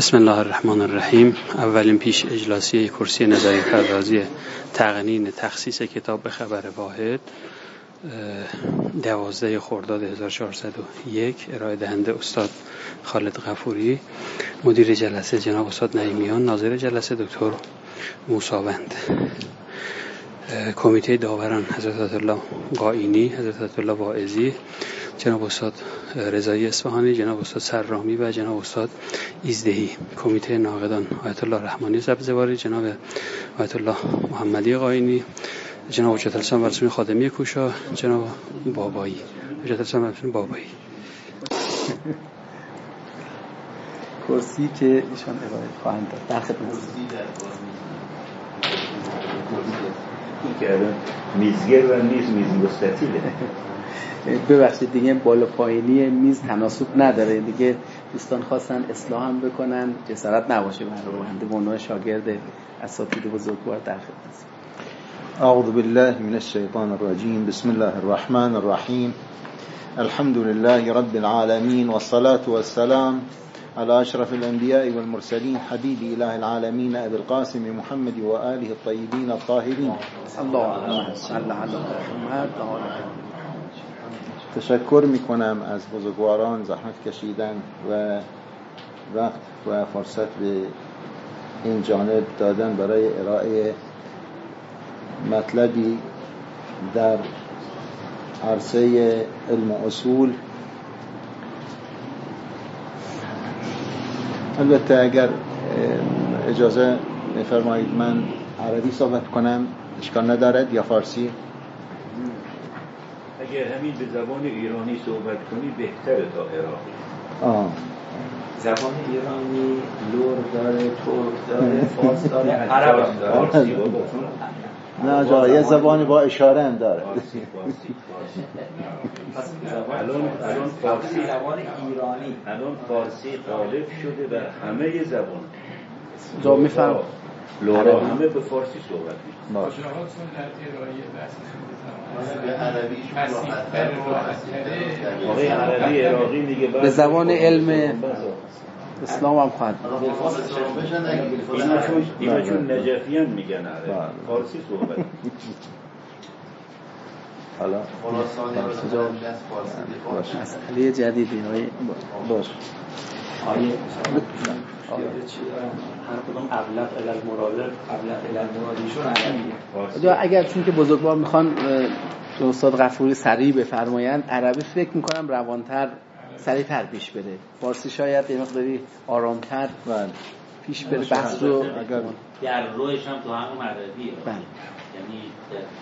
بسم الله الرحمن الرحیم اولین پیش اجلاسی کرسی نظری پردازی تقنین تخصیص کتاب به خبر واحد دوازده خرداد 1401 ارائه دهنده استاد خالد غفوری مدیر جلسه جناب استاد نعیمیان ناظر جلسه دکتر موساوند. کمیته داوران حضرت الله قائینی حضرت الله واعظی جناب استاد رضایی اصفهانی جناب استاد سررامی و جناب استاد ایزدهی کمیته ناقدان آیت الله رحمانی سبزواری جناب آیت الله محمدی قاینی جناب حجت الاسلام ورسومی خادمی کوشا جناب بابایی. حجت الاسلام ورسومی بابایی. کرسی که ایشان ارائه خواهند داد. در خدمت. میزگر و میز میز مستطیله ببخشید دیگه بالا پایینی میز تناسب نداره. دیگه دوستان خواستن اصلاح هم بکنن. جسارت نباشه برای بنده به عنوان شاگرد اساتید بزرگوار در خدمت. اعوذ بالله من الشیطان الرجیم. بسم الله الرحمن الرحیم. الحمد لله رب العالمين والصلاة والسلام على أشرف الأنبياء والمرسلين حبيب إله العالمين أبي القاسم محمد وآله الطيبين الطاهرين اللهم صل على محمد تشکر می‌کنم از بزرگواران زحمت کشیدن و وقت و فرصت به این جانب دادن برای ارائه مطلبی در عرصه علم اصول. البته اگر اجازه میفرمایید من عربی صحبت کنم اشکال ندارد یا فارسی؟ اگر همین به زبان ایرانی صحبت کنی بهتره تا عراقی آه. زبان ایرانی لور داره ترک داره فارس داره عرب داره. فارسی بابا. نه جا یه زبانی با اشاره هم داره. فارسی فارسی پس زبان الان الان فارسی. زبان ایرانی. الان فارسی غالب شده بر همه زبان. جا میفرم لورا. همه به فارسی صحبت می‌کنن. به زبان علم اسلام هم خواهد بود. اینا چون نجفیان میگن عربی بله. فارسی صحبت. حالا مسئله جدیدی های باش یا اگر چون که بزرگوار می‌خوان استاد غفوری سریع بفرمایند عربی فکر می‌کنم روانتر سریعتر پیش بره. فارسی شاید یه مقداری آرامتر بله پیش بره. بحث رو اگر در رویش هم تو همون عربیه بله. یعنی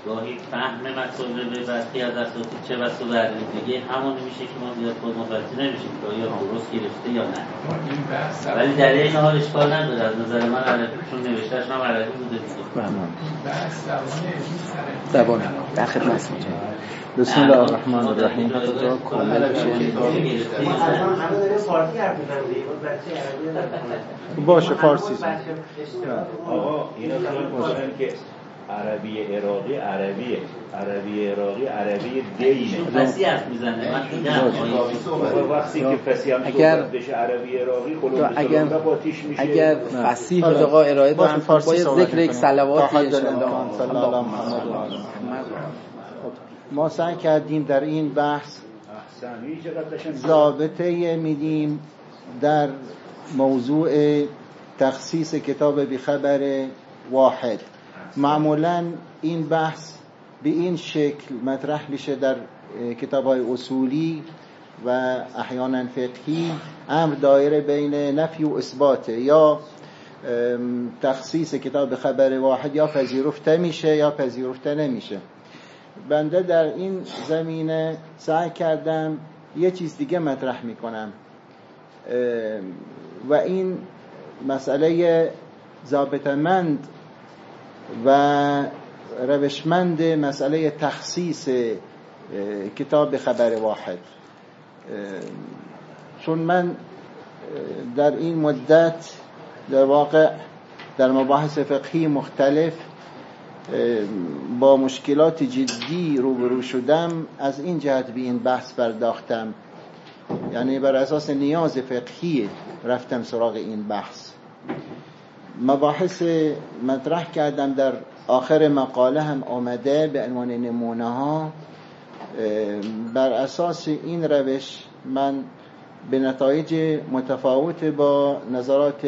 گاهی فهم مطالب برخی از اساتید چه بسا در دیگه همون میشه که ما زیاد خود متوجه نمیشیم که آیا درست گرفته یا نه. ولی در این حال اشکال نداره. از نظر من عربی چون نوشتهش هم عربی بوده دیگه. زبان در خدمت بسم الله الرحمن الرحیم. جا کامل بشه باشه فارسی. آقا اینا که عربی عراقی عربیه عربی عراقی عربی دینه فسی حرف می‌زنه من دیدم آیه آقا وقتی که فسی هم اگر- بشه عربی عراقی تو خلوم اگر به آتیش میشه اگر. فصیح آره. آقا ارائه فارسی باید ذکر یک می‌کنیم. صلواتی تا حد انشاءالله. الامکان صلی الله علی محمد و آل ما سعی کردیم در این بحث ضابطه میدیم در موضوع تخصیص کتاب بخبر واحد معمولا این بحث به این شکل مطرح میشه در کتاب های اصولی و احیانا فقهی. امر دایره بین نفی و اثباته. یا تخصیص کتاب خبر واحد یا پذیرفته میشه یا پذیرفته نمیشه. بنده در این زمینه سعی کردم یه چیز دیگه مطرح می‌کنم. و این مسئله ضابطمند و روشمند مسئله تخصیص کتاب خبر واحد. چون من در این مدت در واقع در مباحث فقهی مختلف با مشکلات جدی روبرو شدم از این جهت به این بحث پرداختم. یعنی بر اساس نیاز فقهی رفتم سراغ این بحث. مباحث مطرح کردم در آخر مقاله هم آمده به عنوان نمونه ها بر اساس این روش من به نتایج متفاوت با نظرات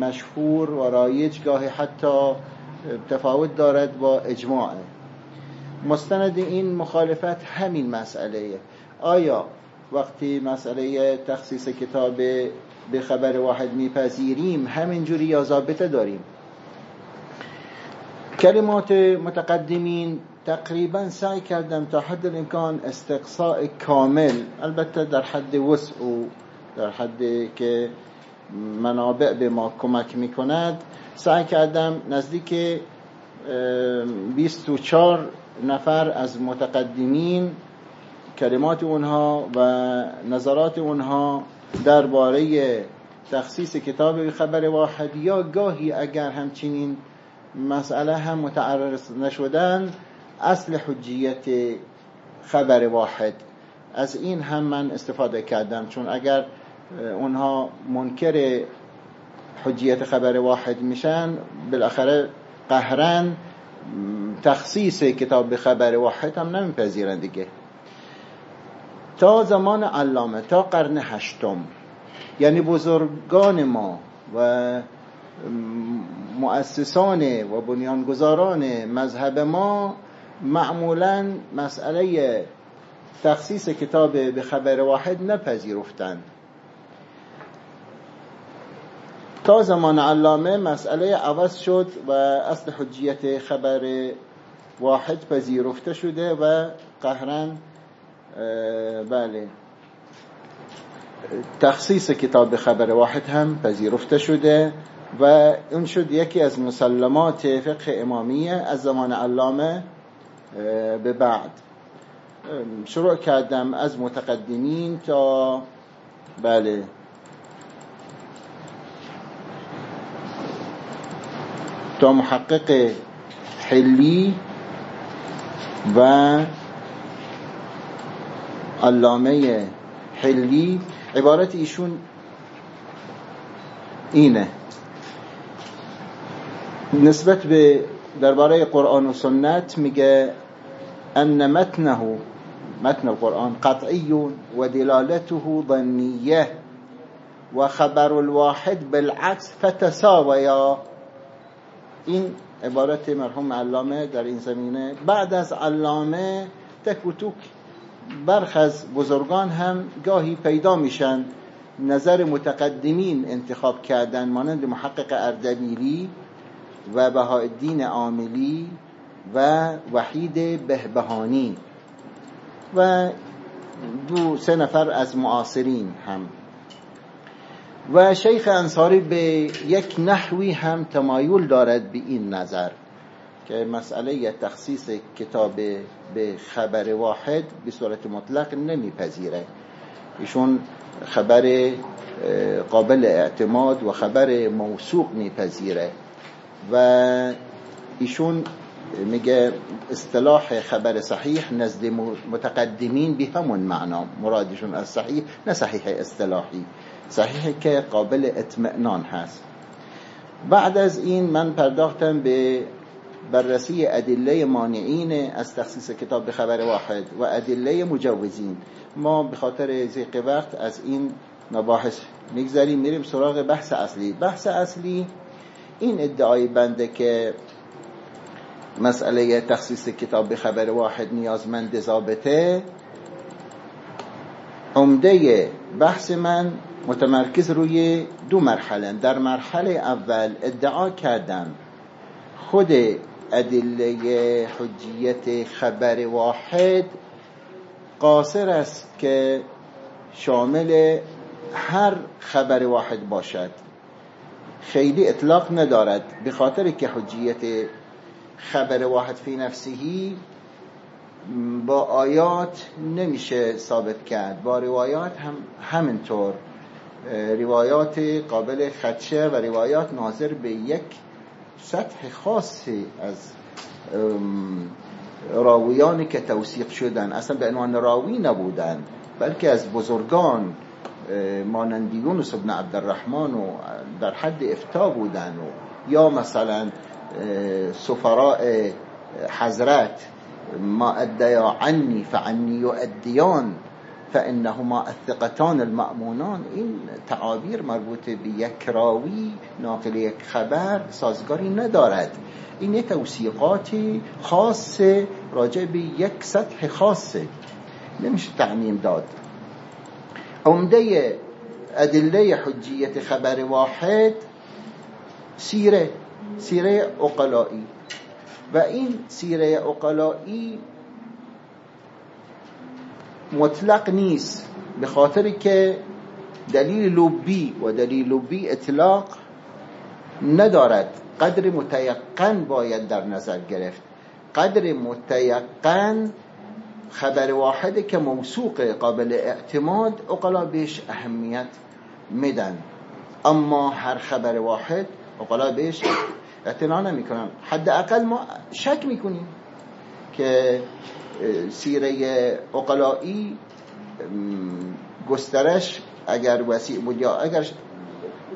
مشهور و رایج گاهی حتی تفاوت دارد با اجماع. مستند این مخالفت همین مسئله. آیا وقتی مسئله تخصیص کتاب به خبر واحد میپذیریم همینجوری یا ضابطه داریم. کلمات متقدمین تقریبا سعی کردم تا حد الامکان استقصاء کامل البته در حد وسع و در حد که منابع به ما کمک می‌کند سعی کردم نزدیک 24 نفر از متقدمین کلمات اونها و نظرات اونها درباره تخصیص کتاب خبر واحد یا گاهی اگر همچنین مسئله هم متعرض نشدن اصل حجیت خبر واحد. از این هم من استفاده کردم چون اگر اونها منکر حجیت خبر واحد میشن بالاخره قهرن تخصیص کتاب خبر واحد هم نمیپذیرن دیگه. تا زمان علامه تا قرن هشتم. یعنی بزرگان ما و مؤسسان و بنیانگذاران مذهب ما معمولا مسئله تخصیص کتاب به خبر واحد نپذیرفتند. تا زمان علامه مسئله عوض شد و اصل حجیت خبر واحد پذیرفته شده و قهرن بله. تخصیص کتاب خبر واحد هم پذیرفته شده و اون شد یکی از مسلمات فقه امامیه از زمان علامه به بعد. شروع کردم از متقدمین تا بله. تا محقق حلی و علامه حلی. عبارت ایشون اینه. نسبت به درباره قرآن و سنت میگه ان متنه متن القرآن قطعی و دلالته ظنیه و خبر الواحد بالعکس فتساویا. این عبارت مرحوم علامه در این زمینه. بعد از علامه تک و توک برخ از بزرگان هم گاهی پیدا میشن نظر متقدمین انتخاب کردن مانند محقق اردبیلی و بهاءالدین عاملی و وحید بهبهانی و دو سه نفر از معاصرین هم. و شیخ انصاری به یک نحوی هم تمایل دارد به این نظر. که مسئله تخصیص کتاب به خبر واحد به صورت مطلق نمیپذیره. ایشون خبر قابل اعتماد و خبر موثوق میپذیره. و ایشون میگه اصطلاح خبر صحیح نزد متقدمین به همون معنا. مرادشون از صحیح نه صحیح اصطلاحی. صحیح که قابل اطمئنان هست. بعد از این من پرداختم به بررسی ادله مانعین از تخصیص کتاب به خبر واحد و ادله مجوزین. ما به خاطر زیق وقت از این مباحث می‌گذاریم میریم سراغ بحث اصلی. بحث اصلی این ادعای بنده که مسئله تخصیص کتاب به خبر واحد نیازمند ضابطه. عمده بحث من متمرکز روی دو مرحله. در مرحله اول ادعا کردم خود ادله حجیت خبر واحد قاصر است که شامل هر خبر واحد باشد. خیلی اطلاق ندارد. به خاطر که حجیت خبر واحد فی نفسهی با آیات نمیشه ثابت کرد. با روایات هم همینطور. روایات قابل خدشه و روایات ناظر به یک سطح خاصی از راویانی که توصیق شدن اصلا به عنوان راوی نبودن بلکه از بزرگان مانند یونس ابن عبدالرحمن و در حد افتا بودن و یا مثلا سفراء حضرت ما ادیا عنی فعنی ادیان فانهما الثقتان المأمونان. این تعابیر مربوط به یک راوی ناقل یک خبر سازگاری ندارد. این توصیقاتی خاص راجع به یک سطح خاصه نمیشه تعمیم داد. عمده ادله حجیت خبر واحد سیره سیره اقلایی. و این سیره اقلایی مطلق نیست. به خاطر که دلیل لبی و دلیل لبی اطلاق ندارد. قدر متیقن باید در نظر گرفت. قدر متیقن خبر واحده که موثوق قابل اعتماد اقلا بهش اهمیت میدن. اما هر خبر واحد اقلا بهش اعتنا نمی‌کنن. حداقل ما شک می‌کنیم که سیره اقلایی گسترش اگر وسیع بود یا اگر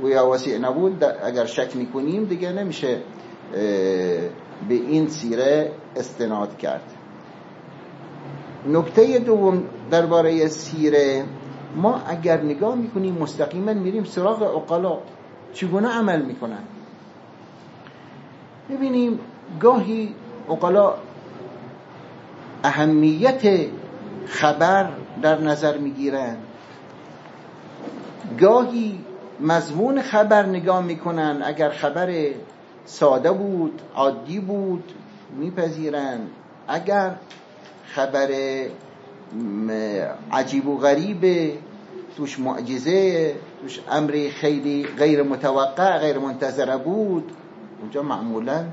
یا وسیع نبود اگر شک می‌کنیم دیگه نمیشه به این سیره استناد کرد. نکته دوم درباره سیره ما اگر نگاه می‌کنیم مستقیما میریم سراغ اقلا. چگونه عمل می‌کنن؟ ببینیم گاهی اقلا اهمیت خبر در نظر می‌گیرن. گاهی مضمون خبر نگاه می‌کنن اگر خبر ساده بود عادی بود میپذیرن. اگر خبر عجیب و غریب توش معجزه توش امر خیلی غیر متوقع غیر منتظره بود اونجا معمولا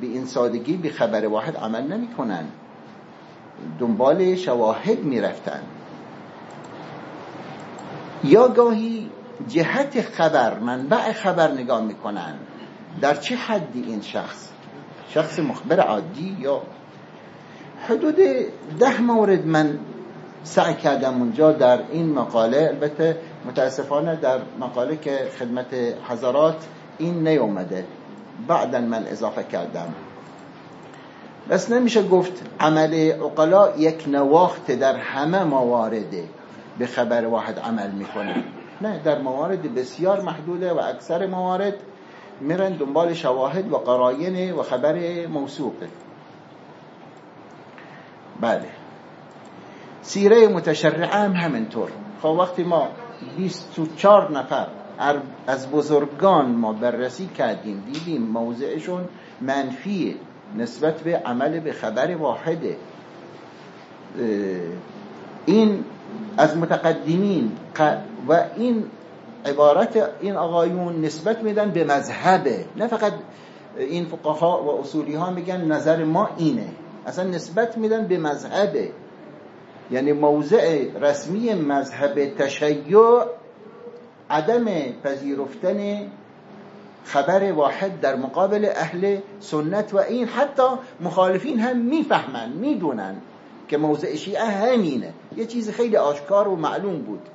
به, این سادگی به خبر واحد عمل نمی کنن دنبال شواهد می رفتن یا گاهی جهت خبر منبع خبر نگاه می‌کنن. در چه حدی این شخص؟ شخص مخبر عادی یا حدود ده مورد من سعی کردم اونجا در این مقاله البته متاسفانه در مقاله که خدمت حضرات این نیومده. بعدا من اضافه کردم. بس نمیشه گفت عمل اقلا یک نواخت در همه موارده به خبر واحد عمل می‌کنه. نه در موارد بسیار محدوده و اکثر موارد میرن دنبال شواهد و قراین و خبر موثوقه بله. سیره متشرعه هم همینطور. خب وقتی ما 24 نفر از بزرگان ما بررسی کردیم دیدیم موضعشون منفی نسبت به عمل به خبر واحده این از متقدمین و این عبارت این آقایون نسبت میدن به مذهبه نه فقط این فقها و اصولی ها میگن نظر ما اینه. اصلا نسبت میدن به مذهبه یعنی موضع رسمی مذهب تشیع عدم پذیرفتن خبر واحد در مقابل اهل سنت و این حتی مخالفین هم می‌فهمن می‌دونن که موضع شیعه همینه. یه چیز خیلی آشکار و معلوم بود.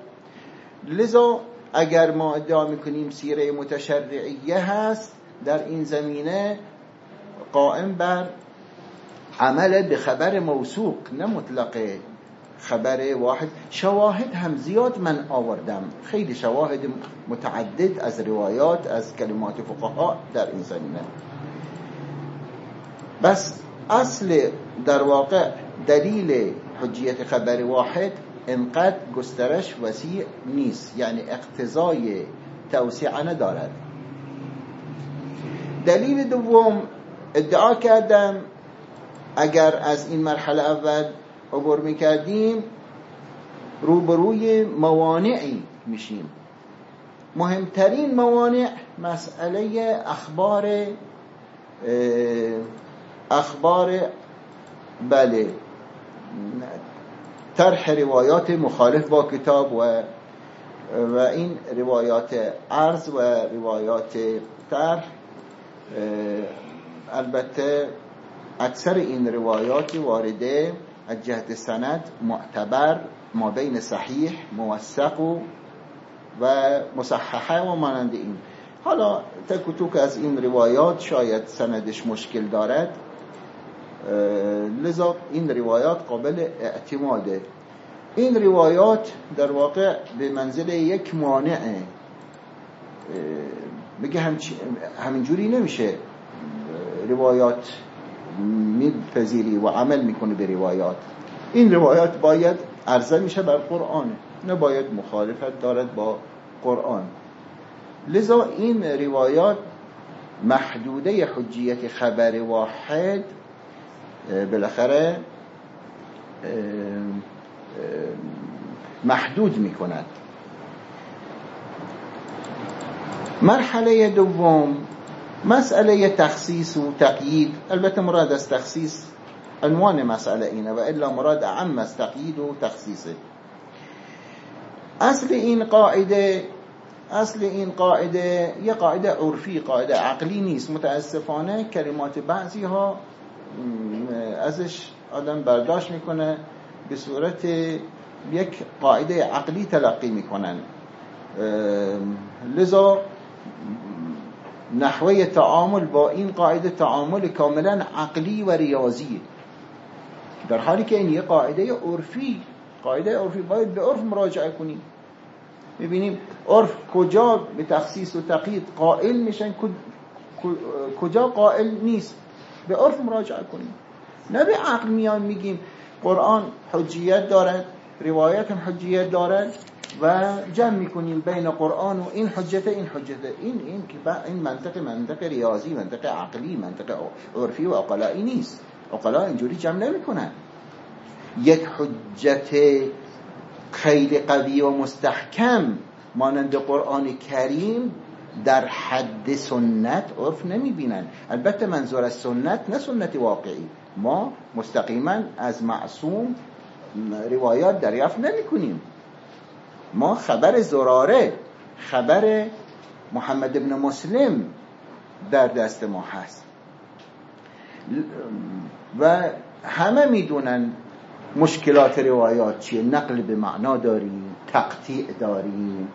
لذا اگر ما ادعا می‌کنیم سیره متشرعیه هست در این زمینه قائم بر عمل به خبر موثوق نه مطلق خبر واحد. شواهد هم زیاد من آوردم. خیلی شواهد متعدد از روایات از کلمات فقها در این زمینه. بس اصل در واقع دلیل حجیت خبر واحد انقدر گسترش وسیع نیست. یعنی اقتضای توسعه ندارد. دلیل دوم ادعا کردم اگر از این مرحله اول عبور می‌کردیم روبروی موانعی میشیم. مهمترین موانع مسئله اخبار اخبار بله طرح روایات مخالف با کتاب و و این روایات عرض و روایات طرح البته اکثر این روایات وارده از جهت سند معتبر ما بین صحیح موثق و و مصححه و مانند این. حالا تک از این روایات شاید سندش مشکل دارد. لذا این روایات قابل اعتماده. این روایات در واقع به منزل یک مانعه میگه همینجوری نمیشه. روایات میپذیری و عمل می‌کنه به روایات. این روایات باید عرضه میشه بر قرآن نه باید مخالفت دارد با قرآن. لذا این روایات محدوده حجیت خبر واحد بالاخره محدود می‌کند. مرحله دوم مسئله تخصیص و تقیید البته مراد از تخصیص عنوان مسئله اینه و الا مراد اعم از تقیید و تخصیصه. اصل این قاعده اصل این قاعده یه قاعده عرفی قاعده عقلی نیست. متاسفانه کلمات بعضی ها ازش آدم برداشت می‌کنه به صورت یک قاعده عقلی تلقی می‌کنن. لذا نحوه تعامل با این قاعده تعامل کاملا عقلی و ریاضی. در حالی که این یه قاعده عرفی قاعده عرفی باید به عرف مراجعه کنیم. می‌بینیم عرف کجا به تخصیص و تقیید قائل میشن کجا قائل نیست. به عرف مراجعه کنیم. نه به عقل میان میگیم قرآن حجیت دارد روایت هم حجیت دارد. و جمع می‌کنیم بین قرآن و این حجت این حجت. این این این منطق منطق ریاضی منطق عقلی منطق عرفی و اقلایی نیست. اقلا اینجوری جمع نمی‌کنن. یک حجت خیلی قوی و مستحکم مانند قرآن کریم در حد سنت عرف نمی‌بینن. البته منظور از سنت نه سنت واقعی. ما مستقیما از معصوم روایات دریافت نمی کنیم ما خبر زراره خبر محمد ابن مسلم در دست ما هست. و همه می‌دونن مشکلات روایات چیه نقل به معنا داریم تقطیع داریم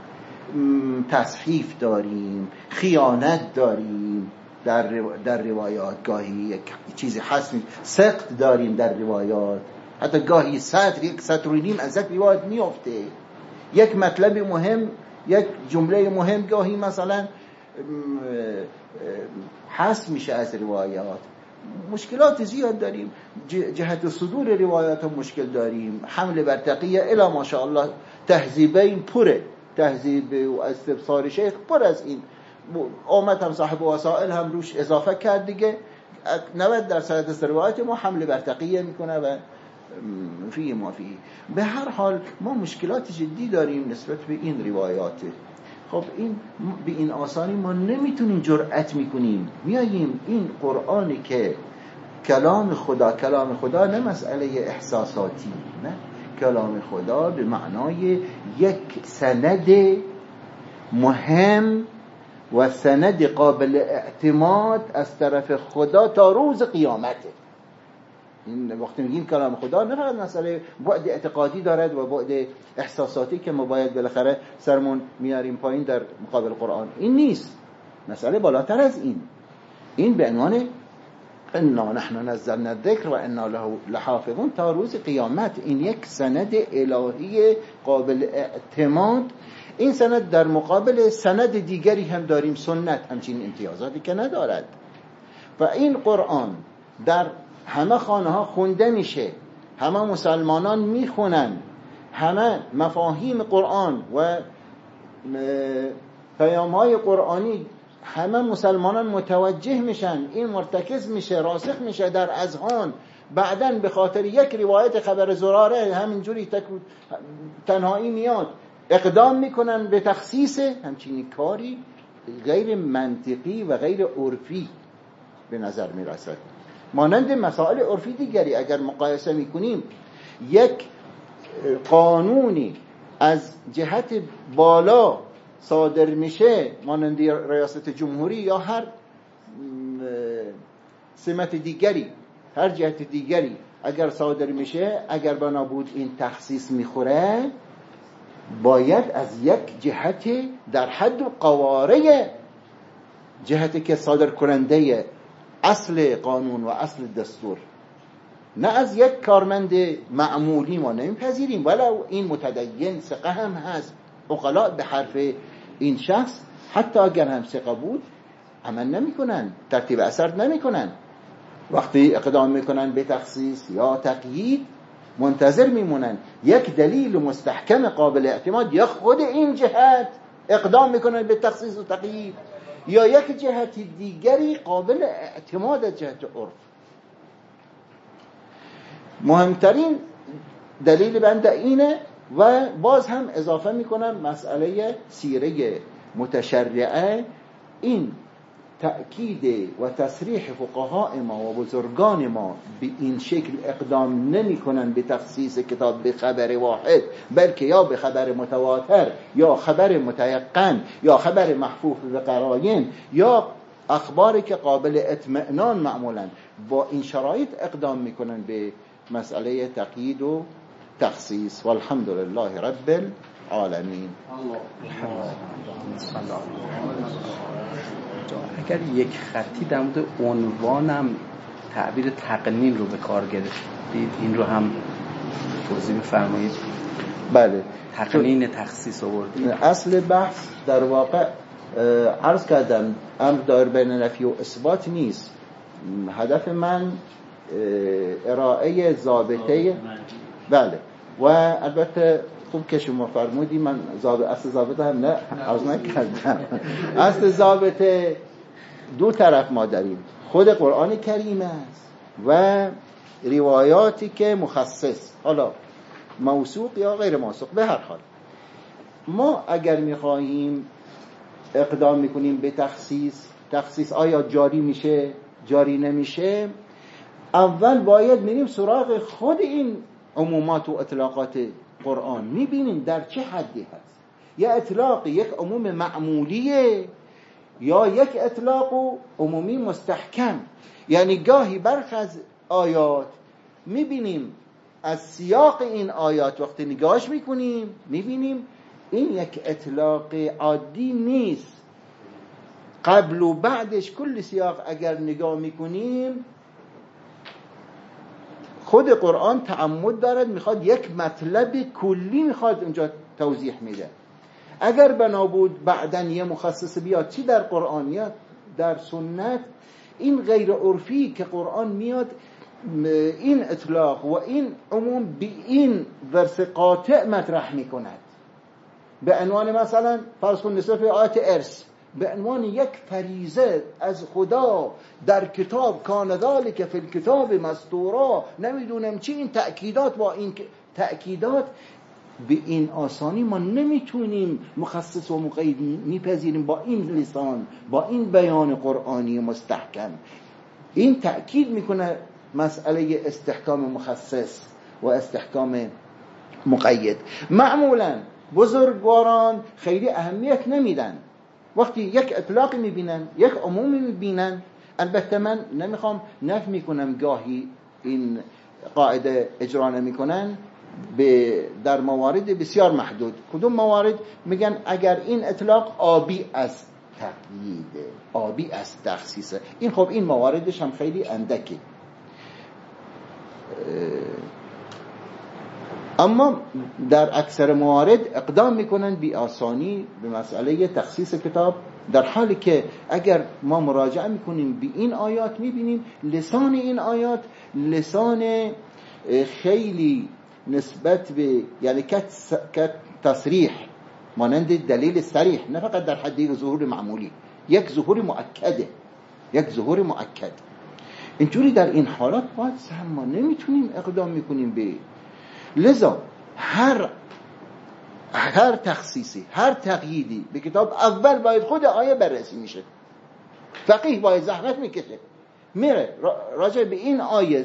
تصحیف داریم خیانت داریم. در, در روایات گاهی یک چیزی هست سقط داریم در روایات. حتی گاهی سطر یک سطر و نیم از یک روایت میافته. یک مطلب مهم یک جمله مهم گاهی مثلا حس میشه از روایات. مشکلات زیاد داریم. جهت صدور روایات هم مشکل داریم. حمل بر تقیه الا ماشاءالله تهذیبین پره. تهذیب و استبصار شیخ پر از این. آمد هم صاحب وسائل هم روش اضافه کرد دیگه. 90 درصد از روایات ما حمل بر تقیه می‌کنه و فی ما فی به هر حال ما مشکلات جدی داریم نسبت به این روایات. خب این به این آسانی ما نمی‌تونیم جرأت می‌کنیم. میاییم این قرآنی که کلام خدا کلام خدا نه مسئله احساساتی نه. کلام خدا به معنای یک سند مهم و سند قابل اعتماد از طرف خدا تا روز قیامته. این وقتی میگیم کلام خدا نه فقط مسئله بعد اعتقادی دارد و بعد احساساتی که ما باید بالاخره سرمون میاریم پایین در مقابل قرآن. این نیست. مسئله بالاتر از این. این به عنوان انا نحن نزلنا الذکر و انا له لحافظون تا روز قیامت. این یک سند الهی قابل اعتماد. این سند در مقابل سند دیگری هم داریم سنت. همچین امتیازاتی که ندارد. و این قرآن در همه خانه ها خونده میشه. همه مسلمانان می‌خونن. همه مفاهیم قرآن و پیام های قرآنی همه مسلمانان متوجه میشن. این مرتکز میشه راسخ میشه در اذهان. بعدا به خاطر یک روایت خبر زراره همینجوری تنهایی میاد. اقدام می‌کنن به تخصیص همچین کاری غیر منطقی و غیر عرفی به نظر می‌رسد. مانند مسائل عرفی دیگری اگر مقایسه می‌کنیم یک قانونی از جهت بالا صادر میشه مانند ریاست جمهوری یا هر سمت دیگری هر جهت دیگری اگر صادر میشه اگر بنا بود این تخصیص می‌خوره باید از یک جهت در حد قواره جهتی که صادر کننده اصل قانون و اصل دستور. نه از یک کارمند معمولی ما نمیپذیریم ولو این متدین سقه هم هست. اقلاع به حرف این شخص حتی اگر هم سقه بود عمل نمی‌کنن ترتیب اثر نمی‌کنن. وقتی اقدام می‌کنن به تخصیص یا تقیید منتظر میمونن. یک دلیل مستحکم قابل اعتماد یا خود این جهت اقدام می‌کنن به تخصیص و تقیید. یا یک جهت دیگری قابل اعتماد جهت عرف. مهمترین دلیل بنده اینه و باز هم اضافه می‌کنم مسئله سیره متشرعه. این تأکید و تصریح فقهای ما و بزرگان ما به این شکل اقدام نمی کنن به تخصیص کتاب به خبر واحد بلکه یا به خبر متواتر یا خبر متیقن یا خبر محفوف به قراین یا اخباری که قابل اطمئنان معمولا با این شرایط اقدام می‌کنن به مسئله تقیید و تخصیص. والحمد لله رب العالمین. اگر یک خطی در مورد عنوانم تعبیر تقنین رو به کار گرفتید این رو هم توضیح بفرمایید. بله. تقنین تخصیص آوردید. اصل بحث در واقع عرض کردم امر دایر بین نفی و اثبات نیست. هدف من ارائه ضابطه بله. و البته خوب که شما فرمودی من زاب... اصل ضابطه هم نه عرض نکردم. اصل ضابطه دو طرف ما داریم. خود قرآن کریم است و روایاتی که مخصص حالا موثوق یا غیر موثوق به هر حال. ما اگر می‌خواهیم اقدام می‌کنیم به تخصیص تخصیص آیا جاری میشه جاری نمیشه اول باید میریم سراغ خود این عمومات و اطلاقات قرآن می‌بینیم در چه حدی هست. یا اطلاق یک عموم معمولیه یا یک اطلاق عمومی مستحکم. یعنی گاهی برخ از آیات می‌بینیم از سیاق این آیات وقتی نگاهش می‌کنیم می‌بینیم این یک اطلاق عادی نیست. قبل و بعدش کل سیاق اگر نگاه می‌کنیم خود قرآن تعمد دارد می‌خواد یک مطلب کلی می‌خواد اونجا توضیح میده. اگر بنا بود بعدا یه مخصص بیاد چی در قرآن یا در سنت. این غیر عرفی که قرآن میاد این اطلاق و این عموم به این ورس قاطع مطرح می‌کند. به عنوان مثلا فرض کن نصف آیت ارث. به عنوان یک فریزه از خدا در کتاب کان ذالک فی الکتاب مستورا نمی‌دونم چی این تأکیدات با این تأکیدات. به این آسانی ما نمی‌تونیم مخصص و مقید میپذیریم با این لسان با این بیان قرآنی مستحکم. این تأکید می‌کنه مسئله استحکام مخصص و استحکام مقید. معمولا بزرگواران خیلی اهمیت نمیدن. وقتی یک اطلاق می‌بینن یک عمومی می‌بینن البته من نمی‌خوام نف می‌کنم گاهی این قاعده اجرا نمی‌کنن به در موارد بسیار محدود. کدوم موارد؟ میگن اگر این اطلاق آبی از تقییده آبی از تخصیصه این خب این مواردش هم خیلی اندکه. اما در اکثر موارد اقدام می‌کنن بی آسانی به مسئله تخصیص کتاب در حالی که اگر ما مراجعه می‌کنیم به این آیات می‌بینیم لسان این آیات لسان خیلی نسبت به یعنی که تصریح مانند دلیل صریح نه فقط در حد ظهور معمولی یک ظهور مؤکده یک ظهور مؤکد. اینجوری در این حالات باید ما نمی‌تونیم اقدام می‌کنیم به لذا هر هر تخصیصی هر تقییدی به کتاب اول باید خود آیه بررسی میشه. فقیه باید زحمت می‌کشه. میره راجع به این آیه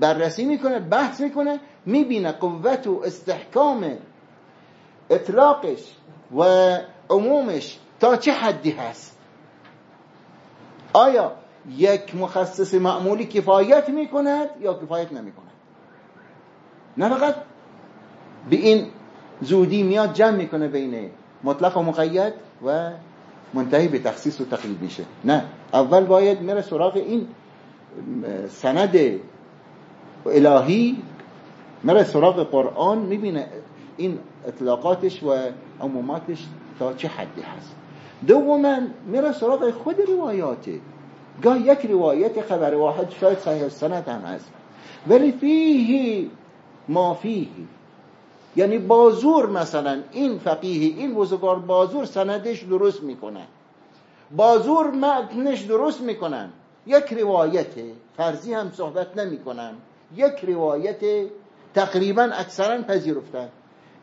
بررسی می‌کنه بحث می‌کنه می‌بینه قوت و استحکام اطلاقش و عمومش تا چه حدی هست. آیا یک مخصص معمولی کفایت می‌کند یا کفایت نمی‌کند؟ نه فقط به این زودی میاد جمع می‌کنه بین مطلق و مقید و منتهی به تخصیص و تقیید میشه. نه. اول باید میره سراغ این سند الهی میره سراغ قرآن می‌بینه این اطلاقاتش و عموماتش تا چه حدی هست. دوما میره سراغ خود روایاته. گاه یک روایت خبر واحد شاید صحیح سند هم هست. ولی فیه ما فیه. یعنی بازور مثلا این فقیه این بزرگوار بازور سندش درست می‌کنن بازور متنش درست می‌کنن. یک روایت فرضی هم صحبت نمی‌کنن. یک روایت تقریبا اکثرا پذیرفتن.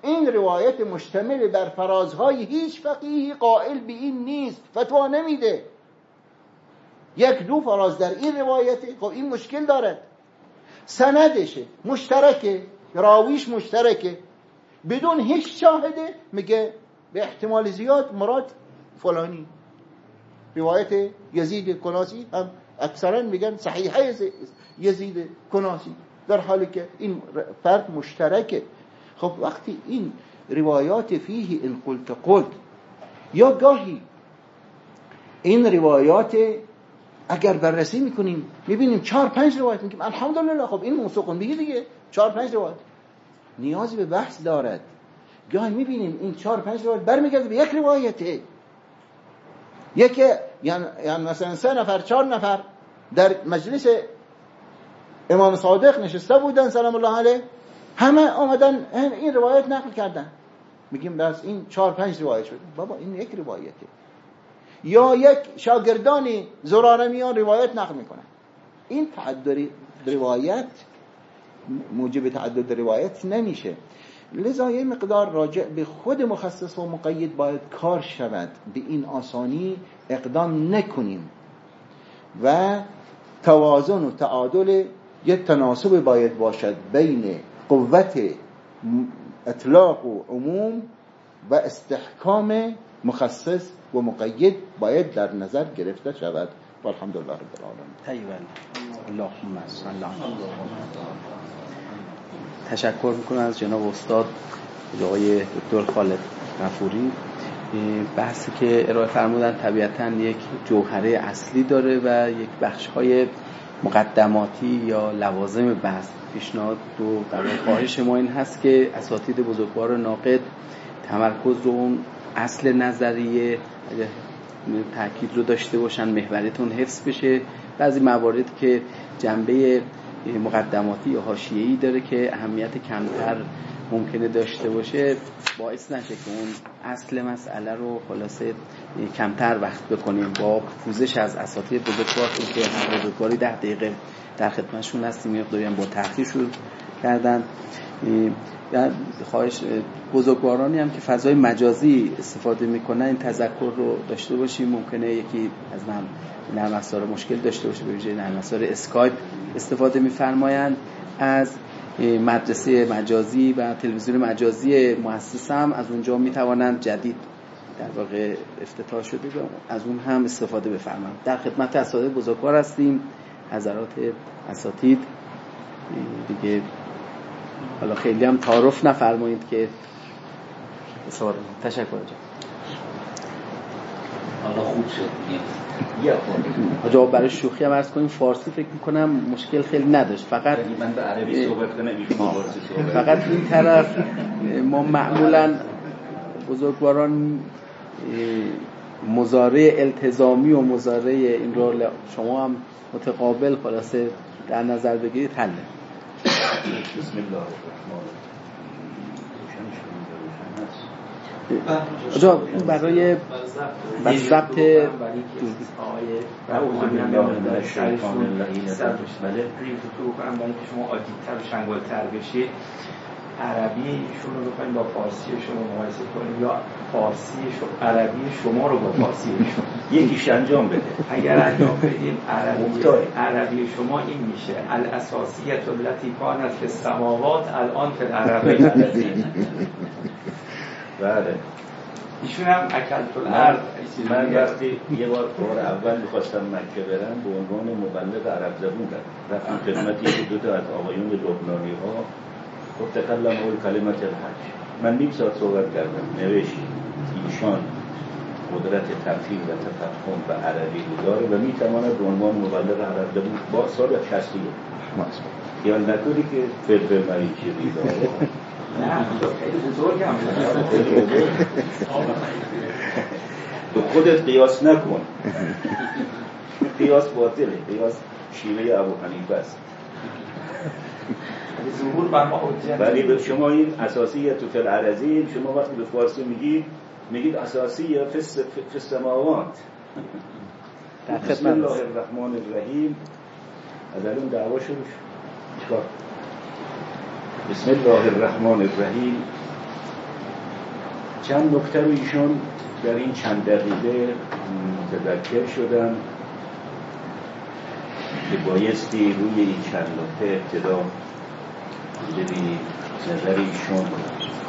این روایت مشتمل بر فرازهای هیچ فقیهی قائل به این نیست. فتوا نمیده. یک دو فراز در این روایت خب این مشکل داره سندشه مشترکه. راویش مشترکه. بدون هیچ شاهده میگه به احتمال زیاد مراد فلانی. روایت یزید کناسی هم اکثرا میگن صحیحه یزید کناسی در حالی که این فرد مشترکه. خب وقتی این روایات فیه این قلت قلت یا گاهی این روایات اگر بررسی می‌کنیم می‌بینیم چهار پنج روایت میگیم الحمدلله. خب این موثوق به دیگه چهار پنج روایت. نیازی به بحث دارد. گاهی می‌بینیم این چهار پنج روایت برمیگرده به یک روایته. یکی یعنی, یعنی مثلا سه نفر چهار نفر در مجلس امام صادق نشسته بودن سلام الله علیه. همه آمدن این روایت نقل کردن. میگیم بس این چهار پنج روایت شد. بابا این یک روایته. یا یک شاگردانی زراره میان روایت نقل می‌کنن این تعدد روایت موجب تعدد روایت نمیشه. لذا یه مقدار راجع به خود مخصص و مقید باید کار شود. به این آسانی اقدام نکنیم. و توازن و تعادل یک تناسب باید باشد بین قوت اطلاق و عموم و استحکام مخصص و مقید باید در نظر گرفته شود. و الحمدلله رب العالمین. اللهم تشکر می‌کنم از جناب استاد آقای دکتر خالد غفوری. بحثی که ارائه فرمودن طبیعتا یک جوهره اصلی داره و یک بخش های مقدماتی یا لوازم بحث پیشنهاد و برای خواهش ما این هست که اساتید بزرگوار ناقد تمرکز رو اون اصل نظریه تاکید رو داشته باشن محوریتون حفظ بشه. بعضی موارد که جنبه مقدماتی یا حاشیه‌ای داره که اهمیت کمتر ممکنه داشته باشه باعث نشه که اون اصل مسئله رو خلاصه کمتر وقت بکنیم. با پوزش از اساتید بزرگوار که بزرگواری ده دقیقه در خدمتشون هستیم مقداری با تحقیق شروع کردن. خواهش بزرگوارانی هم که فضای مجازی استفاده می‌کنن این تذکر رو داشته باشیم. ممکنه یکی از نرم افزار مشکل داشته باشه به ویژه نرم افزار اسکایپ استفاده میفرمایند. از مدرسه مجازی و تلویزیون مجازی مؤسسم از اونجا می‌توانند جدید در واقع افتتاح شده از اون هم استفاده بفرمایند. در خدمت اساتید بزرگوار هستیم. حضرات اساتید دیگه حالا خیلی هم تعارف نفرمایید که تشکر جان حالا خوب شد. جواب برای شوخی هم ارز کنیم فارسی فکر می‌کنم مشکل خیلی نداشت. فقط یعنی من به عربی صحبت کنم فقط این طرف ما معمولا بزرگواران مزاره التزامی و مزاره این رول شما هم متقابل خلاصه در نظر بگیرید حله. بسم الله الرحمن آجا برای بر ضبط شما عادیتر و شنگالتر بشید عربی ایشون رو بخوایم با فارسی شما مقایسه کنیم یا فارسی شما عربی شما رو با فارسی شما یکیش انجام بده. اگر انجام بدیم عربی عربی شما این میشه. الاساسیت التي كانت فی السماوات الان فی العربی بله. ایشون هم اکلت الارض. من وقتی یه بار بار اول می‌خواستم مکه برم به عنوان مبلغ عرب زبون رفتم خدمت یکی دو تا از آقایون لبنانی ها تکلم اول کلمت الحج. من نیم ساعت صحبت کردم نوشت ایشان قدرت تفهیم و تفهم و عربی داره و می‌تواند به عنوان مبلغ عرب با سال 60 یا نکنی که فلفل بزرگ هم. تو خودت قیاس نکن. قیاس باطله. قیاس شیوه ابو حنیفه است. ولی به شما این اساسیه تو فل عرضی شما وقتی به فارسی میگید میگید اساسی فی السماوات. بسم الله الرحمن الرحیم. از الان دعوا شروع شد. بسم الله الرحمن الرحیم. چند نکته ایشون در این چند دقیقه متذکر شدم که بایستی روی این چند نکته ابتدا ببینید نظر ایشون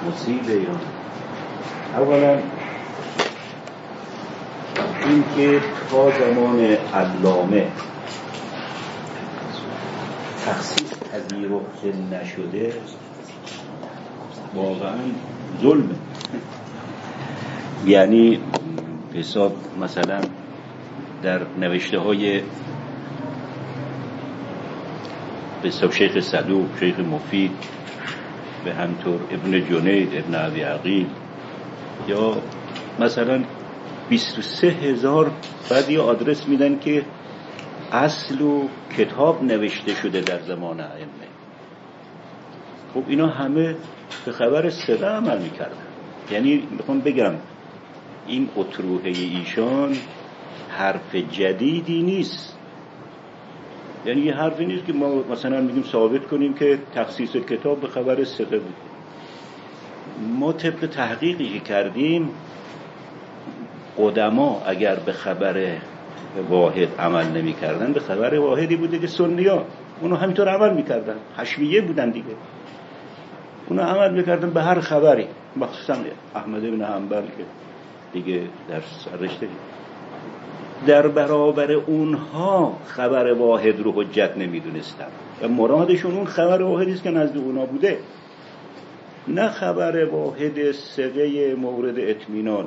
مصیبه یا اولا اینکه تا زمان علامه تخصیص پذیرفته نشده واقعا ظلمه. یعنی حساب مثلا در نوشته های به شیخ صدوق شیخ مفید به همطور ابن جنید ابن عبی عقیل. یا مثلا 23 هزار بعدی آدرس میدن که اصل و کتاب نوشته شده در زمان ائمه. خب اینا همه به خبر سره عمل می‌کردن. یعنی می‌خوام بگم این اطروحه ایشان حرف جدیدی نیست. یعنی یه حرفی نیست که ما مثلا میگیم ثابت کنیم که تخصیص کتاب به خبر سقه بود. ما طبق تحقیقی که کردیم قدما اگر به خبر واحد عمل نمی‌کردن به خبر واحدی بوده که سنی ها اونو همینطور عمل می‌کردن. حشویه بودن دیگه. اونو عمل می‌کردن به هر خبری. مخصوصا احمد بن حنبل که دیگه در رشته در برابر اونها خبر واحد رو حجت نمی‌دونستن و مرادشون اون خبر واحدی است که نزد اونا بوده. نه خبر واحد سقه مورد اطمینان.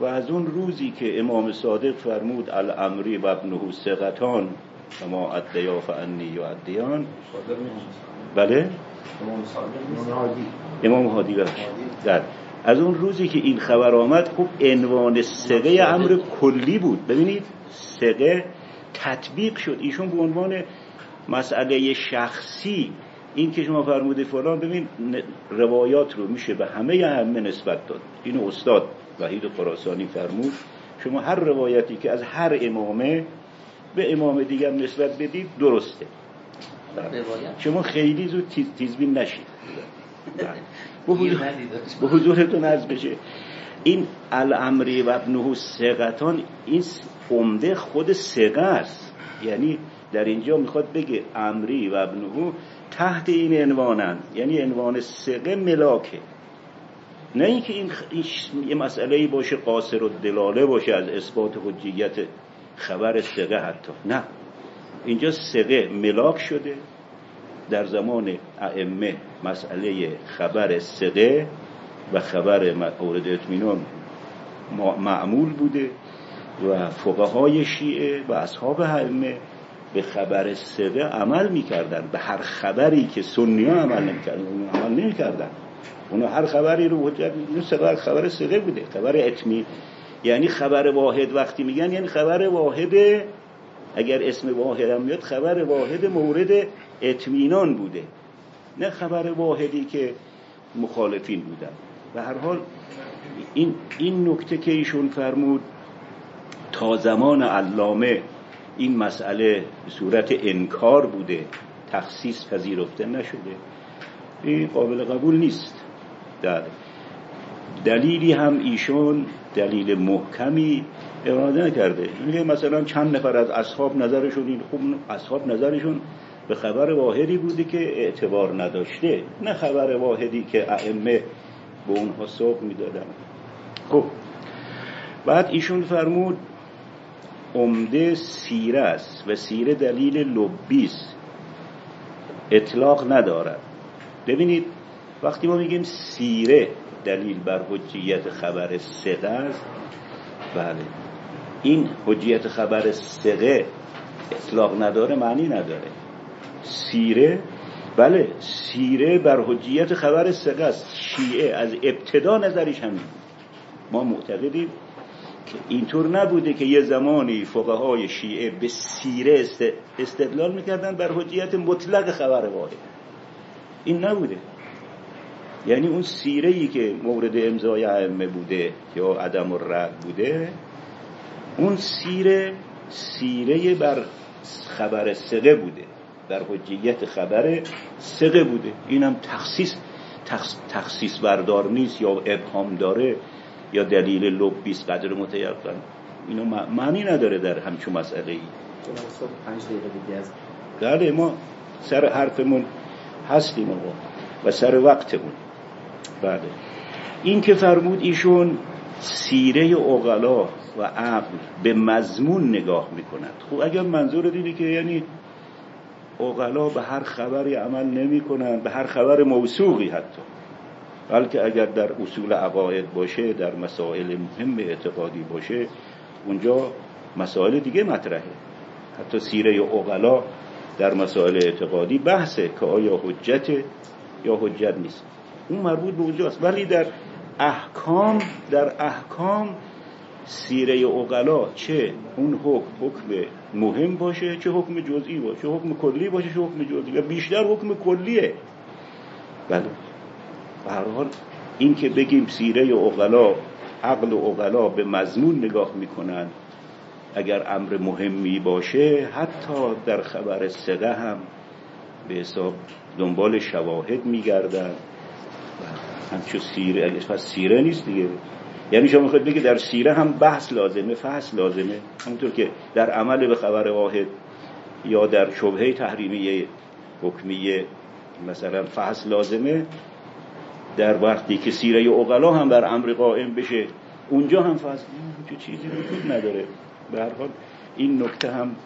و از اون روزی که امام صادق فرمود الامری و ابنه سقتان اما ادیا فانی و ادیان. بله. امام هادی. در. از اون روزی که این خبر آمد خب عنوان سقه امر کلی بود. ببینید سقه تطبیق شد. ایشون به عنوان مسئله شخصی این که شما فرموده فلان ببین روایات رو میشه به همه همه نسبت داد. این استاد وحید خراسانی فرمود. شما هر روایتی که از هر امامه به امام دیگر نسبت بدید درسته. شما خیلی زود تیزبین نشید. به حضورتون از بشه. این الامری و ابنه سقتان این عمده خود سقه است. یعنی در اینجا می‌خواد بگه امری و ابنه تحت این عنوانن. یعنی عنوان سقه ملاکه. نه اینکه این یه مسئله باشه قاصر و دلاله باشه از اثبات حجیت خبر سقه حتی. نه. اینجا سقه ملاک شده. در زمان ائمه مسئله خبر سقه و خبر مورد اطمینان معمول بوده و فقهای شیعه و اصحاب ائمه به خبر سقه عمل می‌کردن. به هر خبری که سنی ها عمل نمی‌کردن اون عمل نمی‌کردن. هر خبری رو حجت خبر خبر سقه بوده. خبر اطمین یعنی خبر واحد وقتی میگن یعنی خبر واحد اگر اسم واحد هم میاد خبر واحد مورد اطمینان بوده. نه خبر واحدی که مخالفین بودن. به هر حال این, این نکته که ایشون فرمود تا زمان علامه این مسئله به صورت انکار بوده تخصیص پذیرفته نشده این قابل قبول نیست. در دلیلی هم ایشون دلیل محکمی اراده نکرده. مثلا چند نفر از اصحاب نظرشون این خوب اصحاب نظرشون به خبر واحدی بوده که اعتبار نداشته نه خبر واحدی که ائمه به اونها سوق می‌دادن. خب بعد ایشون فرمود عمده سیره است و سیره دلیل لبیس اطلاق ندارد. ببینید وقتی ما میگیم سیره دلیل بر حجیت خبر سقه است بله. این حجیت خبر سقه اطلاق نداره معنی نداره. سیره بله سیره بر حجیت خبر سقه است. شیعه از ابتدا نظرش همین. ما معتقدیم که اینطور نبوده که یه زمانی فقهای شیعه به سیره استدلال می‌کردن بر حجیت مطلق خبر واحد. این نبوده. یعنی اون سیره ای که مورد امضای ائمه بوده یا عدم الرد بوده اون سیره سیره بر خبر سقه بوده. در حجیت خبر سقه بوده. اینم تخصیص تخصیص بردار نیست یا ابهام داره یا دلیل لبیس قدر متیقن. اینو معنی نداره در همچون مسئله ای. بله ما سر حرفمون هستیم آقا و سر وقتمون. بله. این که فرمود ایشون سیره اغلا و عقل به مضمون نگاه می‌کند. خب اگر منظور دیدی که یعنی اغلا به هر خبری عمل نمی به هر خبر موسوقی حتی. بلکه اگر در اصول عقاید باشه در مسائل مهم اعتقادی باشه اونجا مسائل دیگه مطرحه. حتی سیره اغلا در مسائل اعتقادی بحثه که آیا حجت یا حجت نیست. اون مربوط به اونجاست. ولی در احکام در احکام سیره اقلا چه؟ اون حکم حکم مهم باشه چه حکم جزئی باشه چه حکم کلی باشه چه حکم جزئی و بیشتر حکم کلیه. بله. به هر حال این که بگیم سیره اقلا عقل و به مضمون نگاه می‌کنن اگر امر مهمی باشه حتی در خبر سقه هم به حساب دنبال شواهد میگردن. همچون سیره پس سیره نیست دیگه. یعنی شما می‌خواید بگید در سیره هم بحث لازمه فحص لازمه. همونطور که در عمل به خبر واحد یا در شبهه تحریمیه حکمیه مثلا فحص لازمه در وقتی که سیره اقلا هم بر امر قائم بشه اونجا هم فحص چه چیزی وجود نداره. به هر حال این نکته هم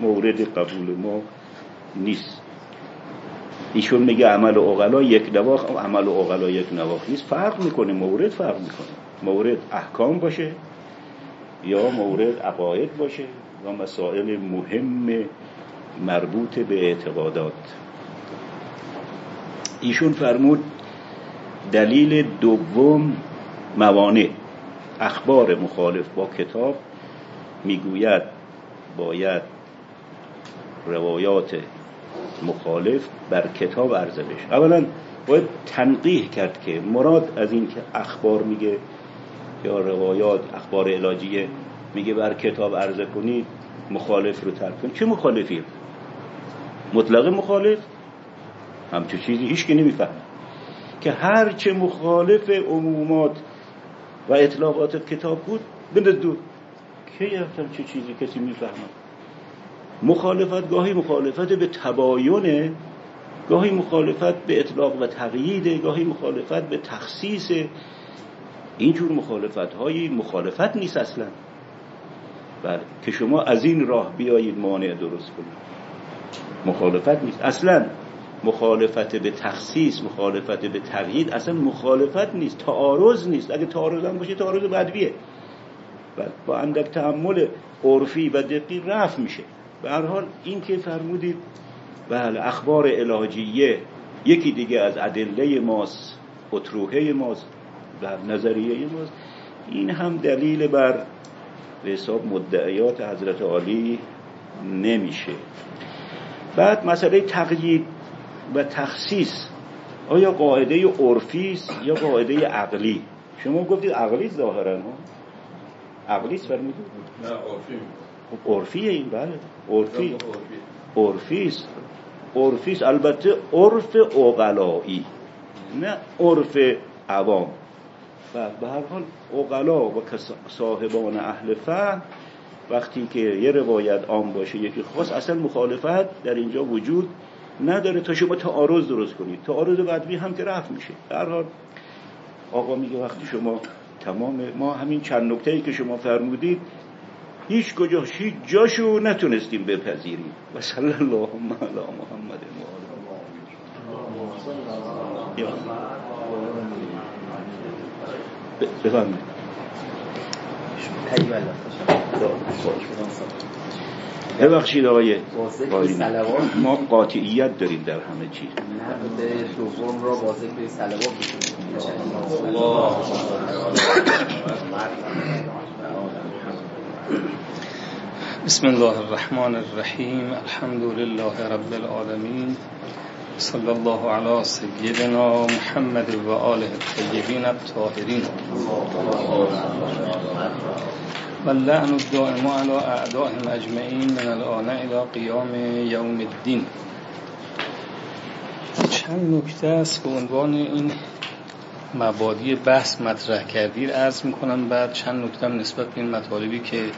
مورد قبول ما نیست. ایشون میگه عمل اقلا یک نواخ عمل اقلا یک نواخ نیست. فرق می‌کنه مورد فرق می‌کنه. مورد احکام باشه یا مورد عقاید باشه و مسائل مهم مربوط به اعتقادات. ایشون فرمود دلیل دوم موانع. اخبار مخالف با کتاب می‌گوید باید روایات مخالف بر کتاب عرضه بشه. اولا باید تنقیح کرد که مراد از این که اخبار میگه یا روایات اخبار علاجیه میگه بر کتاب عرضه کنید مخالف رو ترک کنید. چه مخالفی؟ مطلق مخالف؟ همچون چیزی هیچ که نمیفهم که هرچه مخالف عمومات و اطلاقات کتاب بود بنداز دور. کی چه چیزی کسی می‌فهمه؟ مخالفت گاهی مخالفت به تباینه گاهی مخالفت به اطلاق و تقیید گاهی مخالفت به تخصیص اینجور مخالفت هایی مخالفت نیست اصلا. بله که شما از این راه بیایید مانع درست کنید. مخالفت نیست. اصلا مخالفت به تخصیص مخالفت به تقیید اصلا مخالفت نیست. تعارض نیست. اگه تعارض هم باشه تعارض بدویه. بله با اندک تعمل عرفی و دقی رفت میشه. به هر حال این که فرمودید بله اخبار الهجیه یکی دیگه از ادله ماست اطروحه ماست. و نظریه ماست. این هم دلیل بر به حساب مدعیات حضرت عالی نمیشه. بعد مسئله تقیید و تخصیص. آیا قاعده عرفی است یا قاعده عقلی؟ شما گفتید عقلی ظاهرا ها؟ عقلی فرمودید؟ نه عرفی. خب عرفیه این بله. عرفی. عرفی. است عرفی است البته عرف اقلایی نه عرف عوام. و به هر حال اقلا و صاحبان اهل فهم وقتی که یه روایت عام باشه یکی خاص اصلا مخالفت در اینجا وجود نداره تا شما تعارض درست کنید. تعارض بدوی هم که رفت میشه. در حال آقا میگه وقتی شما تمام ما همین چند نکته ای که شما فرمودید هیچ کجا هیچ جاشو نتونستیم بپذیریم. و صلی الله علی محمد و بفرمایید. ببخشید آقای ما قاطعیت داریم در همه چیز نقد دوم را با ذکر سلوات بسم الله الرحمن الرحیم. الحمد لله رب العالمین. صلی الله علی سیدنا محمد و آله الطیبین الطاهرین و اللعن الدائم على اعدائهم اجمعین من الان الى قیام یوم الدین چند نکته است به عنوان این مبادی بحث مطرح کردید عرض می‌کنم. بعد چند نکته نسبت به این مطالبی که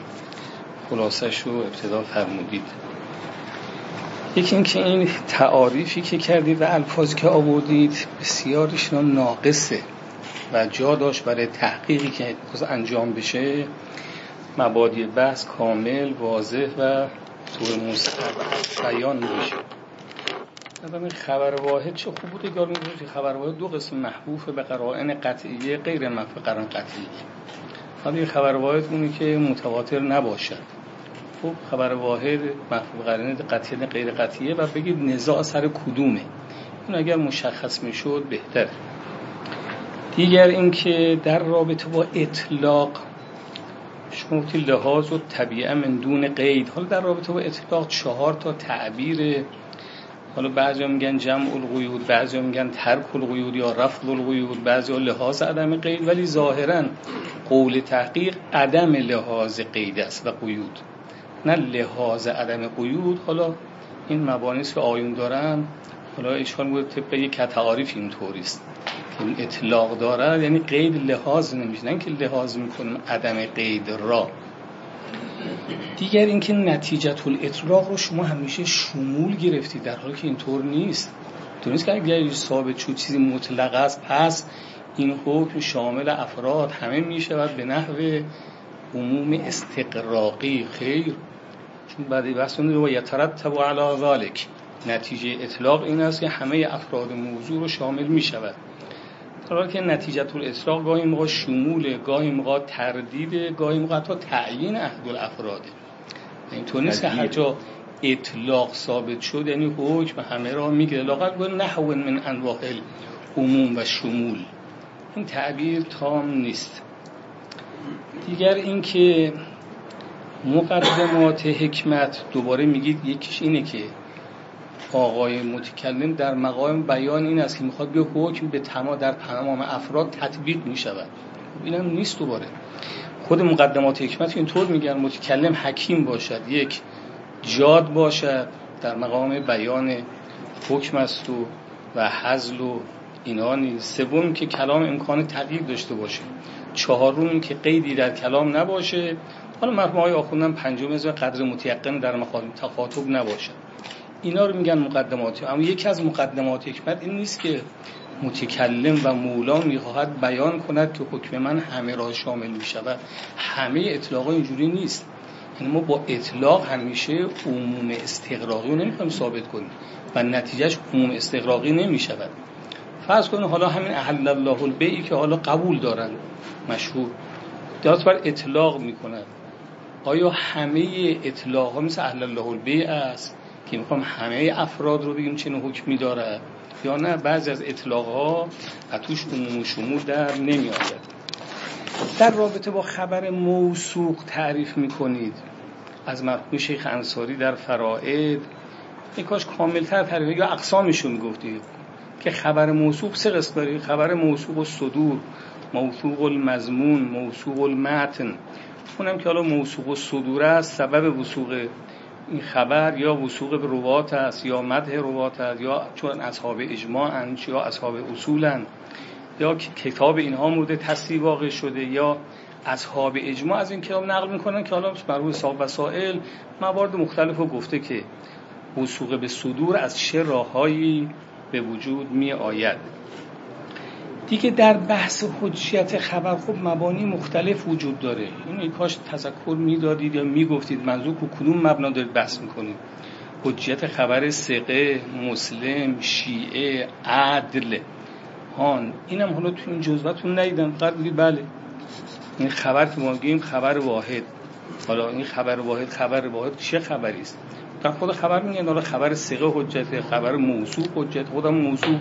خلاصش رو ابتدا فرمودید. یکی اینکه این تعاریفی که کردید و الفاظی که آوردید بسیارشون ناقصه و جا داشت برای تحقیقی که انجام بشه. مبادی بحث کامل واضح و طور بیان بشه این خبر واحد چه خوب بوده؟ گار خبر واحد دو قسم محبوف به قرائن قطعیه غیر محبوف قرائن قطعیه خبر واحد اونی که متواتر نباشد. خب خبر واحد محبوب قرائن قطعیه غیر قطعیه و بگید نزاع سر کدومه. اون اگر مشخص می‌شد بهتر. دیگر اینکه در رابطه با اطلاق شما لحاظ و طبیعه من دون قید. حالا در رابطه با اطلاق چهار تا تعبیر. حالا بعضی میگن جمع القیود بعضی میگن ترک القیود یا رفض القیود بعضی لحاظ عدم قید ولی ظاهرا قول تحقیق عدم لحاظ قید است و قیود. نه لحاظ عدم قیود. حالا این مبانیست که آیون دارن. حالا اشکال بود طبق یک تعاریف این طوریست. این اطلاق داره یعنی قید لحاظ نمیشه. نه که لحاظ می‌کنیم عدم قید را. دیگر اینکه نتیجه الاطلاق رو شما همیشه شمول گرفتید در حالی که اینطور نیست. نیست که اگر ثابت شد چیزی مطلق است پس این حکم شامل افراد همه می‌شود. به نحو عموم استقراقی. خیر. چون بعدی بحث و یترتب علی ذالک نتیجه اطلاق این است که همه افراد موضوع رو شامل می شود حالا که نتیجه الاطلاق گاهی موقع شمول گاهی موقع تردید گاهی موقع تا تعیین عهد الافراده اینطور نیست که هر جا اطلاق ثابت شد یعنی حکم همه را می‌گیره. لاقل گفت نحو من انواع عموم و شمول. این تعبیر تام نیست. دیگر اینکه مقدمات حکمت دوباره میگید یکیش اینه که آقای متکلم در مقام بیان این است که می‌خواد به حکم به تمام در تمام افراد تطبیق می‌شود. اینم نیست دوباره. خود مقدمات حکمت اینطور میگن متکلم حکیم باشد یک جاد باشد در مقام بیان حکم است و و حزل و اینا نیست. سوم که کلام امکان تغییر داشته باشه. چهارم که قیدی در کلام نباشه. حالا مرحوم های آخوندن پنجم از قدر متیقن در مخاطب تخاطب نباشه اینا رو میگن مقدمات اما یکی از مقدمات حکمت این نیست که متکلم و مولا می‌خواهد بیان کند که حکم من همه را شامل می‌شود. همه اطلاق اینجوری نیست. یعنی ما با اطلاق همیشه عموم استقراقی رو نمی‌خوایم ثابت کنیم و نتیجهش عموم استقراقی نمی‌شود. فرض کنید حالا همین احل الله البیعی که حالا قبول دارن مشهور. داد بر اطلاق می‌کنن. آیا همه اطلاق ها مثل اهل الله البیع است که می‌خوام همه افراد رو بگیم چنین حکمی داره یا نه؟ بعضی از اطلاق ها توش عموم شمول در نمی آید در رابطه با خبر موسوق تعریف می‌کنید. از مرحوم شیخ انصاری در فرائد یک کاش کاملتر تعریف یا اقسامشون می‌گفتید که خبر موسوق سه قسم خبر موسوق و صدور موثوق المزمون موثوق المتن. اونم که حالا موثوق و صدور است سبب وسوق این خبر یا وسوق به روات است یا مده روات است یا چون اصحاب اجماع انچ یا اصحاب اصولن یا کتاب اینها مورد تصدیق واقع شده یا اصحاب اجماع از این کتاب نقل می‌کنن که حالا بر صاحب وسائل موارد مختلف رو گفته که وسوق به صدور از چه راههایی به وجود می آید دیگه در بحث حجیت خبر خب مبانی مختلف وجود داره. این کاش تذکر می‌دادید یا می‌گفتید منظور که کدوم مبنا دارید بحث می‌کنید؟ حجیت خبر سقه مسلم شیعه عدل. هان اینم حالا تو این جزوتون ندیدم. فقط بله. این خبر که ما خبر واحد. حالا این خبر واحد خبر واحد چه خبری است؟ خود خبر میگن حالا خبر سقه حجت خبر موضوع حجت. خودم موضوع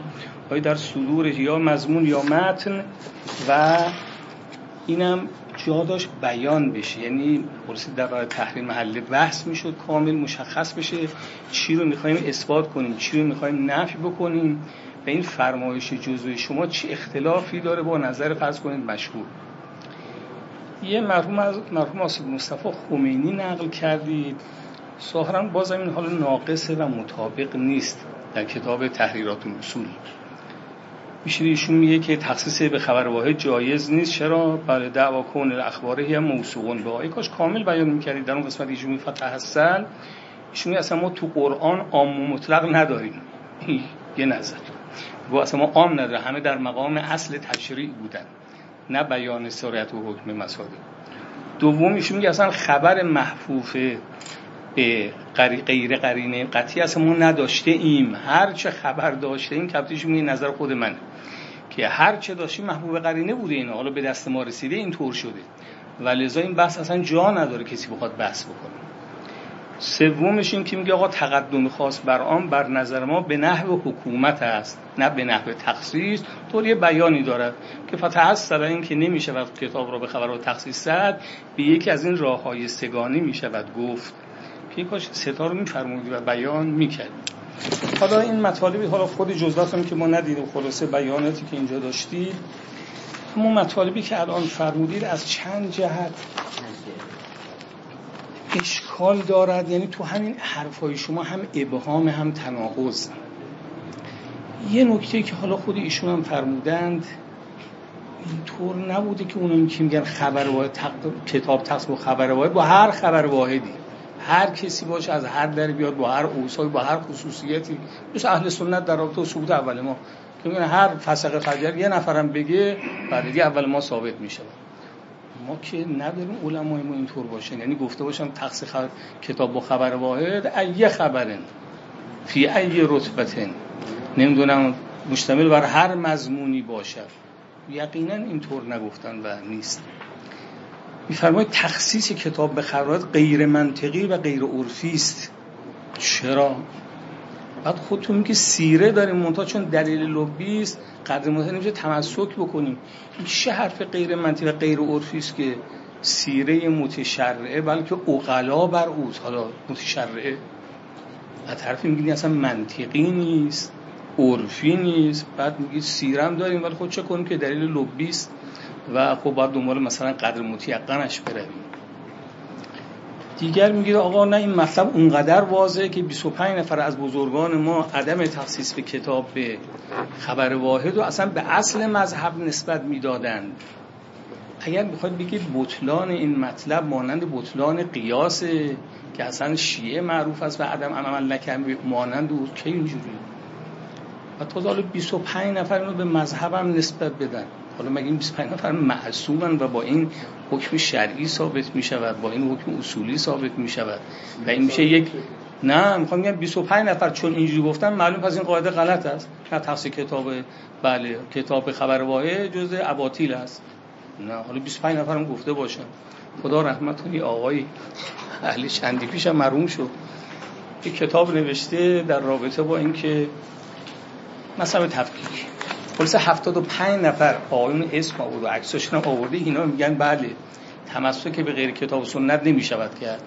های در صدورش یا مضمون یا متن و اینم جا داشت بیان بشه. یعنی خلاصی در برای تحریم محل بحث می‌شد کامل مشخص بشه چی رو می‌خوایم اثبات کنیم چی رو می‌خوایم نفی بکنیم و این فرمایش جزوی شما چی اختلافی داره با نظر فرض کنید مشهور. یه مرحوم از مرحوم آسیب مصطفی خمینی نقل کردید. ظاهرا بازم این حال ناقصه و مطابق نیست در کتاب تحریرات اصول. میشه ایشون میگه که تخصیص به خبر واحد جایز نیست. چرا؟ بله دعوا کن الاخباره هم موسوقون به آیه کاش کامل بیان می‌کردید. در اون قسمت ایشون می فتح حسن. ایشون اصلا ما تو قرآن عام مطلق نداریم. یه نظر. و اصلا ما عام نداره همه در مقام اصل تشریع بودن. نه بیان سرعت و حکم مساله دوم ایشون میگه اصلا خبر محفوف به غیر قرینه قطعی اصلا ما نداشته ایم هر چه خبر داشته ایم کبتیش میگه نظر خود منه. که هر چه داشتیم محبوب قرینه بوده اینا. حالا به دست ما رسیده این طور شده. و لذا این بحث اصلا جا نداره کسی بخواد بحث بکنه. سومش این که میگه آقا تقدم خاص بر آن بر نظر ما به نحو حکومت است نه به نحو تخصیص. طور یه بیانی دارد که فتح این که نمیشه وقت کتاب را به خبر و تخصیص زد به یکی از این راه های سگانی می‌شود گفت. که کاش ستا رو میفرمودی و بیان می‌کرد حالا این مطالبی حالا خود جزوات که ما ندیدیم. خلاصه بیاناتی که اینجا داشتید اما مطالبی که الان فرمودید از چند جهت اشکال دارد. یعنی تو همین حرفای شما هم ابهام هم تناقض. یه نکته که حالا خود ایشون هم فرمودند اینطور نبوده که اونم که میگن خبر واحد کتاب تصف و خبر واحد با هر خبر واحدی هر کسی باشه از هر در بیاد با هر اوصاف با هر خصوصیتی. مثل اهل سنت در رابطه ثبوت اول ما که هر فسق فجر یه نفرم بگه بعد اول ما ثابت میشه. ما که نداریم علمای ما اینطور باشه یعنی گفته باشم تقصی خبر کتاب با خبر واحد ای خبرن. فی ای رتبتن. نمی‌دونم مشتمل بر هر مضمونی باشد یقینا اینطور نگفتن و نیست. میفرماید تخصیص کتاب به خبرات غیر منطقی و غیر عرفی است. چرا؟ بعد خودتون میگه سیره داریم منتها چون دلیل لبی است. قدر مطلق نمیشه تمسک بکنیم. این چه حرف غیر منطقی و غیر عرفی است که سیره متشرعه بلکه اقلا بر اوست. حالا متشرعه؟ از طرفی میگید اصلا منطقی نیست عرفی نیست. بعد میگید سیرم داریم. ولی خود چه کنیم که دلیل لبی است؟ و خب باید دنبال مثلا قدر متیقنش برویم دیگر میگه آقا نه این مطلب اونقدر واضحه که 25 نفر از بزرگان ما عدم تخصیص به کتاب به خبر واحد و اصلا به اصل مذهب نسبت می‌دادند. اگر بخواید بگید بطلان این مطلب مانند بطلان قیاسه که اصلا شیعه معروف است و عدم عمل نکرد مانند او که اینجوری؟ و تا حالا 25 نفر اینو به مذهبم نسبت بدن. حالا مگه این 25 نفر معصومن و با این حکم شرعی ثابت می شود با این حکم اصولی ثابت می شود و این میشه یک نه می‌خوام بگم 25 نفر چون اینجوری گفتن معلوم پس این قاعده غلط است. که تفسیر کتاب بله کتاب خبر واحد جزء اباطیل است. نه حالا 25 نفر هم گفته باشن. خدا رحمت کنی آقای اهل چندی پیش هم مرحوم شد. که کتاب نوشته در رابطه با اینکه مثلا تفکیک. خلاصه 75 نفر آقایون اسم آورد و عکساشون آورده اینا میگن بله تمسک به غیر کتاب و سنت نمی‌شود کرد.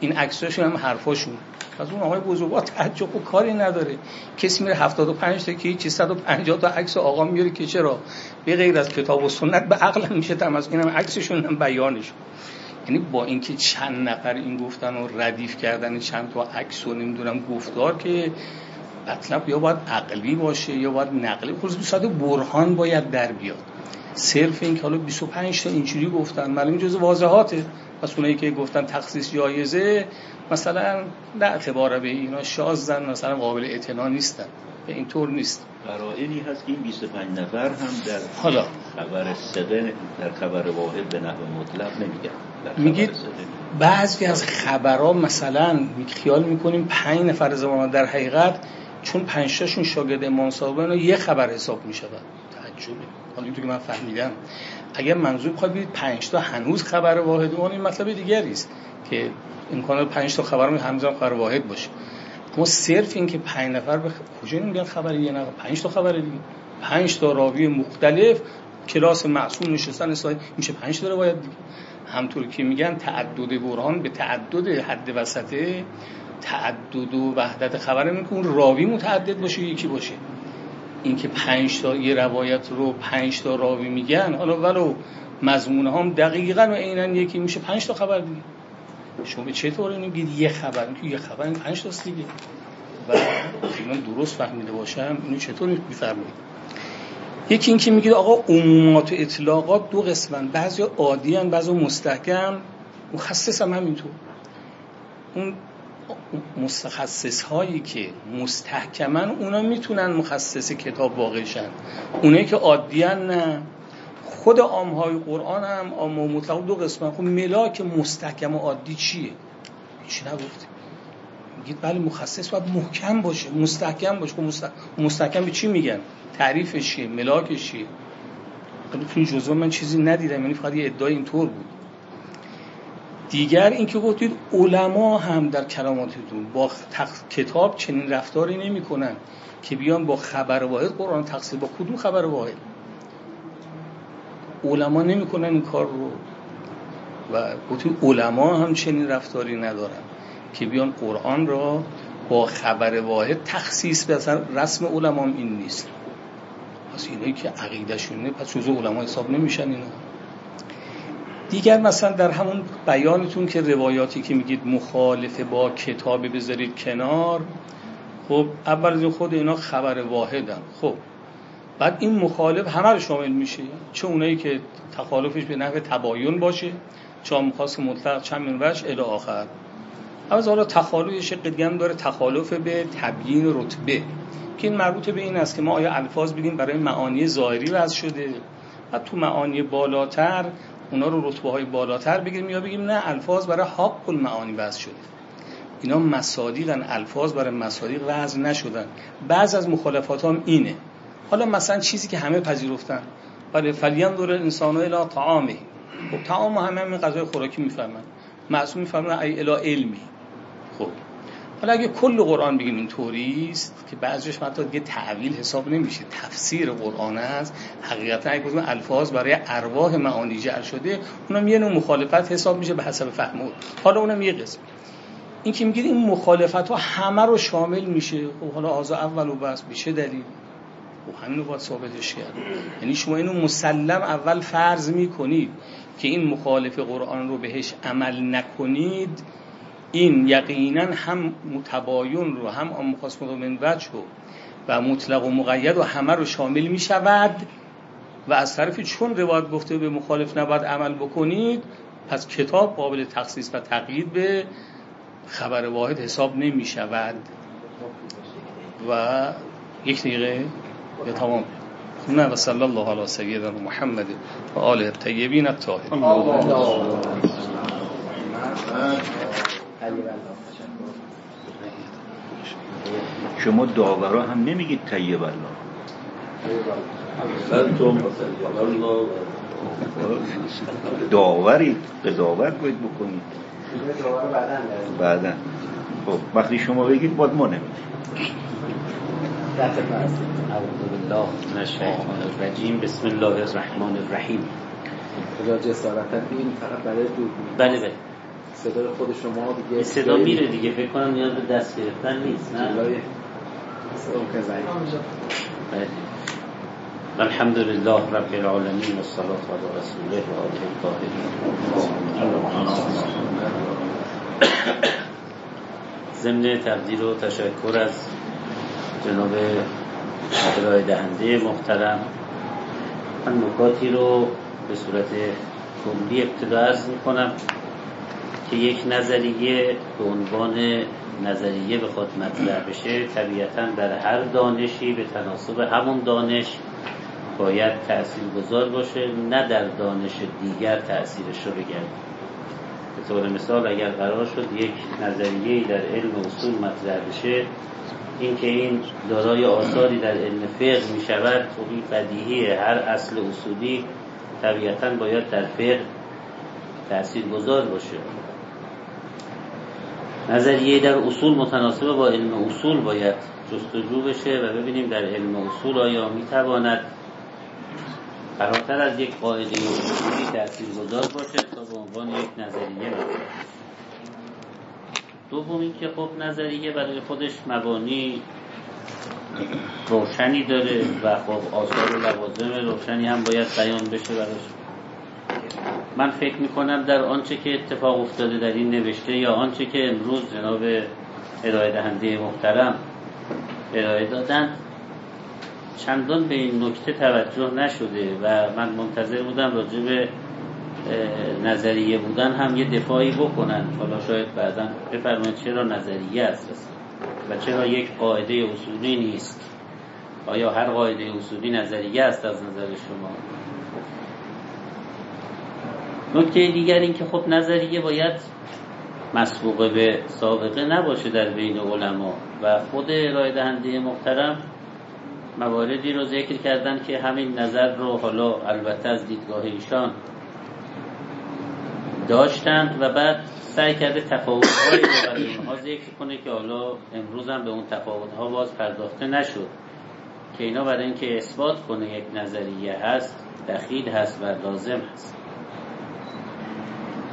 این عکساشون هم حرفاشون. از اون آقای بزرگوار تعجب و کاری نداره. کسی میره 75 تا که هیچ 150 تا عکس آقا میاره که چرا؟ به غیر از کتاب و سنت به عقل میشه تمسک. اینم عکسشون هم بیانشون. یعنی با اینکه چند نفر این گفتن و ردیف کردن چند تا عکس و نمی‌دونم گفتار که مطلب یا باید عقلی باشه یا باید نقلی خصوص صد برهان باید در بیاد. صرف این که حالا 25 تا اینجوری گفتن معلوم جز واضحاته. پس اونایی که گفتن تخصیص جایزه مثلا نه اعتبار به اینا شازن مثلا قابل اعتنا نیستن. به این طور نیست. قرائنی هست که این 25 نفر هم در حالا. خبر سقه در خبر واحد به نحو مطلق نمیگن. میگید بعضی از خبرها مثلا خیال می‌کنیم پنج نفر زمان در حقیقت چون پنجتاشون شاگرد امام صاحب یه خبر حساب می‌شود. تعجبه. حالا که من فهمیدم. اگر منظور بخواد بید پنج تا هنوز خبر واحد اون این مطلب دیگری است که امکان پنج خبر هنوز خبر واحد باشه. اما صرف این که پنج نفر به کجا میگن خبر یه نفر؟ پنج تا خبر دیگه. پنج تا راوی مختلف کلاس معصوم نشستن اصلاحی میشه پنج تا روایت دیگه. همطور که میگن تعدد برهان به تعدد حد وسطه. تعدد و وحدت خبر اینه که اون راوی متعدد باشه یکی باشه. اینکه پنج تا یه روایت رو پنج تا راوی میگن حالا ولو مضمون هم دقیقا و عینا یکی میشه پنج تا خبر دیگه. شما چطور میگید یه خبر؟ اینکه یه خبر این پنج تاست دیگه. و من درست فهمیده باشم اینو چطور میفرمایید؟ یکی اینکه میگید آقا عمومات و اطلاقات دو قسمن. بعضی عادی هن بعضی مستحکم. مخصص هم همینطور. اون متخصص هایی که مستحکمن اونا می‌تونن مخصص کتاب واقع شن. اونایی که عادی نه. خود عام های قرآن هم عام و مطلق دو قسمن خب ملاک مستحکم و عادی چیه؟ چی نگفتی. میگید بله مخصص باید محکم باشه مستحکم باشه. خب مستحکم به چی میگن؟ تعریفش چیه؟ ملاکش چیه؟ تو این جزوه من چیزی ندیدم یعنی فقط یه ادعای اینطور بود. دیگر اینکه گفتید علما هم در کلاماتتون با کتاب چنین رفتاری نمی‌کنن که بیان با خبر واحد قرآن تقصیر با کدوم خبر واحد؟ علما نمی‌کنن این کار رو. و گفتید علما هم چنین رفتاری ندارن که بیان قرآن را با خبر واحد تخصیص بزن رسم علما این نیست. پس اینایی که عقیدشونه پس جزو علما حساب نمیشن اینا. دیگر مثلا در همون بیانتون که روایاتی که میگید مخالفه با کتاب بذارید کنار خب اول از خود اینا خبر واحدن. خب بعد این مخالف همه رو شامل میشه. چه اونایی که تخالفش به نحو تباین باشه چه مخواست مطلق چند من وش الی آخر. اما حالا تخالف شق دیگه هم داره تخالف به تبیین رتبه. که این مربوط به این است که ما آیا الفاظ بگیم برای معانی ظاهری وضع شده؟ و تو معانی بالاتر اونا رو رتبه های بالاتر بگیریم یا بگیم نه الفاظ برای حق المعانی وضع شده. اینا مصادیقن الفاظ برای مصادیق وضع نشدن. بعض از مخالفات هم اینه. حالا مثلا چیزی که همه پذیرفتن. ولی فلیان دور انسان الی طعامه. خب طعام همه همین غذای خوراکی می‌فهمن. معصوم می‌فهمن ای الی علمی. خب حالا اگه کل قرآن بگیم این طوری است که بعضیش حتی دیگه تعویل حساب نمیشه. تفسیر قرآن است. حقیقتا اگه بگیم الفاظ برای ارواح معانی جعل شده اونم یه نوع مخالفت حساب میشه به حسب فهمود. حالا اونم یه قسم این که میگید این مخالفت ها همه رو شامل میشه خب حالا آزا اول و بس چه دلیل؟ خب همین رو باید ثابتش کرد. یعنی شما اینو مسلم اول فرض می‌کنید که این مخالف قرآن رو بهش عمل نکنید این یقینا هم متباین رو هم آن مخاص من وجه و مطلق و مقید و همه رو شامل می شود و از طرفی چون روایت گفته به مخالف نباید عمل بکنید پس کتاب قابل تخصیص و تقیید به خبر واحد حساب نمی شود و یک دقیقه یا تمام. نه و صلی الله علی سیدنا محمد و آله الطیبین الطاهرین. شما داورا هم نمیگید طیب الله. داوری قضاوت باید بکنید. بعدا. خب وقتی شما بگید باید ما نمید بالله من بسم الله الرحمن الرحیم. خدا جسارتا بگیم فقط برای دور بله بله. صدای خود شما دیگه صدا میره دیگه فکر کنم نیاز به دست گرفتن نیست نه؟ بله. الحمد لله رب العالمین والصلاة على رسوله و آله الطاهرین. ضمن تقدیر و تشکر از جناب ارائه دهنده محترم من نکاتی رو به صورت کلی ابتدا ارز می‌کنم. که یک نظریه به عنوان نظریه بخواد مطرح بشه طبیعتا در هر دانشی به تناسب همون دانش باید تأثیر گذار باشه نه در دانش دیگر تأثیرش رو بگرد به طور مثال اگر قرار شد یک نظریه در علم اصول مطرح بشه اینکه این دارای آثاری در علم فقه می شود خب این هر اصل اصولی طبیعتا باید در فقه تأثیر گذار باشه. نظریه در اصول متناسب با علم اصول باید جستجو بشه و ببینیم در علم اصول آیا می تواند فراتر از یک قاعده اصولی تأثیر گذار باشه تا به عنوان یک نظریه دوم اینکه خب نظریه برای خودش مبانی روشنی داره و خب آثار و لوازم روشنی هم باید بیان بشه براش. من فکر می‌کنم در آنچه که اتفاق افتاده در این نوشته یا آنچه که امروز جناب ارائه دهنده محترم ارائه دادن چندان به این نکته توجه نشده و من منتظر بودم راجع به نظریه بودن هم یه دفاعی بکنن. حالا شاید بعدا بفرمایید چرا نظریه است و چرا یک قاعده اصولی نیست؟ آیا هر قاعده اصولی نظریه است از نظر شما؟ نکته دیگر این که خب نظریه باید مسبوقه به سابقه نباشه در بین علما و خود ارائه دهنده محترم مواردی رو ذکر کردن که همین نظر رو حالا البته از دیدگاه ایشان داشتند و بعد سعی کرده تفاوت‌هایی رو برای اونها ذکر کنه که حالا امروز هم به اون تفاوت‌ها باز پرداخته نشد که اینا برای اینکه اثبات کنه یک نظریه هست دخیل هست و لازم هست.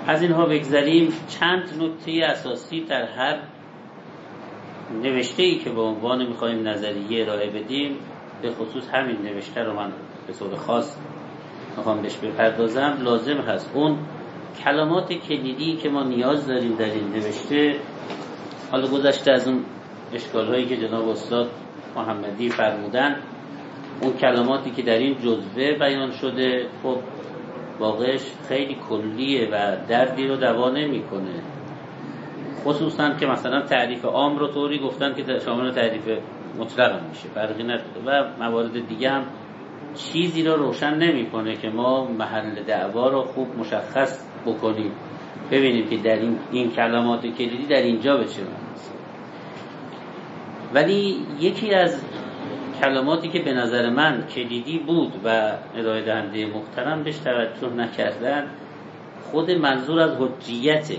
از اینها بگذریم. چند نکته اساسی در هر نوشته ای که به عنوان می‌خوایم نظریه ارائه بدیم به خصوص همین نوشته رو من به صورت خاص می‌خوام بهش بپردازم. لازم هست. اون کلمات کلیدی که ما نیاز داریم در این نوشته حالا گذشته از اون اشکال هایی که جناب استاد محمدی فرمودن اون کلماتی که در این جزوه بیان شده خب واقعش خیلی کلیه و دردی رو دوا نمی‌کنه. خصوصا که مثلا تعریف عام رو طوری گفتن که شامل تعریف مطلق میشه فرقی نداره. و موارد دیگه هم چیزی رو روشن نمی‌کنه که ما محل دعوا رو خوب مشخص بکنیم. ببینیم که در این, این کلمات کلیدی در اینجا به چه ولی یکی از کلماتی که به نظر من کلیدی بود و ارائه دهنده محترم بهش توجه نکردن خود منظور از حجیته.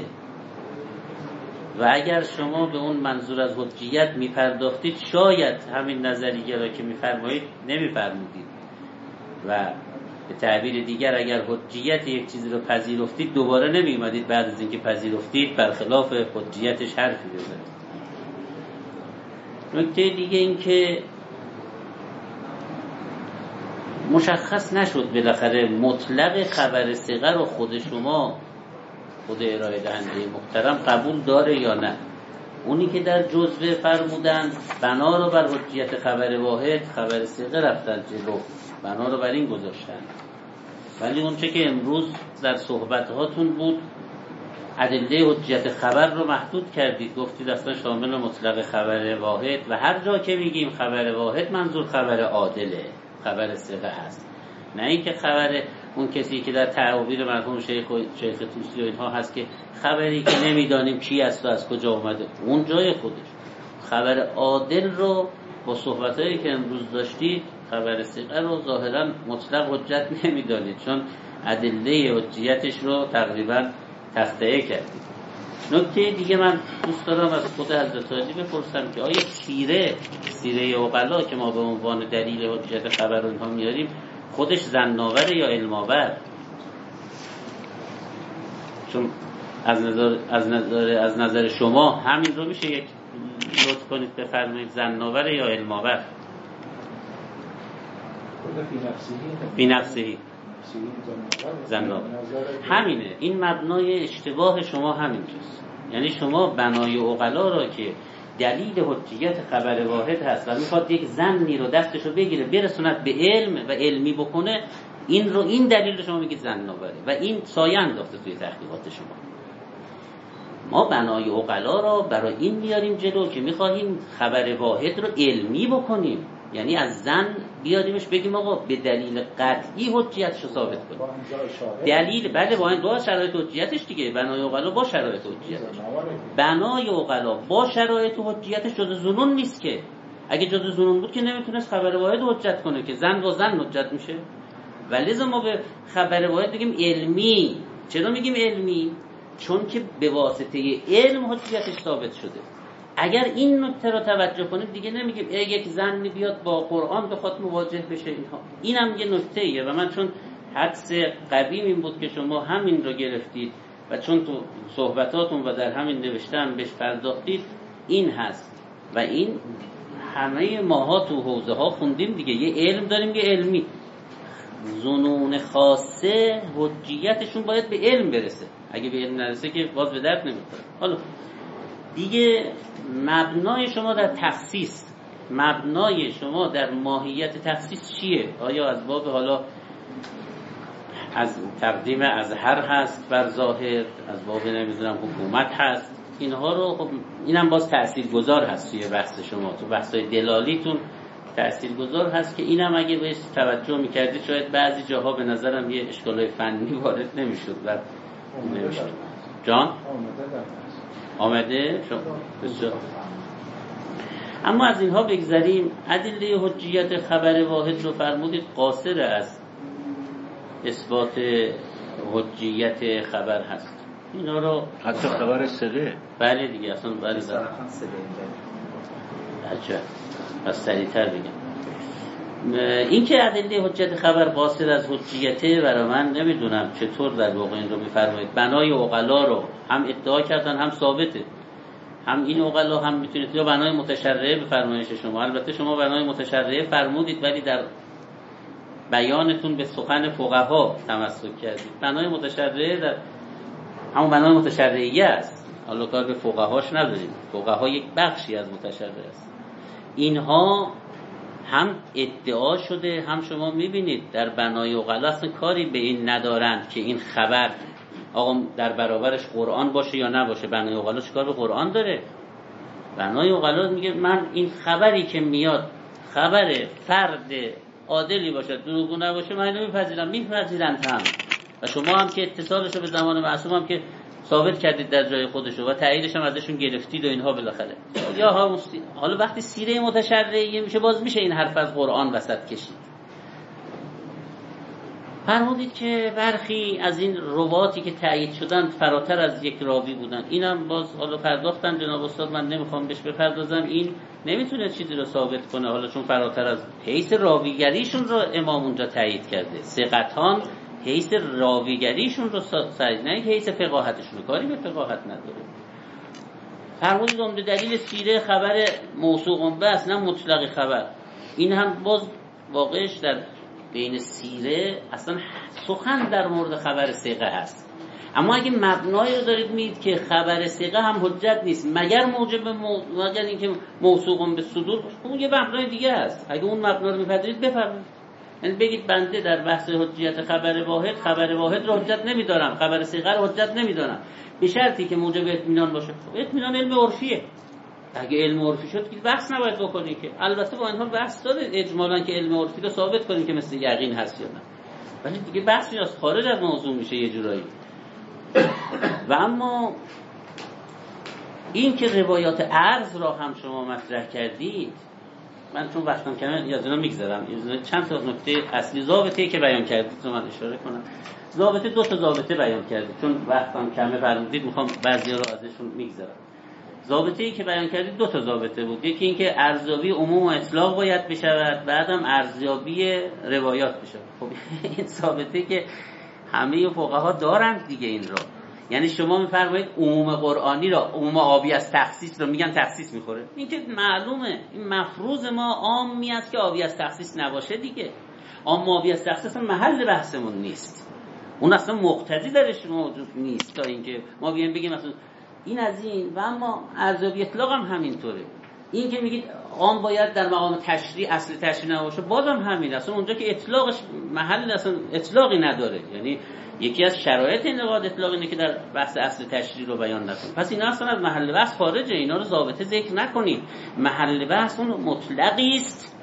و اگر شما به اون منظور از حجیت میپرداختید شاید همین نظریه را که میفرمایید نمیفرمودید. و به تعبیر دیگر اگر حجیت یک چیزی رو پذیرفتید دوباره نمیومدید بعد از اینکه پذیرفتید برخلاف حجیتش حرفی بزنید. نکته دیگه این که مشخص نشد بالاخره مطلق خبر سقه رو خود شما خود ارائه دهنده محترم قبول داره یا نه؟ اونی که در جزوه فرمودن بنا رو بر حجیت خبر واحد خبر سقه رفتن جلو بنا رو بر این گذاشتن. ولی اون چه که امروز در صحبت هاتون بود ادله حجیت خبر رو محدود کردید. گفتید اصلا شامل مطلق خبر واحد و هر جا که میگیم خبر واحد منظور خبر عادله. خبر سقه هست. نه اینکه خبر اون کسی که در تعابیر مرحوم شیخ شیخ توسی و اینها هست که خبری که نمی‌دانیم کی است و از کجا آمده اون جای خودش. خبر عادل رو با صحبتهایی که امروز داشتید خبر سقه رو ظاهرا مطلق حجت نمی‌دانید چون ادله حجیتش رو تقریبا تخته کردید. نکته دیگه من دوست دارم از خود حضرت علی بپرسم که آیا سیره سیره اوقلا که ما به عنوان دلیل حجت خبر اونها میاریم خودش زناور یا علماور؟ چون از نظر, از نظر, از نظر شما همین رو میشه یک لطف کنید بفرمایید زناور یا علماور؟ بی نفسهی زناور همینه. این مبنای اشتباه شما همینجاست. یعنی شما بنای اقلا را که دلیل حجیت خبر واحد هست و می‌خواد یک زنی رو دستش رو بگیره برسوند به علم و علمی بکنه این رو این دلیل رو شما میگید زن نابره و این سایه انداخته توی تحقیقات شما. ما بنای اقلا را برای این میاریم جلو که می‌خواهیم خبر واحد رو علمی بکنیم. یعنی از زن بیاریمش بگیم آقا به دلیل قطعی حجیتش رو ثابت کنیم دلیل بله با این با شرایط حجیتش دیگه. بنای اوغلا با شرایط حجیتش بنای اوغلا با شرایط حجیتش جز زنون نیست که. اگه جز زنون بود که نمی‌تونست خبر واحد حجت کنه که زن با زن حجت میشه. ولی ما به خبر واحد بگیم علمی. چرا میگیم علمی؟ چون که به واسطه علم حجیتش ثابت شده. اگر این نکته رو توجه کنید دیگه نمیگیم یک زن بیاد با قرآن بخواد مواجه بشه اینها. اینم یه نکته ایه و من چون حدس قدیم این بود که شما همین رو گرفتید و چون تو صحبتاتون و در همین نوشتن بهش پرداختید این هست. و این همه ماها تو حوزه ها خوندیم دیگه. یه علم داریم یه علمی. زنون خاصه حجیتشون باید به علم برسه. اگه به علم نرسه که باز به درد نمی‌خوره. حالا دیگه مبنای شما در تخصیص مبنای شما در ماهیت تخصیص چیه؟ آیا از باب حالا از تقدیم از هر هست بر ظاهر از باب نمی‌دونم حکومت هست؟ اینها رو خب اینم باز تأثیر گذار هست توی بحث شما تو بحث های دلالیتون تأثیر گذار هست که اینم اگه بهش توجه می‌کردی شاید بعضی جاها به نظرم یه اشکال فنی وارد نمی‌شد و نمی‌شد. جان؟ آمده؟ بسیار. اما از اینها بگذریم. ادله حجیت خبر واحد رو فرمودید قاصر از اثبات حجیت خبر هست. اینا رو حتی خبر سره بله دیگه اصلا بله عجب پس سریعتر بگم. این که ادله حجت خبر قاصر از حجیته برای من نمی‌دونم چطور در واقع این رو میفرمایید. بنای اقلا رو هم ادعا کردن هم ثابته. هم این اقلا هم می‌تونید یا بنای متشرعه به فرمایش شما. البته شما بنای متشرعه فرمودید ولی در بیانتون به سخن فقها تمسک کردید. بنای متشرعه در همون بنای متشرعیه است. حالا کار به فقهاش نداریم. فقها یک بخشی از متشرعه است. اینها هم ادعا شده هم شما می‌بینید. در بنای اقلا اصلا کاری به این ندارند که این خبر آقا در برابرش قرآن باشه یا نباشه. بنای اقلا کار به قرآن داره؟ بنای اقلا میگه من این خبری که میاد خبر فرد عادلی باشه دروغو نباشه من اینو میپذیرم میپذیرند هم و شما هم که اتصالش به زمان معصوم هم که ثابت کردید در جای خودشو و تاییدش هم ازشون گرفتید و اینها بالاخره. یا حالا وقتی سیره متشرعیه میشه باز میشه این حرف از قرآن وسط کشید. فرمودید که برخی از این رواتی که تایید شدن فراتر از یک راوی بودن. اینم باز حالا پرداختن جناب استاد من نمی‌خوام بهش بپردازم. این نمی‌تونه چیزی رو ثابت کنه حالا چون فراتر از حیث راویگریشون رو امام اونجا تایید کرده. سقطان حیث راویگریشون رو سعید نه حیث فقاهتشون کاری به فقاهت نداره فرمودید عمده دلیل سیره خبر موثوق به نه مطلق خبر. این هم باز واقعش در بین سیره اصلا سخن در مورد خبر سیقه هست. اما اگه مبنایی رو دارید میید که خبر سیقه هم حجت نیست مگر موجب مو... مگر اینکه موثوق به صدور اون یه مبنای دیگه هست اگه اون مبنا رو میپذیرید بفرمایید. یعنی بگید بنده در بحث حجیت خبر واحد خبر واحد رو حجت نمیدارم. خبر صغر رو حجت نمیدارم. به شرطی که موجب اطمینان باشه. خب اطمینان علم عرفیه. اگه علم عرفی شد که بحث نباید بکنی که. البته با اینها بحث داره. اجمالا که علم عرفی رو ثابت کنیم که مثل یقین هست یا نه. ولی دیگه بحثی از خارج از موضوع میشه یه جورایی. و اما این که روایات عرض را هم شما مطرح کردید من چون وقتم کمه از اینا میگذرم چند تا نکته اصلی. ضابطه که بیان کردید رو من اشاره کنم. ضابطه دو تا ضابطه بیان کردید. چون وقتم کمه فرمودید می‌خوام بعضی رو ازشون میگذرم ضابطه که بیان کردید دو تا ضابطه بود. یکی اینکه ارزیابی عموم و اطلاق باید بشود بعدم ارزیابی روایات بشود. خب این ضابطه که همه فقها دارند دیگه این رو یعنی شما میفرمایید عموم قرآنی را عموم آبی از تخصیص رو میگن تخصیص می‌خوره؟ این که معلومه این مفروض ما عامی است که آبی از تخصیص نباشه دیگه. عام آبی از تخصیص محل بحثمون نیست. اون اصلا مقتضی درش موجود نیست تا اینکه ما بیایم بگیم مثلا این از این و اما ارزیابی اطلاق هم همینطوره. این که میگید عام باید در مقام تشریع اصل تشریع نباشه بازم همین اصلا اونجا که اطلاقش محل اصلا اطلاقی نداره. یعنی یکی از شرایط انقاد اطلاق اینه که در بحث اصل تشریع رو بیان نکنید پس اینا اصلا از محل بحث خارجه اینا رو ضابطه ذکر نکنید محل بحث اون مطلقی است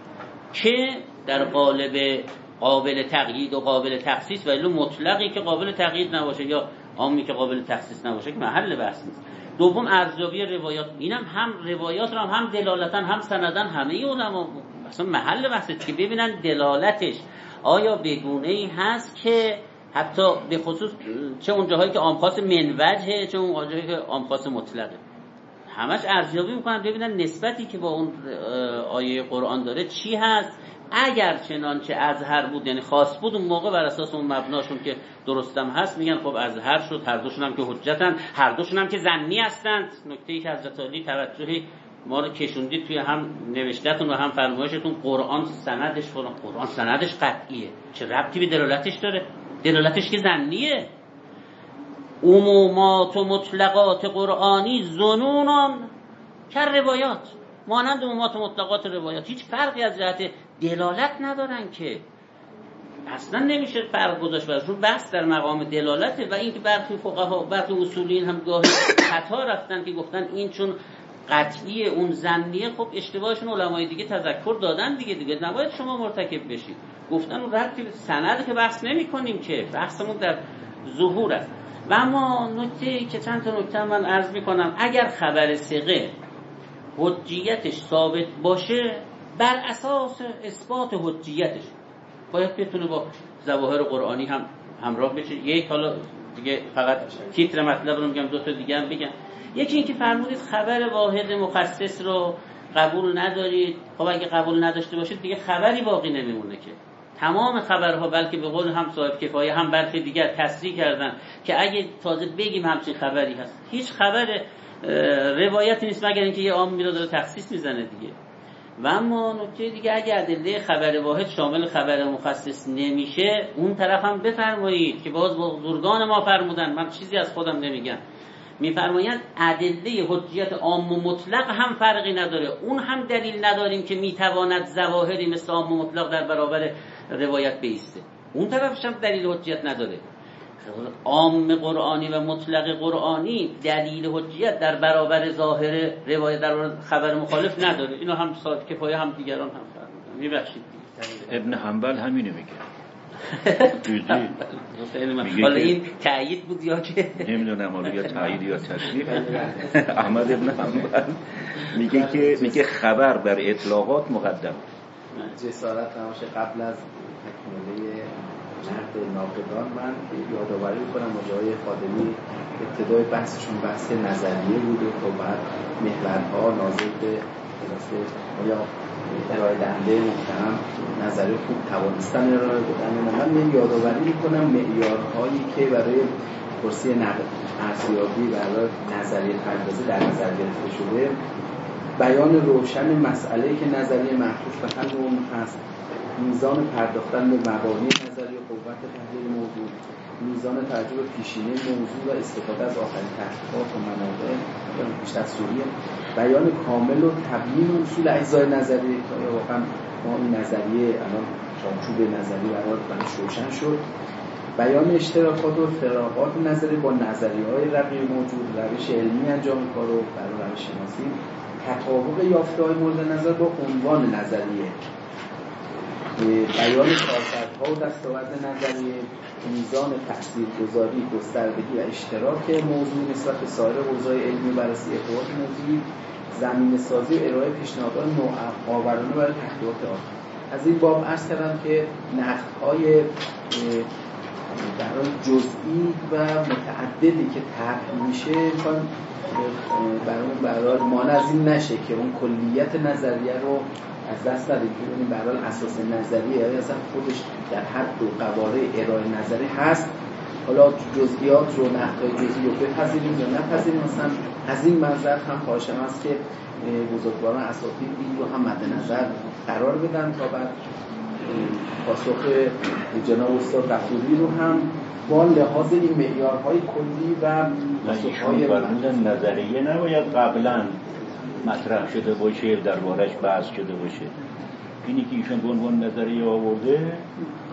که در قالب قابل تقیید و قابل تخصیص و مطلقی که قابل تقیید نباشه یا عامی که قابل تخصیص نباشه که محل بحث نیست. دوم ارزیابی روایات. اینم هم روایات رو هم, هم دلالتا هم سندن همه علما اصلا محل بحثه. که ببینن دلالتش آیا بگونه ای هست که حتی به خصوص چه اون جاهایی که آمخاص منوجه چه اون جاهایی که آمخاص مطلقه. همش ارزیابی می‌کنن ببینن نسبتی که با اون آیه قرآن داره چی هست. اگر چنانچه ازهر بود یعنی خاص بود اون موقع بر اساس اون مبناشون که درستم هست میگن خب ازهر شد هر دوشون هم که حجتن هر دوشون هم که زنی هستند. نکته ای که حضرت علی توجهی ما رو کشوندید توی هم نوشتهتون و هم فرمایشتون قرآن سندش قرآن سندش قطعیه. چه ربطی به دلالتش داره؟ دلالتش که زنیه عمومات و مطلقات قرآنی زنونان که روایات مانند عمومات و مطلقات روایات. هیچ فرقی از جهت دلالت ندارن که. اصلا نمیشه فرق گذاشت براشون بحث در مقام دلالته و اینکه برخی فقها برخی اصولین هم گاهی خطا رفتن که گفتن این چون قطعی اون زنیه خب اشتباهشون علمای دیگه تذکر دادن دیگه دیگه نباید شما مرتکب بشید. گفتن اون رد سند که بحث نمی کنیم که بحثمون در ظهور است. و اما نکته که چند تا نکته من عرض می کنم اگر خبر سقه حجیتش ثابت باشه بر اساس اثبات حجیتش باید بتونه با ظواهر قرآنی هم همراه بشه. یک حالا دیگه فقط تیتر مطلب رو میگم دو تا دیگه هم بگم. یکی اینکه فرمودید خبر واحد مخصص رو قبول ندارید. خب اگه قبول نداشته باشید دیگه خبری باقی نمیمونه که. تمام خبرها بلکه به قول هم صاحب کفایه هم برخی دیگر تصریح کردن که اگه تازه بگیم همچین خبری هست. هیچ خبر روایتی نیست مگر اینکه یه عام میره داره تخصیص می‌زنه دیگه. و اما نکته دیگه اگر ادله خبر واحد شامل خبر مخصص نمیشه اون طرف هم بفرمایید که باز بزرگان ما فرمودن. من چیزی از خودم نمیگم. میفرمایند ادله حجیت عام و مطلق هم فرقی نداره. اون هم دلیل نداریم که می‌تواند ظواهری مثل عام و مطلق در برابر روایت بیسته. اون طرفش هم دلیل حجیت نداره. عام قرآنی و مطلق قرآنی دلیل حجیت در برابر ظاهر روایت در خبر مخالف نداره. اینو هم ساد کفایه هم دیگران هم فرمودن. میبخشید. ابن حنبل همینو میگه. حالا این تایید بود یا که نمی‌دونم حالا یا تایید یا تصدیق احمد ابن حنبل میگه که میگه خبر بر اطلاقات مقدم. جسارت نماشه قبل از تکمیله نقد ناقدان من یادآوری کنم مجای خادمی ابتدای بحثشون بحث نظریه بود و خب بعد محورها ناظر به یا ارائه دهنده محترم نظریه خوب توانستن ارائه بدن. من یادآوری می‌کنم معیارهایی که برای کرسی ارزیابی برای نظریه پردازی در نظر گرفته شده. بیان روشن مسئله که نظریه محفوظ به حل اون هست. میزان پرداختن به مبانی نظری قوت تحلیل موضوع. میزان توجه پیشینه موضوع و استفاده از آخرین تحقیقات و منابع بیشتر سوریه. بیان کامل و تبیین اصول اجزای نظری که واقعا ما این نظریه الان چارچوب نظری برای روشن شد. بیان اشتراکات و فراغات نظری با نظریه های رقیب موجود روش علمی انجام کار و برای روش شناسی. تطابق یافته های مورد نظر با عنوان نظریه. بیان کارکردها و دستاورد نظریه میزان گذاری گستردگی و اشتراک موضوع نسبت به سایر حوزه‌های علمی بررسی ارتباط موضوعی زمین سازی و ارائه پیشنهادات نوآورانه برای تحقیقات آن. از این باب عرض کردم که نقدهای برای جزئی و متعددی که طرح میشه امکان برای مان از این نشه که اون کلیت نظریه رو از دست ندید ببینیم برای اساس نظریه یا اصلا خودش در حد دو قواره ارائه نظری هست. حالا جزئیات رو نقدهای جزئی رو بپذیریم یا نپذیریم. مثلا از این منظر هم خواهشم است که بزرگواران اساتید این رو هم مد نظر قرار بدن تا بعد پاسخ جناب استاد غفوری رو هم با لحاظ این معیارهای کلی و پاسخهای نظریه نباید قبلا مطرح شده باشه دربارش بحث شده باشه. اینی که ایشون به عنوان نظریه آورده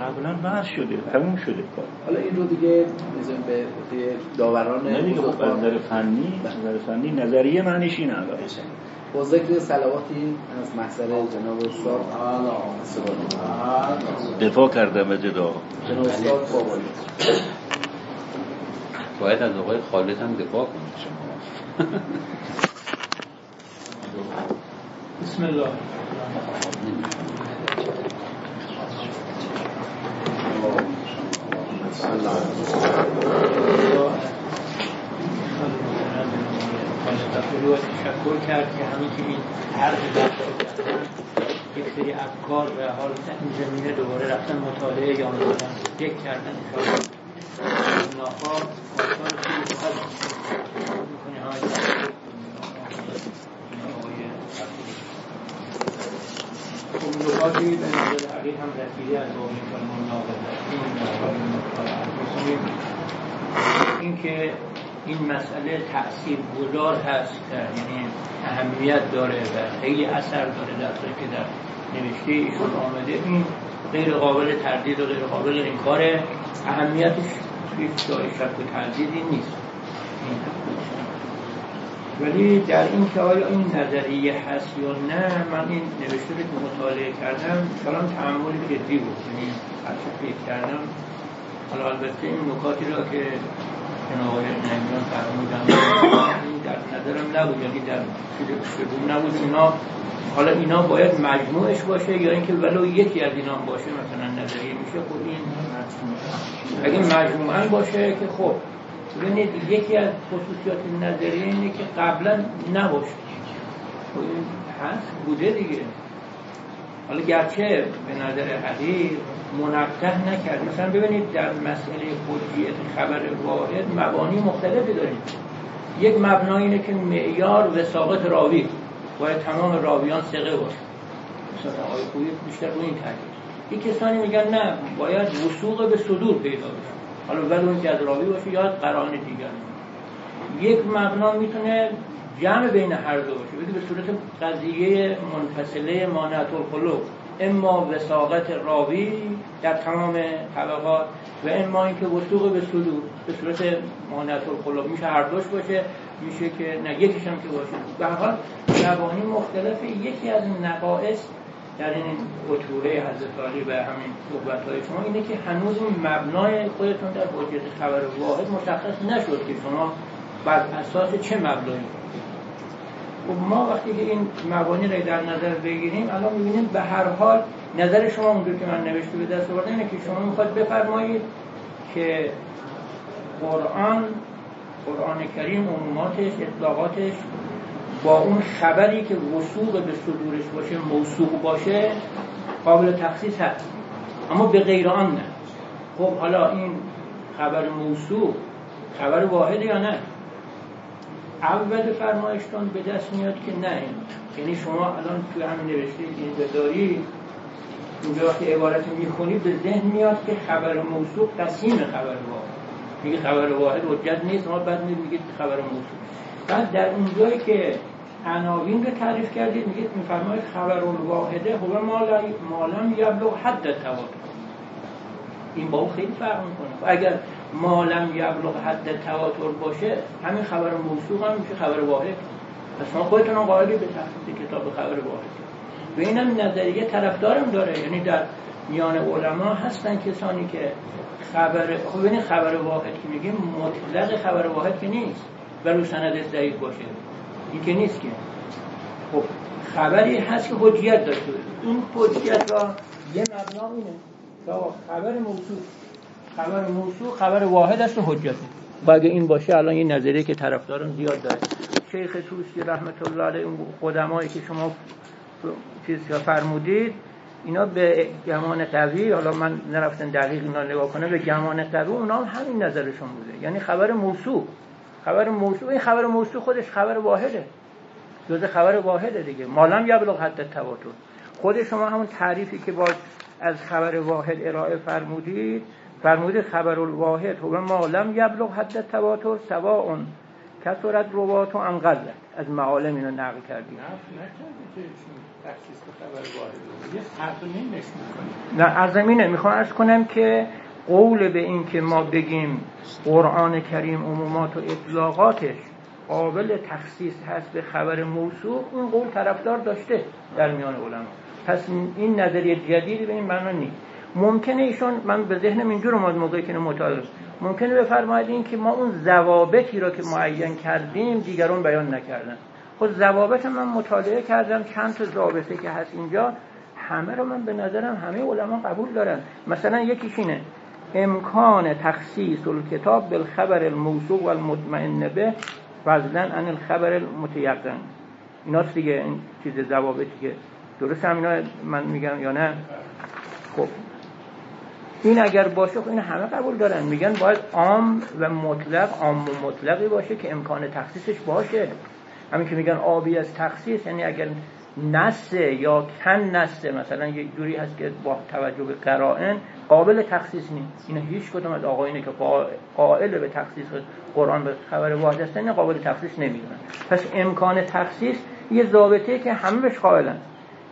قبلا بحث شده تموم شده کار. حالا این رو دیگه به داوران نه دیگه خب نظر فنی نظر فنی نظریه معنیش اینه با ذکر سلواتی از محضر جناب استاد دفاع کرده به جدا. جناب استاد بابایی باید از آقای خالد هم دفاع کنید شما. بسم الله. رو تشکر کرد که همین که این حرف یک سری افکار و حال این زمینه دوباره رفتن مطالعه یا دادن یک کردن ناخواه آثار خیلی خوب می‌کنی های خب نکاتی به نظر حقیق هم از که این مسئله تأثیر گذار هست یعنی اهمیت داره و خیلی اثر داره در که در نوشته ایشون آمده. این غیر قابل تردید و غیر قابل انکار اهمیتش هیچ جای شک و تردیدی نیست. ولی در این که آیا این نظریه هست یا نه من این نوشته که مطالعه کردم کلام تعمل جدی بود. یعنی هرچه فکر کردم. حالا البته این نکاتی را که جناب آقای نمیدان فرمودن در نظرم نبود یعنی در شدوم نبود. اینا حالا اینا باید مجموعش باشه یا اینکه ولو یکی از اینا باشه مثلا نظریه میشه خب این اگه مجموعا باشه که خب ببینید یکی از خصوصیات نظریه اینه که قبلا نباشه. خب این هست؟ بوده دیگه. حالا گرچه به نظر حدیث منقه نکرد. مثلا ببینید در مسئله حجیت خبر واحد مبانی مختلفی داریم. یک مبنا اینه که معیار وساقت راوی. باید تمام راویان سقه باشه. مثلا آقای خوبی بیشتر روی این تاکید یک کسانی میگن نه باید وسوق به صدور پیدا بشه. حالا ولو اینکه از راوی باشه یا قران دیگر یک مبنا می‌تونه جمع بین هر دو باشه. بگید به صورت قضیه منفصله مانعت الخلق اما وساقت راوی در تمام طبقات و اما اینکه وسوق به صدور به صورت مانعت الخلق میشه هر دوش باشه میشه که نه یکیش هم که باشه. به حال مبانی مختلف یکی از نقائص در این اطوره حضرت علی و همین صحبت های شما اینه که هنوز این مبنای خودتون در حجیت خبر واحد مشخص نشد که شما بر اساس چه مبنایی؟ خب ما وقتی که این مبانی را در نظر بگیریم الان می‌بینیم به هر حال نظر شما اونجور که من نوشته به دست آوردم اینه که شما می‌خواد بفرمایید که قرآن قرآن کریم عموماتش اطلاقاتش با اون خبری که وسوق به صدورش باشه موسوق باشه قابل تخصیص هست. اما به غیر آن نه. خب حالا این خبر موسوق خبر واحد یا نه؟ اول فرمایشتون به دست میاد که نه. یعنی شما الان توی همین نوشته این داری اونجا وقتی عبارت می‌خونی به ذهن میاد که خبر موسوق قسیم خبر واحد. میگه خبر واحد حجت نیست ما بعد میگید خبر موسوق بعد در اونجایی که عناوین رو تعریف کردید میگید میفرمایید خبر الواحده هو مالم یبلغ حد تواتر. این با خیلی فرق می‌کنه. اگر مالم یبلغ حد تواتر باشه همین خبر موثوق هم میشه خبر واحد. پس شما خودتون قائلی به تخصیص کتاب خبر واحد. و اینم نظریه طرفدارم داره. یعنی در میان علما هستن کسانی که خبر خب ببینید خبر واحد که میگیم مطلق خبر واحد که نیست و رو سندش ضعیف باشه. این که نیست که. خب خبری هست که حجیت داشته این حجیت را یه مبنا اینه. خبر موضوع خبر موضوع خبر واحد است و حجت. و اگه این باشه الان یه نظریه که طرفداران زیاد داره. شیخ توسی رحمت الله علیه اون قدمایی که شما چیز فرمودید اینا به گمان قوی حالا من نرفتن دقیق اینا نگاه کنم به گمان قوی اونا هم همین نظرشون بوده. یعنی خبر موضوع خبر موضوع این خبر موضوع خودش خبر واحده. جز خبر واحده دیگه. مالم یبلغ حد تواتر. خود شما همون تعریفی که با از خبر واحد ارائه فرمودید فرمودید خبر الواحد هو ما لم یبلغ حد تواتر سواء کثرت روات و انقلت از معالم اینو نقل کردیم. نه از زمینه. می‌خوام ارز کنم که قول به این که ما بگیم قرآن کریم عمومات و اطلاقاتش قابل تخصیص هست به خبر موصوف اون قول طرفدار داشته در میان علما. پس این نظریه جدیدی به این معنا نیست. ممکنه ایشون من به ذهنم اینجور اومد موقعی که مطالعه ممکنه بفرمایید این که ما اون ضوابطی رو که معین کردیم دیگران بیان نکردن. خب ضوابط من مطالعه کردم چند تا ضابطه که هست اینجا. همه رو من به نظرم همه علما قبول دارن. مثلا یکیش اینه امکان تخصیص الکتاب بالخبر الموثوق و المطمئن به فضلا عن الخبر المتیقن. ایناست دیگه این چیز ضوابطی که درست هم اینا من میگم یا نه؟ خب. این اگر باشه خب این همه قبول دارن. میگن باید عام و مطلق عام و مطلقی باشه که امکان تخصیصش باشه. همین که میگن آبی از تخصیص یعنی اگر نسه یا کن نسه مثلا یک جوری هست که با توجه به قرائن قابل تخصیص نیست. این هیچ کدوم از آقایینه که قائل به تخصیص قرآن به خبر واحد هستن قابل تخصیص نمی‌دونن. پس امکان تخصیص یه ضابطه که همه بهش قائلن.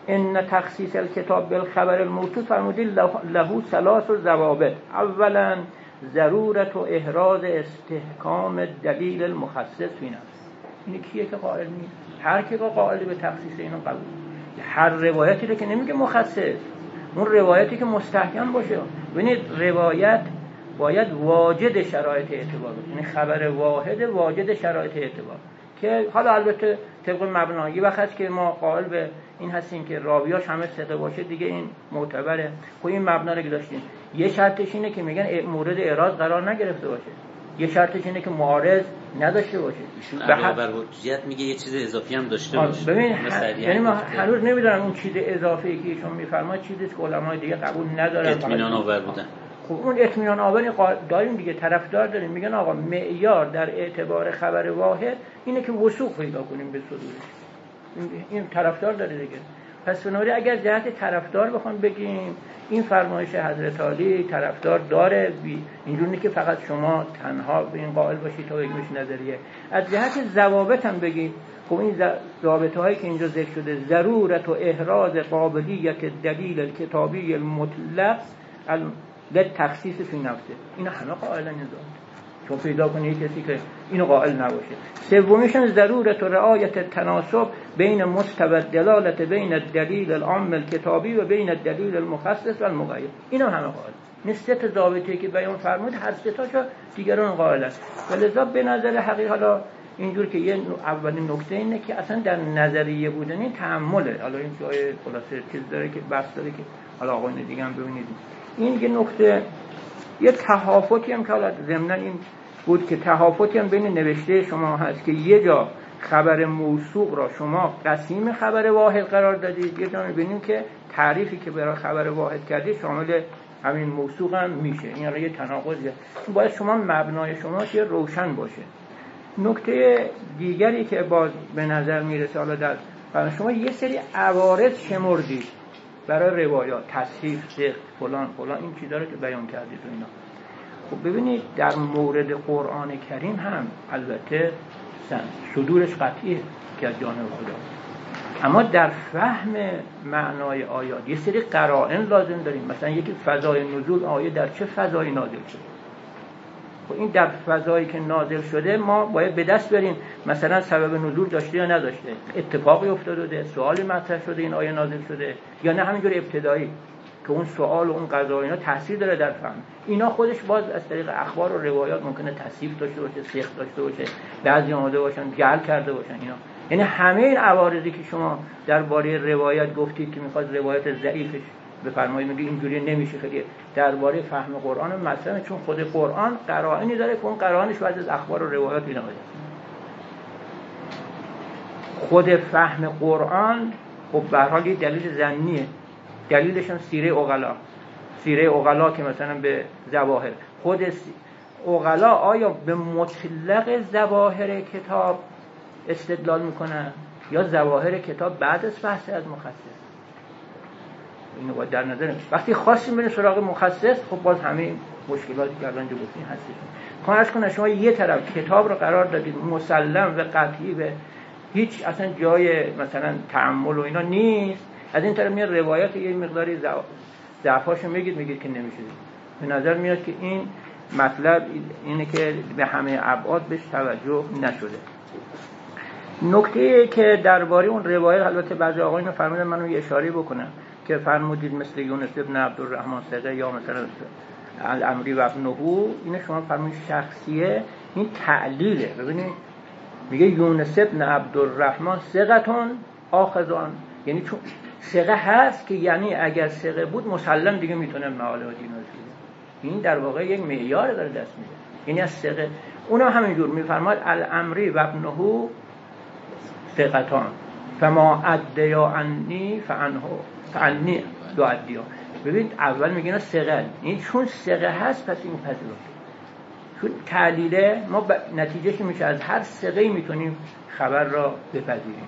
ان تخصیص الکتاب بالخبر الموتو فرمودی له ثلاث و ضوابط. اولا ضرورت و احراز استحکام دلیل المخصص فی نفس. این کیه که قائل نیست؟ هر کی قائل به تخصیص اینو قبول. هر روایتی رو که نمیگه مخصص. اون روایتی که مستحکم باشه. ببینید روایت باید واجد شرایط اعتبار یعنی خبر واحد واجد شرایط اعتبار. که حالا البته طبق مبنا یه وقت که ما قائل به این هستیم که راویاش همه ثقه باشه دیگه این معتبره. خب این مبنا رو که داشتیم. یه شرطش اینه که میگن مورد اعراض قرار نگرفته باشه. یه شرطش اینه که معارض نداشته باشه. به بر حجیت میگه یه چیز اضافی هم داشته باشه. ببین یعنی ما هنوز نمی‌دونم اون چیز اضافی که ایشون میفرماد چیزی که علمای دیگه قبول ندارن. اطمینان آور بودن. خب اون اطمینان آوری داریم دیگه طرفدار داریم. میگن آقا معیار در اعتبار خبر واحد اینه که وسوق پیدا کنیم به صدورش این طرفدار داره دیگه. پس بنابراین اگر جهت طرفدار بخوام بگیم این فرمایش حضرت علی طرفدار داره. اینجوری که فقط شما تنها به این قائل باشید تا بگیمش نظریه. از جهت ضوابط هم بگیم. خب این ضابطه هایی که اینجا ذکر شده ضرورت و احراز قابلیت دلیل کتابی المطلق به تخصیص فی نفسه اینا همه قائل نظام چون پیدا کنه کسی که اینو قائل نباشه. سومیشون ضرورت و رعایت تناسب بین مستوى دلالت بین دلیل العام الکتابی و بین دلیل المخصص و المغیر. اینا همه قائل. نسبت ضابطه که بیان فرمود هر سه تاشو دیگران قائلن ولذا به نظر حقیقت حالا اینجور که یه اولین نکته اینه که اصلا در نظریه بودن این حالا این جای خلاصه چیز داره که بحث داره که حالا آقایون دیگه هم ببینید. این یه نکته یه تحافتی هم که حالا ضمن این بود که تحافتی هم بین نوشته شما هست که یه جا خبر موثوق را شما قسیم خبر واحد قرار دادید یه جا می‌بینیم که تعریفی که برای خبر واحد کردید شامل همین موثوق هم میشه. این یه تناقضیه. باید شما مبنای شما یه روشن باشه. نکته دیگری که باز به نظر می‌رسه حالا در شما یه سری عوارض شمردید. برای روایات تصحیف سخت فلان فلان این چیزا رو که بیان کردید اینا. خب ببینید در مورد قرآن کریم هم البته صدورش قطعیه که از جانب خدا. اما در فهم معنای آیات یه سری قرائن لازم داریم. مثلا یکی فضای نزول آیه در چه فضایی نازل شده؟ خب این در فضایی که نازل شده ما باید به دست بریم. مثلا سبب نزول داشته یا نداشته؟ اتفاقی افتاده سوالی مطرح شده این آیه نازل شده. یا نه همینجور ابتدایی که اون سوال و اون قضا اینا تاثیر داره در فهم. اینا خودش باز از طریق اخبار و روایات ممکنه تصیف داشته باشه سیخ داشته باشه. بعضی آماده باشن گل کرده باشن اینا. یعنی همه این عوارضی که شما درباره روایت گفتید که می‌خواد روایت ضعیفش بفرمایید میگه اینجوری نمیشه. خیلی درباره فهم قرآن مثلا چون خود قرآن قرائنی داره که اون قرائنش بعد از اخبار و روایات اینا خود فهم قرآن خب به حال یه دلیل زنیه. دلیلش هم سیره اغلا سیره اغلا که مثلا به زواهر. خود اغلا آیا به مطلق زواهر کتاب استدلال می‌کنن یا زواهر کتاب بعد از بحث از مخصص؟ اینو باید در نظر وقتی خواستیم بریم سراغ مخصص خب باز همه مشکلاتی که الان گفتیم هستش خواهش کنه شما یه طرف کتاب رو قرار دادید مسلم و قطعی به هیچ اصلا جای مثلا تعمل و اینا نیست. از این طرف میاد روایت یه مقداری ضعفاشو میگید میگید که نمیشه. به نظر میاد که این مطلب اینه که به همه ابعاد بهش توجه نشده. نکته که درباره اون روایت البته بعضی آقایون فرمودن منو یه اشاره بکنم. که فرمودید مثل یونس ابن عبدالرحمن سقه یا مثلا الامری و ابنهو اینه شما فرمودید شخصیه این تعلیله. ببینید میگه یونس ابن عبدالرحمن سقتون آخذان. یعنی چون سقه هست که یعنی اگر سقه بود مسلم دیگه می‌تونه معاله و این در واقع یک معیار داره دست میده. یعنی از سقه اونا همینجور میفرماد الامری و ابنهو ثقتان. فما ادیا عنی فعنهو فعنی دو ادیا ببینید اول میگن سقه این چون سقه هست پس این پذیرفته چون تعلیله ما نتیجه که میشه از هر سقه می‌تونیم خبر را بپذیریم.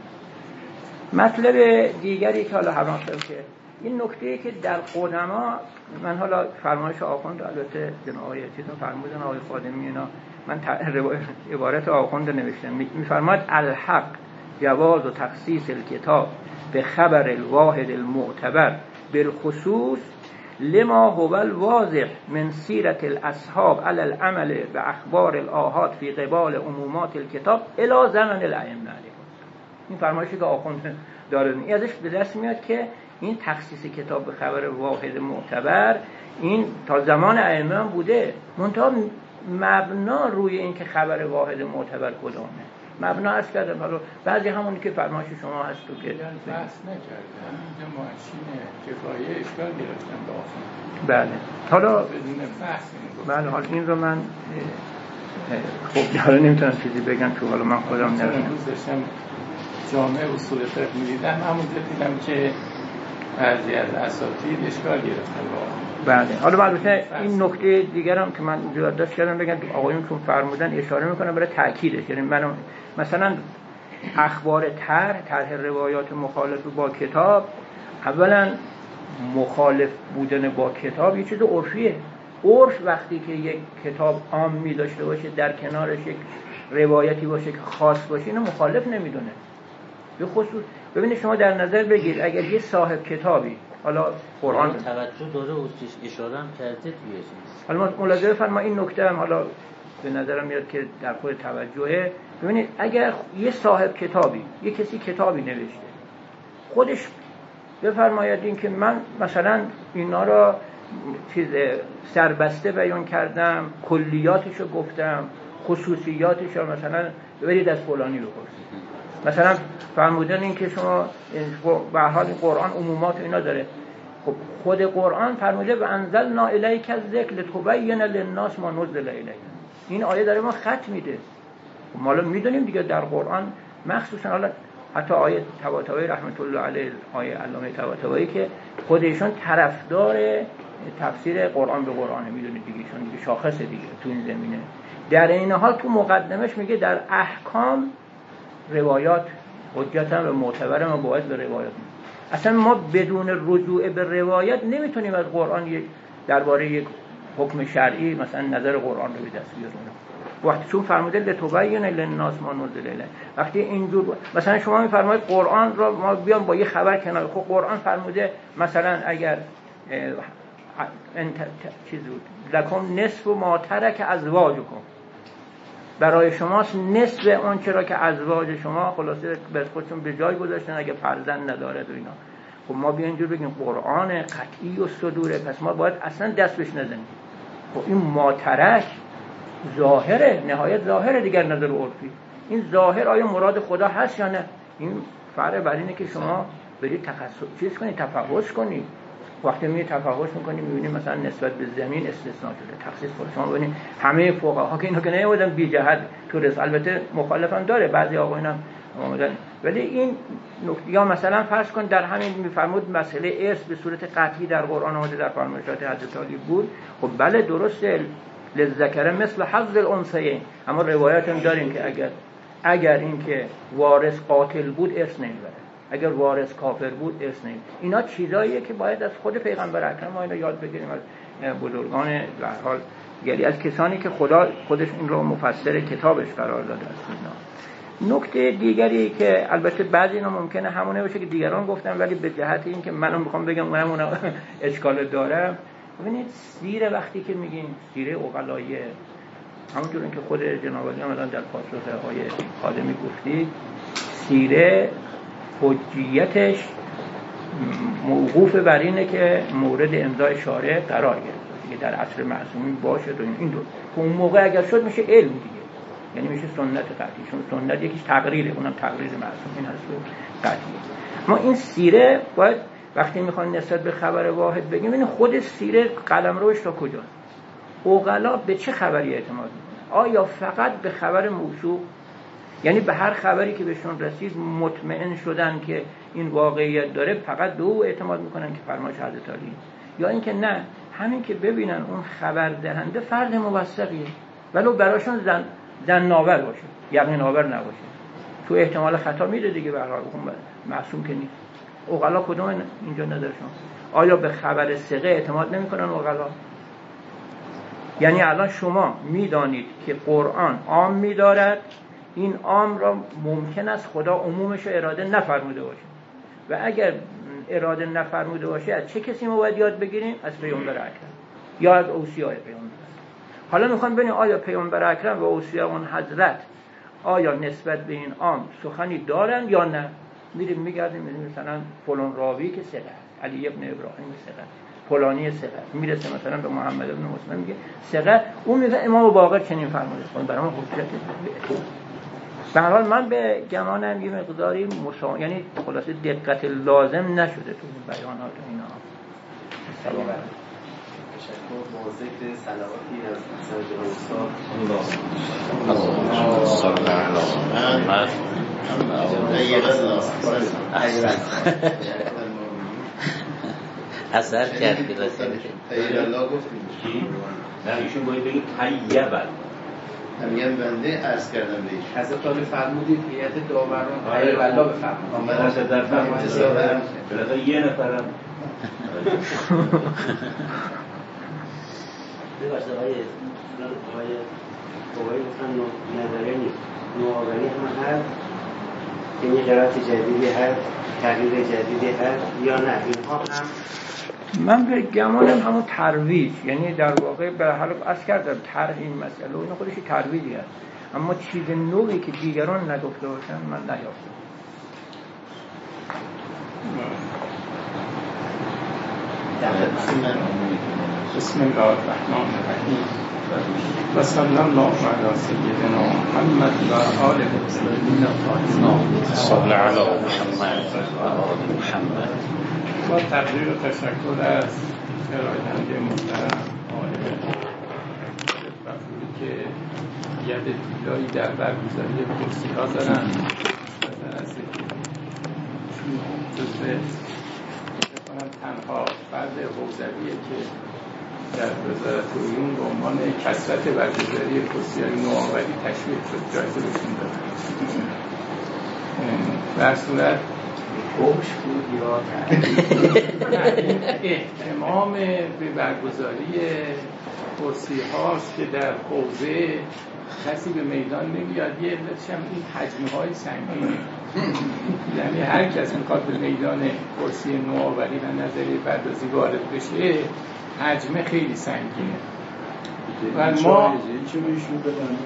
مطلب دیگری که حالا حرام که این نکته که در قدما من حالا فرمایش آخوند البته جناب آقای چیز فرمودن آقای خادمی اینا من عبارت آخوند نوشتم. میفرماد الحق. جواز و تخصیص الکتاب به خبر الواحد المعتبر بالخصوص لما هو الواضح من سیرت الاصحاب على العمل و اخبار الاحاد فی قبال عمومات الکتاب الى زمن الائمه این فرمایشی که آخوند داره. این ازش به دست میاد که این تخصیص کتاب به خبر واحد معتبر این تا زمان ائمه بوده. منتها مبنا روی این که خبر واحد معتبر کدامه. مبنا از کردم. حالا بعضی همونی که فرمایش شما هست تو که بحث نکردم. اینجا ماشین کفایه اشکال گرفتم بله. حالا بدون بحث بله حالا این رو من خب حالا نمی‌تونم چیزی بگم تو حالا من خودم نمی‌دونم. امروز داشتم جامعه اصول فقه می‌دیدم. همونجا دیدم که بعضی از اساتید اشکال گرفتن بله. حالا البته این نکته دیگرم که من داشت کردم بگم آقایون چون فرمودن اشاره می‌کنم برای تاکیدش یعنی من مثلا اخبار طرح طرح روایات مخالف با کتاب. اولا مخالف بودن با کتاب یه چیز عرفیه. عرف وقتی که یک کتاب عام می داشته باشه در کنارش یک روایتی باشه که خاص باشه اینو مخالف نمی‌دونه. به خصوص ببینید شما در نظر بگیر اگر یه صاحب کتابی حالا قرآن توجه داره اشاره هم کرده توی حالا ملاحظه فرما این نکته هم حالا به نظرم میاد که در خود توجهه. ببینید اگر یه صاحب کتابی یه کسی کتابی نوشته خودش بفرماید این که من مثلا اینا را چیز سربسته بیان کردم کلیاتش رو گفتم خصوصیاتش رو مثلا برید از فلانی بپرسید مثلا فرمودن این که شما به حال قرآن عمومات اینا داره. خب خود قرآن فرموده و انزلنا الیک الذکر لتبین للناس ما نزل الیک. این آیه داره ما خط میده. ما می‌دونیم دیگه در قرآن مخصوصا حالا حتی آیه طباطبایی رحمت الله علیه آیه علامه طباطبایی که خودشون طرفدار تفسیر قرآن به قرآن. می‌دونید دیگه چون دیگه شاخص دیگه تو این زمینه. در این حال تو مقدمش میگه در احکام روایات حجت و معتبر ما باید به روایات اصلا ما بدون رجوع به روایت نمی‌تونیم از قرآن درباره یک حکم شرعی مثلا نظر قرآن رو به دست بیاریم وقتی چون فرموده لتبین للناس ما نزل الیه. وقتی اینجور مثلا شما میفرمایید قرآن رو ما بیام با یه خبر کنار. خب قرآن فرموده مثلا اگر. چیز لکم نصف ما ترک ازواجکم. برای شماست نصف اون چرا که ازواج شما خلاصه به خودشون به جای گذاشتن اگه فرزند ندارد و اینا. خب ما بیا اینجور بگیم قرآن قطعی و صدوره. پس ما باید اصلا دست بهش نزنیم. خب این ماترک ظاهره نهایت ظاهره دیگر نظر عرفی. این ظاهر آیا مراد خدا هست یا نه؟ این فرق بر اینه که شما برید تخصص چیز کنید تفحص کنید. وقتی می تفحص می‌کنیم می‌بینیم مثلا نسبت به زمین استثناء شده تخصیص خود. شما ببینید همه فقها که اینو که نیومدن بی جهت تو البته مخالفم داره بعضی اومدن ولی این نکته یا مثلا فرض کن در همین میفرمود مسئله ارث به صورت قطعی در قرآن آمده در فرمایشات حضرت علی بود. خب بله درسته لذکره مثل حظ الانثیین. اما روایت هم داریم که اگر اگر اینکه وارث قاتل بود ارث نمی‌بره. اگر وارث کافر بود ارث نمی اینا چیزاییه که باید از خود پیغمبر اکرم ما اینو یاد بگیریم از بزرگان در حال. یعنی از کسانی که خدا خودش این رو مفسر کتابش قرار داده است. اینا نکته دیگری که البته بعضی اینا ممکنه همونه باشه که دیگران گفتن ولی به جهت این که منم می‌خوام بگم منم اون اشکال دارم ببینید سیر وقتی که میگیم سیره اقلای همونطور که خود جناب هم الان در پاسخ های خادمی گفتید سیره حجیتش موقوف بر اینه که مورد امضای شارع قرار گرفت. در عصر معصومین باشه و این دو. که اون موقع اگر شد میشه علم دیگه. یعنی میشه سنت قطعی. چون سنت یکیش تقریره اونم تقریر معصومین هست و قطعیه ما این سیره باید وقتی می‌خوان نسبت به خبر واحد بگیم این خود سیره قلم روش تا کجا. اوغلا به چه خبری اعتماد می‌کنه؟ آیا فقط به خبر موضوع یعنی به هر خبری که بهشون رسید مطمئن شدن که این واقعیت داره فقط به او اعتماد می‌کنن که فرمایش حضرت یا اینکه نه همین که ببینن اون خبر دهنده فرد موثقیه. ولو براشون زن, زن ناور باشه یقین آور نباشه. تو احتمال خطا میده دیگه به معصوم که نیست. اوغلا کدوم اینجا ندارشون آیا به خبر سقه اعتماد نمی‌کنن اوغلا؟ یعنی الان شما می‌دانید که قرآن عام میدارد این عام را ممکن است خدا عمومش رو اراده نفرموده باشه. و اگر اراده نفرموده باشه از چه کسی ما باید یاد بگیریم؟ از پیامبر اکرم. یا از اوصیای پیامبر. حالا می‌خوام ببینیم آیا پیامبر اکرم و اوصیا اون حضرت آیا نسبت به این عام سخنی دارن یا نه؟ میریم میگردیم میریم مثلا فلان راوی که سقه علی ابن ابراهیم سقه فلانی سقه می‌رسه مثلا به محمد ابن مسلم میگه سقه اون میگه امام باقر چنین فرموده خب برای ما حجت به حال من به گمانم یه مقداری مشا... یعنی خلاصه دقت لازم نشده تو بیانات اینا. سلام. تشکر با ذکر صلواتی از سر استاد. اثر کرد که الله گفتیم. نه ایشون باید بگید بنده عرض کردم بهش حضرت فرمودید هیئت داوران آره. والله بفرمایید. آمدن در بالاخره یه نفرم. ببخشید آقای آقای آقای گفتن نظریه نیست نوآوری هم هست یعنی قرارت جدیدی هست تغییر جدیدی هست یا نه اینها هم من به گمانم همون ترویج یعنی در واقع به حال از کردم طرح این مسئله و این خودش ترویجی هست. اما چیز نوعی که دیگران نگفته باشن من نیافتم. بسم الله الرحمن الرحیم. و صلی الله علی سیدنا محمد و آل المسلمین صلی علی محمد و آل محمد. با تقدیر و تشکر از ارائه محترم آقای که ید دیلایی در برگزاری کرسی ها دارن. جزء تنها فرد حوزویه که در وزارت علوم به عنوان کسرت برگزاری های نوآوری تشویق شد. جایزه بشون دادن در صورت گمش بود یا احتمام به برگزاری کرسی هاست که در حوزه کسی به میدان نمیاد. یه علتش هم این حجمه های سنگینه. یعنی هر کس می‌خواد به میدان کرسی نوآوری و نظری پردازی وارد بشه حجمه خیلی سنگینه. و ما چه بدن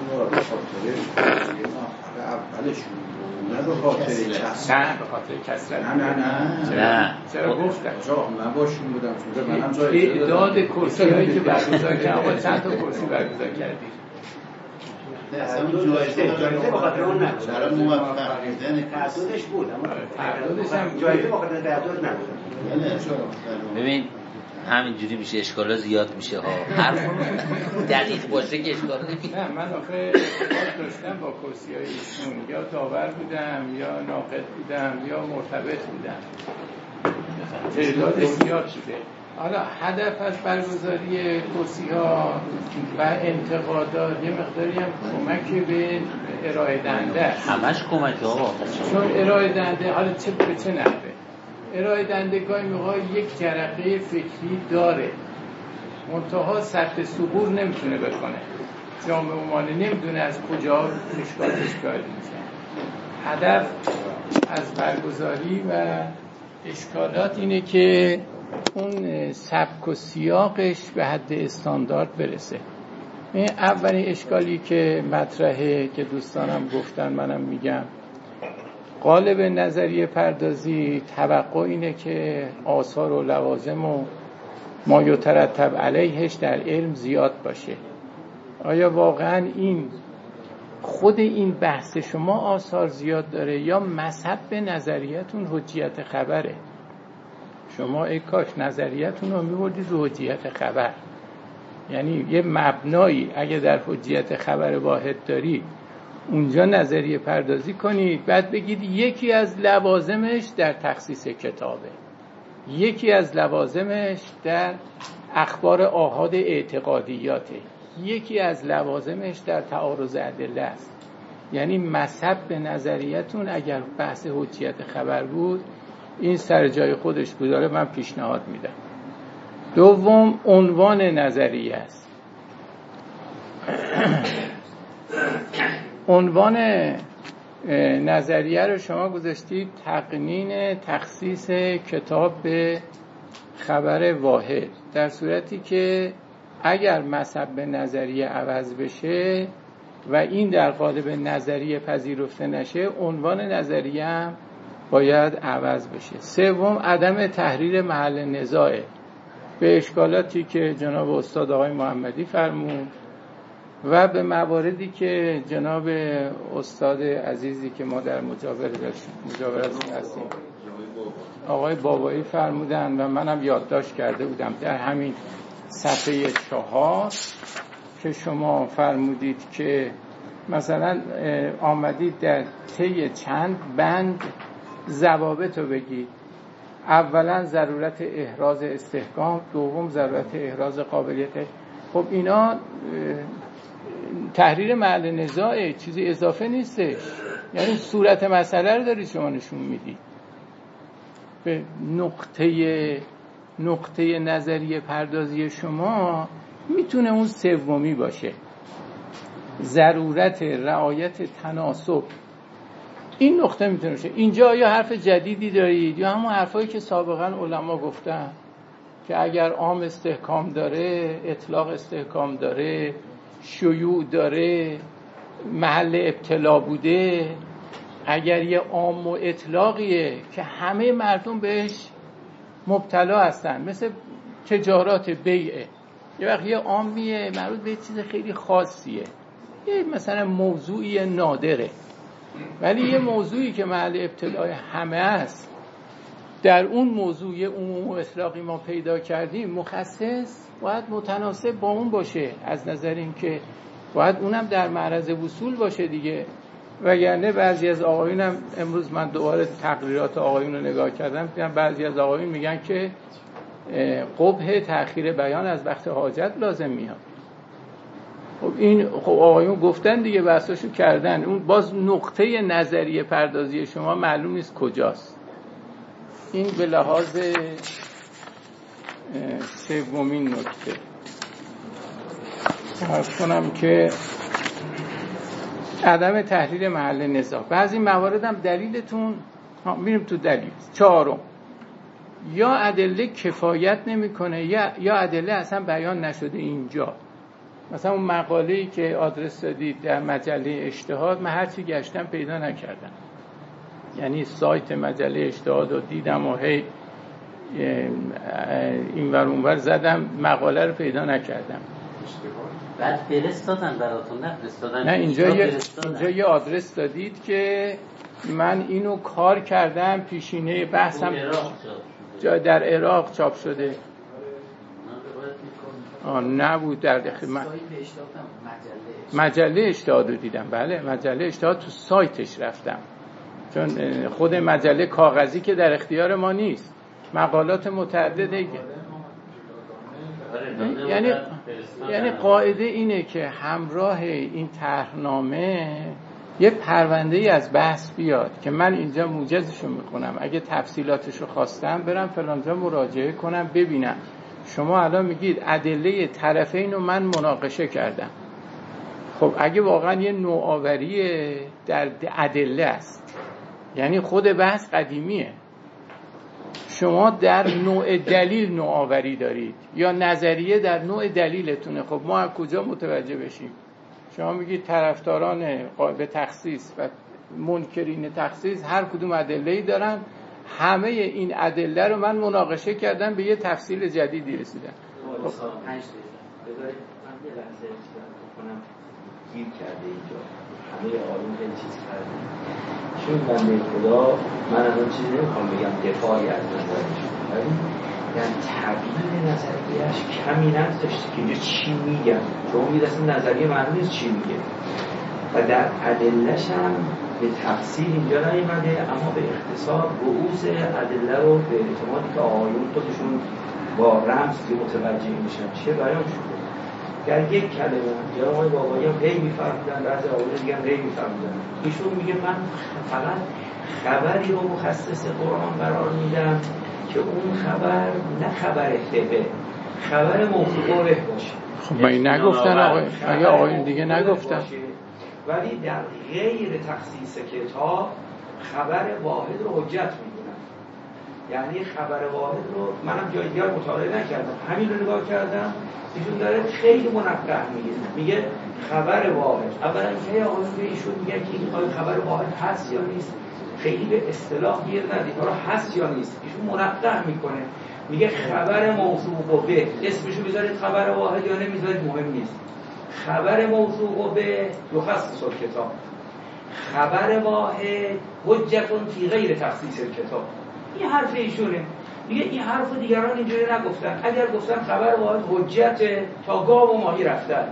به اولشون نه به خاطر کسرت. نه به خاطر نه نه نه. نه. چرا گفتم؟ جا من باشون بودم. چون منم جای تعداد کرسی هایی که برگزار آقا چند تا کرسی برگزار کردی؟ جایزه بخاطر اون نبود. برای موفق تعدادش بود. اما تعدادش هم جایزه بخاطر تعداد نبود. ببین همینجوری میشه اشکالا زیاد میشه ها. حرف دقیق باشه که نمیشه. نه من آخه داشتم با های ایشون. یا داور بودم یا ناقد بودم یا مرتبط بودم. تعداد زیاد شده. حالا هدف از برگزاری کرسی ها و انتقادات یه مقداری هم کمک به ارائه دنده همش کمک آقا چون ارائه دنده حالا چه به چه نحوه؟ ارائه دنده گاهی موقع یک جرقه فکری داره. منتها سطح سقور نمی‌تونه بکنه جامعه عمانی نمی‌دونه از کجا اشکال اشکال میشه هدف از برگزاری و اشکالات اینه که اون سبک و سیاقش به حد استاندارد برسه. این اولین اشکالی که مطرحه که دوستانم گفتن منم میگم. قالب نظریه پردازی توقع اینه که آثار و لوازم و ما یترتب علیهش در علم زیاد باشه. آیا واقعا این خود این بحث شما آثار زیاد داره یا مذهب به نظریتون حجیت خبره؟ شما ای کاش نظریتون رو میبردید حجیت خبر. یعنی یه مبنایی اگه در حجیت خبر واحد دارید اونجا نظریه پردازی کنید بعد بگید یکی از لوازمش در تخصیص کتابه. یکی از لوازمش در اخبار آهاد اعتقادیاته. یکی از لوازمش در تعارض ادله است. یعنی مذهب به نظریتون اگر بحث حجیت خبر بود این سر جای خودش بوداره من پیشنهاد میدم. دوم عنوان نظریه است. عنوان نظریه رو شما گذاشتید تقنین تخصیص کتاب به خبر واحد. در صورتی که اگر مذهب به نظریه عوض بشه و این در قالب نظریه پذیرفته نشه عنوان نظریه هم باید عوض بشه. سوم عدم تحریر محل نزاعه به اشکالاتی که جناب استاد آقای محمدی فرمود و به مواردی که جناب استاد عزیزی که ما در مجاورت هستیم. آقای بابایی فرمودن و منم یادداشت کرده بودم در همین صفحه چهار که شما فرمودید که مثلا آمدید در طی چند بند ضوابط رو بگید. اولا ضرورت احراز استحکام دوم ضرورت احراز قابلیت. خب اینا تحریر محل نزاعه چیزی اضافه نیستش. یعنی صورت مسئله رو دارید شما نشون می‌دید به نقطه نقطه نظریه پردازی شما می‌تونه اون سومی باشه. ضرورت رعایت تناسب. این نقطه می‌تونه باشه. اینجا یا حرف جدیدی دارید یا همون حرفایی که سابقا علما گفتن که اگر عام استحکام داره اطلاق استحکام داره شیوع داره محل ابتلا بوده. اگر یه عام و اطلاقیه که همه مردم بهش مبتلا هستن مثل تجارات بیعه یه وقت یه عامیه مربوط به چیز خیلی خاصیه. یه مثلا موضوعی نادره. ولی یه موضوعی که محل ابتلای همه است در اون موضوع عموم و اطلاقی ما پیدا کردیم مخصص باید متناسب با اون باشه از نظر اینکه باید اونم در معرض وصول باشه دیگه. وگرنه بعضی از آقایون هم امروز من دوباره تقریرات آقایون رو نگاه کردم بعضی از آقایون میگن که قبه تأخیر بیان از وقت حاجت لازم میاد. خب این خب آقایون گفتن دیگه بحثاشو کردن. اون باز نقطه نظریه پردازی شما معلوم نیست کجاست. این به لحاظ سومین نکته. ارز کنم که عدم تحلیل محل نزاع بعضی موارد هم دلیلتون میریم تو دلیل. چهارم یا ادله کفایت نمی‌کنه یا یا ادله اصلا بیان نشده اینجا. مثلا اون مقاله ای که آدرس دادید در مجله اجتهاد من هرچی گشتم پیدا نکردم. یعنی سایت مجله اجتهاد رو دیدم و هی این ور اونور زدم مقاله رو پیدا نکردم. بعد فرستادن براتون نه نه اینجا یه, اینجا یه آدرس دادید که من اینو کار کردم پیشینه بحثم جا در عراق چاپ شده. آه نبود در داخل من مجله اشتهاد رو دیدم بله مجله اشتهاد تو سایتش رفتم. چون خود مجله کاغذی که در اختیار ما نیست. مقالات متعدده یعنی یعنی قاعده اینه که همراه این طرحنامه یه پرونده ای از بحث بیاد که من اینجا موجزشو می‌کنم اگه تفصیلاتشو خواستم برم فلانجا مراجعه کنم ببینم. شما الان میگید ادله طرفین رو من مناقشه کردم. خب اگه واقعا یه نوآوری در ادله است. یعنی خود بحث قدیمیه. شما در نوع دلیل نوآوری دارید یا نظریه در نوع دلیلتونه. خب ما از کجا متوجه بشیم؟ شما میگید طرفداران به تخصیص و منکرین تخصیص هر کدوم ادله ای دارن. همه این ادله رو من مناقشه کردم به یه تفصیل جدیدی رسیدم. خب. گیر کرده اینجا. همه آروم چیز کرده چون بنده خدا من اون چیزی نمی‌خوام بگم دفاعی از نظرشون ولی در تبیین نظریهش کمی نداشته که اینجا چی میگم چون اصلا نظریه معلوم چی میگه. و در ادلش هم به تفصیل اینجا نیومده اما به اختصار رؤوس ادله رو به اعتمادی که آقایون خودشون با رمز متوجه میشن چه بیان شده در یک کلمه. یا آقای بابایی هم هی میفرمودن بعضی آقایون دیگه هم هی میفرمودن ایشون میگه من فقط خبری رو مخصص قرآن قرار میدم که اون خبر نه خبر خبه خبر به باشه. خب من نگفتن آقای مگه آقایون دیگه نگفتن؟ ولی در غیر تخصیص کتاب خبر واحد رو حجت می‌دونن یعنی خبر واحد رو منم جای دیگر مطالعه نکردم. همین رو نگاه کردم ایشون داره خیلی منقه میگه. میگه خبر واحد. اولا آقایون به ایشون میگه که این خبر واحد هست یا نیست. خیلی به اصطلاح گیر ندید. حالا هست یا نیست. ایشون منقه می‌کنه. میگه خبر موضوع به. اسمشو بذارید خبر واحد یا نمی‌ذارید مهم نیست. خبر موضوع به یخصص کتاب خبر واحد حجتون فی غیر تخصیص کتاب این حرف ایشونه. میگه این حرف دیگران اینجوری نگفتن. اگر گفتن خبر واحد حجت تا گاو و ماهی رفتن.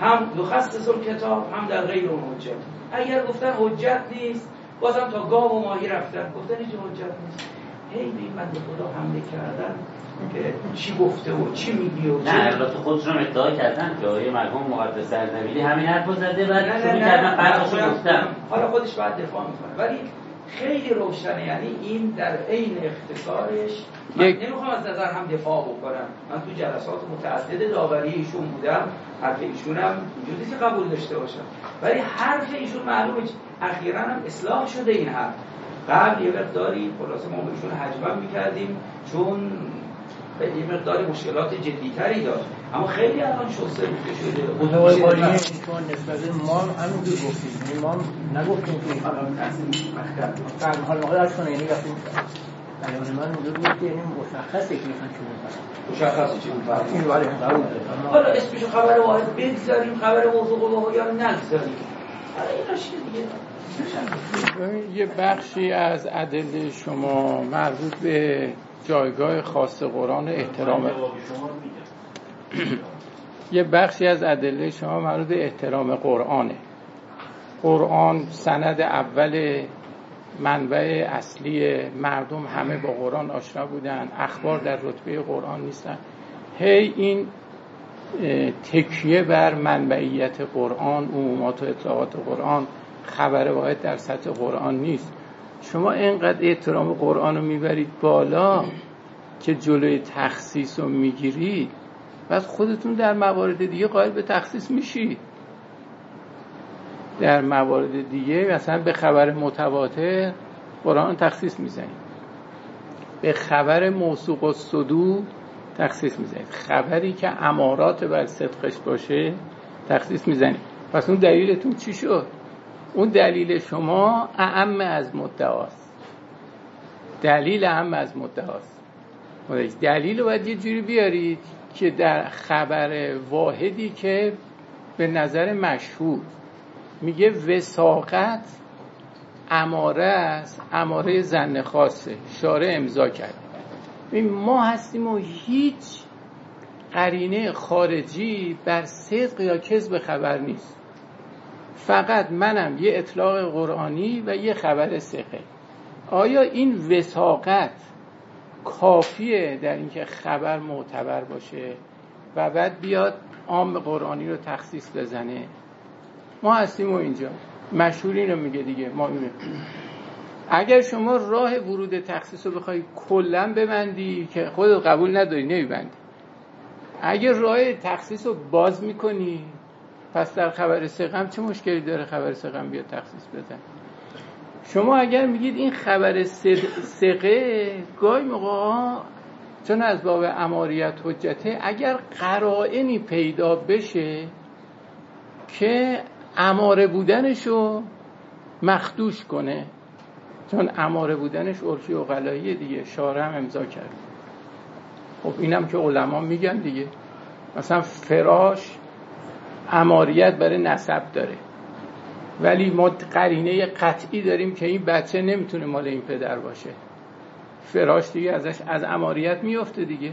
هم یخصص کتاب هم در غیر اون حجت. اگر گفتن حجت نیست بازم تا گاو و ماهی رفتن. گفتن هیچ حجت نیست. هی به این بنده خدا حمله کردن که چی گفته و چی میگی و نه البته خودشون ادعا کردن که آیه مرحوم مقدس اردبیلی همین حرف زده و شروع کردن فرقشو گفتن. حالا خودش بعد دفاع می‌کنه. ولی خیلی روشنه. یعنی این در عین اختصارش من نمی‌خوام از نظر هم دفاع بکنم. من تو جلسات متعدد داوری ایشون بودم حرف ایشون هم اینجوری که قبول داشته باشم. ولی حرف ایشون معلومه اخیرا هم اصلاح شده این حرف. قبل یه مقداری خلاصه ما بهشون حجمم می‌کردیم چون یه مقداری مشکلات جدیتری داشت. اما خیلی الان شسته بوده شده بالی چون نسبت ما همینجور گفتیم. یعنی ما نگفتیم که در حال موقع درش کنه یعنی وقتی بیان من اینجور بود که یعنی مشخصه که می‌خوان چون مشخصه چی این قبول حالا اسمشو خبر واحد بگذاریم خبر موضوع و یا نگذاریم. حالا این دیگه یه بخشی از عدل شما مربوط به جایگاه خاص قرآن احترام. یه بخشی از ادله شما مربوط به احترام قرآنه. قرآن سند اول منبع اصلی مردم همه با قرآن آشنا بودن اخبار در رتبه قرآن نیستن. هی این تکیه بر منبعیت قرآن عمومات و اطلاعات قرآن خبر واحد در سطح قرآن نیست. شما اینقدر احترام قرآن رو می‌برید بالا که جلوی تخصیص رو می‌گیرید پس خودتون در موارد دیگه قائل به تخصیص میشید. در موارد دیگه مثلا به خبر متواتر قرآن تخصیص می‌زنید. به خبر موثوق و صدو تخصیص می‌زنید. خبری که امارات بر صدقش باشه تخصیص می‌زنید. پس اون دلیلتون چی شد؟ اون دلیل شما اعم از مدعاست. دلیل اعم از مدعاست. دلیل رو باید یه جوری بیارید که در خبر واحدی که به نظر مشهور میگه وساقت اماره است اماره زن خاصه شاره امضا کرد. ما هستیم و هیچ قرینه خارجی بر صدق یا کذب خبر نیست. فقط منم یه اطلاق قرآنی و یه خبر سقه. آیا این وساقت کافیه در اینکه خبر معتبر باشه و بعد بیاد عام قرآنی رو تخصیص بزنه؟ ما هستیم و اینجا. مشهور رو میگه دیگه ما اینه. اگر شما راه ورود تخصیص رو بخوای کلا ببندی که خودت قبول نداری نمیبندی. اگر راه تخصیص رو باز می‌کنی پس در خبر سقم چه مشکلی داره خبر سقم بیاد تخصیص بزن شما اگر میگید این خبر سقه گاهی موقع چون از باب اماریت حجته اگر قرائنی پیدا بشه که اماره بودنشو مخدوش کنه چون اماره بودنش عرفی و غلاییه دیگه شارع هم امضا کرد. خب اینم که علما میگن دیگه. مثلا فراش اماریت برای نسب داره. ولی ما قرینه قطعی داریم که این بچه نمی‌تونه مال این پدر باشه. فراش دیگه ازش از اماریت میفته دیگه.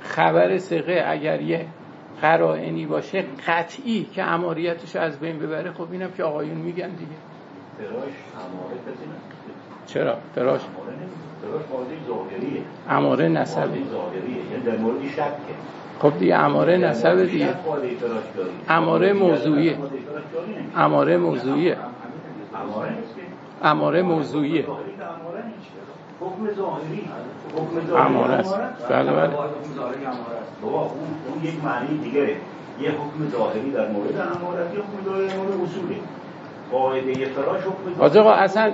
خبر سقه اگر یه قرائنی باشه قطعی که اماریتش از بین ببره خب اینم که آقایون میگن دیگه. فراش اماره چرا؟ فراش. اماره نسبه قاضی ظاهریه یعنی در مورد شکه خب دیگه اماره دیگه شک قاضی فراش داری اماره موضوعیه. اماره موضوعیه. اماره اماره موضوعیه. اماره نیست حکم ظاهری. حکم ظاهری اماره است. بله بله. بابا اون یک معنی دیگه. یه حکم ظاهری در مورد امارت یه حکم ظاهری در مورد اصوله. قاعده فراش حکم ظاهری اصلا.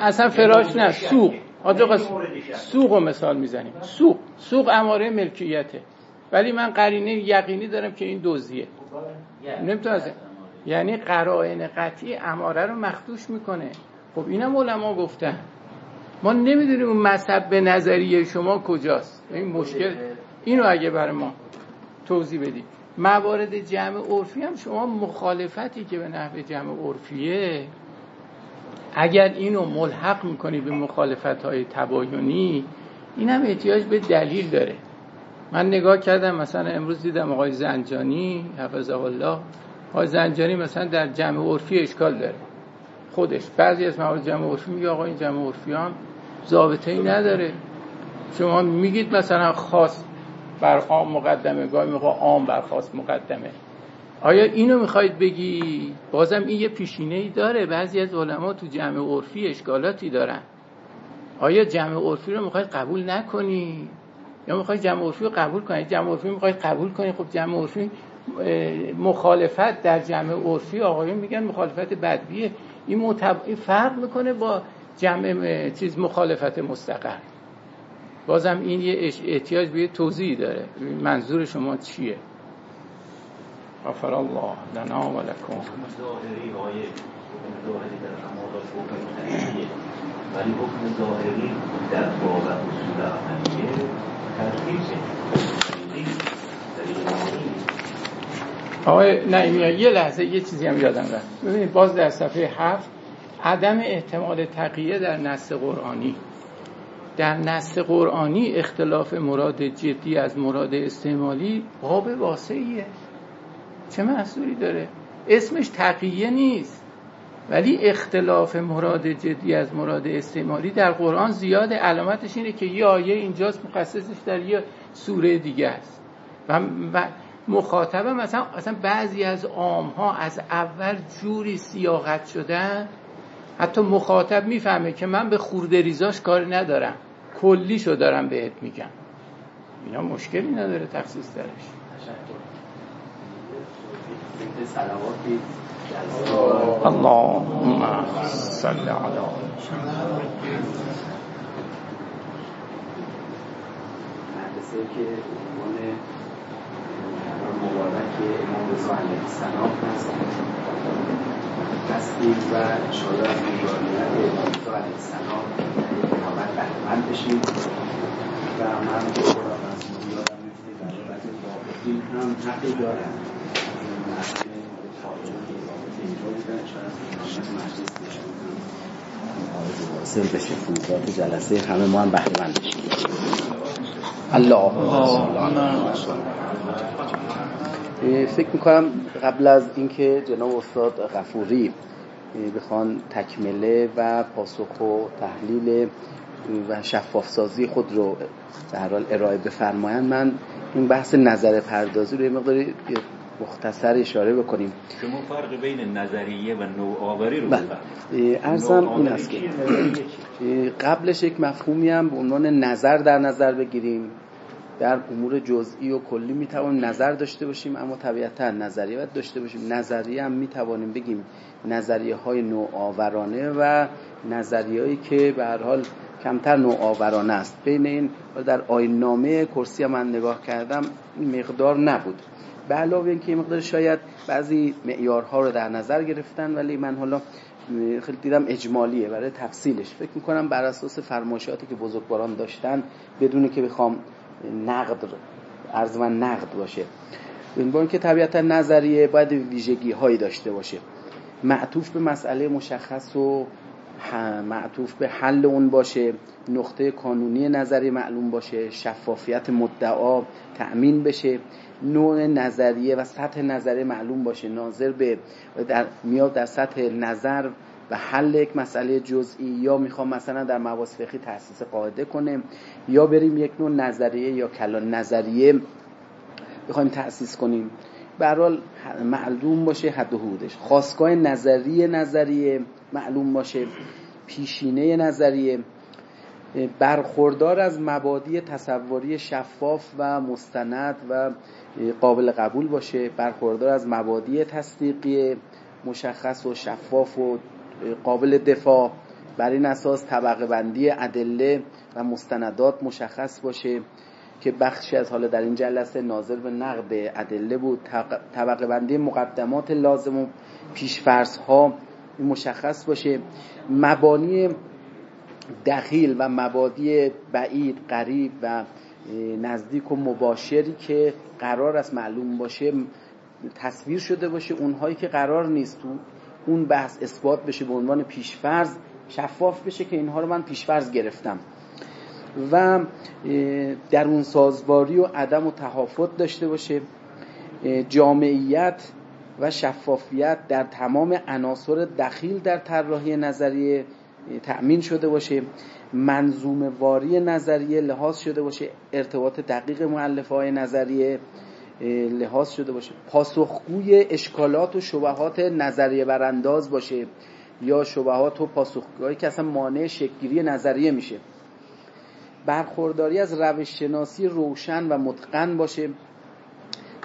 اصلا فراش نه شکه. سوق. آقا یعنی. سوق رو مثال می‌زنیم. سوق. سوق اماره ملکیته. ولی من قرینه یقینی دارم که این دزدیه نمی‌تونه یعنی قرائن قطعی اماره رو مخدوش می‌کنه. خب اینم علما گفتن. ما نمی‌دونیم اون مذهب به نظریه شما کجاست. این مشکل اینو اگه برای ما توضیح بدید. موارد جمع عرفی هم شما مخالفتی که به نحو جمع عرفیه. اگر اینو ملحق می‌کنی به مخالفت های تباینی این هم احتیاج به دلیل داره. من نگاه کردم مثلا امروز دیدم آقای زنجانی حفظه الله. آقای زنجانی مثلا در جمع عرفی اشکال داره. خودش بعضی از موارد جمع عرفی میگه آقا این جمع عرفی هم ضابطه ای نداره. شما میگید مثلا خاص بر عام مقدمه گاهی موقع عام بر خاص مقدمه. آیا اینو می‌خواید بگی؟ بازم این یه پیشینه ای داره. بعضی از علما تو جمع عرفی اشکالاتی دارن. آیا جمع عرفی رو می‌خواید قبول نکنی؟ یا می‌خواید جمع عرفی رو قبول کنید جمع عرفی می‌خواید قبول کنید خب جمع عرفی مخالفت در جمع عرفی آقایون میگن مخالفت بدبیه. این, متب... این فرق می‌کنه با جمع چیز مخالفت مستقر. بازم این یه احتیاج به توضیحی داره. منظور شما چیه؟ غفر الله لنا و لکم. ولی حکم ظاهری در باب اصول عملیه معنی. آقای نعیمی یه لحظه یه چیزی هم یادم رفت. ببینید باز در صفحه هفت عدم احتمال تقیه در نص قرآنی. در نص قرآنی اختلاف مراد جدی از مراد استعمالی باب واسعیه. چه محصولی داره؟ اسمش تقیه نیست. ولی اختلاف مراد جدی از مراد استعمالی در قرآن زیاد علامتش اینه که یه آیه اینجاست مخصصش در یه سوره دیگه است. و مخاطبه مثلا اصلا بعضی از عام ها از اول جوری سیاقت شدن حتی مخاطب می‌فهمه که من به خورده ریزاش کاری ندارم. کلیشو دارم بهت میگم. اینا مشکلی نداره تخصیص درش. اللهم صل علی مدرسه که عنوان مبارک امام رضا علیه السلام هست. هستیم و انشاءالله از نورانیت امام رضا علیه السلام اقامت بهرمند بشیم و من خودم از یادم میفته در رابط واقعی هم حقی دارم. بشه فوزات جلسه همه ما هم بهرمند بشیم الله فکر می‌کنم قبل از اینکه جناب استاد غفوری بخوان تکمله و پاسخ و تحلیل و شفاف سازی خود رو هر حال ارائه بفرمایند من این بحث نظر پردازی رو یه مقداری مختصر اشاره بکنیم شما فرق بین نظریه و نوآوری رو بله. ارزم این است که؟ نظریه؟ قبلش یک مفهومی هم به عنوان نظر در نظر بگیریم در امور جزئی و کلی می‌توانیم نظر داشته باشیم اما طبیعتا نظریه باید داشته باشیم نظریه هم می‌توانیم بگیم نظریه های نوآورانه و نظریه‌ای که به هر حال کمتر نوآورانه است بین این در آیین نامه کرسی من نگاه کردم مقدار نبود به علاوه اینکه مقدار شاید بعضی معیارها رو در نظر گرفتن ولی من حالا خیلی دیدم اجمالیه برای تفصیلش. فکر می‌کنم بر اساس فرمایشاتی که بزرگواران داشتن بدون که بخوام نقد عرض من نقد باشه. این که طبیعتا نظریه باید ویژگی هایی داشته باشه. معطوف به مسئله مشخص و معطوف به حل اون باشه نقطه کانونی نظری معلوم باشه شفافیت مدعا تأمین بشه نوع نظریه و سطح نظریه معلوم باشه ناظر به در میاد در سطح نظر و حل یک مسئله جزئی یا می‌خوام مثلا در مواز فقهی تاسیس قاعده کنه یا بریم یک نوع نظریه یا کلان نظریه بخوایم تأسیس کنیم. برحال معلوم باشه حد و حدودش. خواستگاه نظریه نظریه معلوم باشه پیشینه نظریه برخوردار از مبادی تصوری شفاف و مستند و قابل قبول باشه برخوردار از مبادی تصدیقی مشخص و شفاف و قابل دفاع. بر این اساس طبقه بندی ادله و مستندات مشخص باشه که بخشی از حالا در این جلسه ناظر به نقد ادله بود طبقه بندی مقدمات لازم و پیشفرض ها مشخص باشه. مبانی دخیل و مبادی بعید قریب و نزدیک و مباشری که قرار است معلوم باشه تصویر شده باشه. اونهایی که قرار نیست تو اون بحث اثبات بشه به عنوان پیشفرض شفاف بشه که اینها رو من پیشفرض گرفتم. و در اون سازباری و عدم و تحافظ داشته باشه. جامعیت و شفافیت در تمام عناصر دخیل در طراحی نظریه تأمین شده باشه. منظوم واری نظریه لحاظ شده باشه. ارتباط دقیق معلفه های نظریه لحاظ شده باشه. پاسخگوی اشکالات و شبهات نظریه برانداز باشه یا شبهات و پاسخگوهایی که اصلا مانع شکلگیری نظریه میشه. برخورداری از روش شناسی روشن و متقن باشه.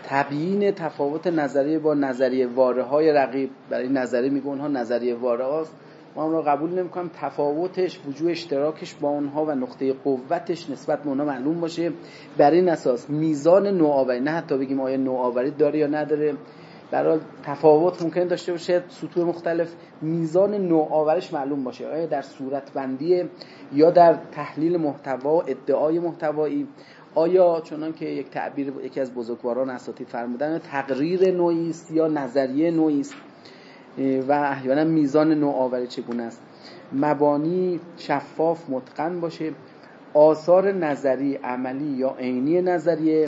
تبیین تفاوت نظریه با نظریه واره های رقیب. برای نظریه میگه اونها نظریه واره هاست ما هم را قبول نمی‌کنیم تفاوتش وجود اشتراکش با اونها و نقطه قوتش نسبت به اونها معلوم باشه. بر این اساس میزان نوآوری نه حتی بگیم آیا نوآوری داره یا نداره. برای تفاوت ممکن داشته باشه سطوح مختلف. میزان نوآورش معلوم باشه. آیا در صورت بندی یا در تحلیل محتوا ادعای محتوایی. آیا چنان که یک تعبیر یکی از بزرگواران اساتید فرمودن تقریر نوعی است یا نظریه نوعی است؟ و احیانا میزان نوآوری چگونه است؟ مبانی شفاف متقن باشه. آثار نظری عملی یا عینی نظریه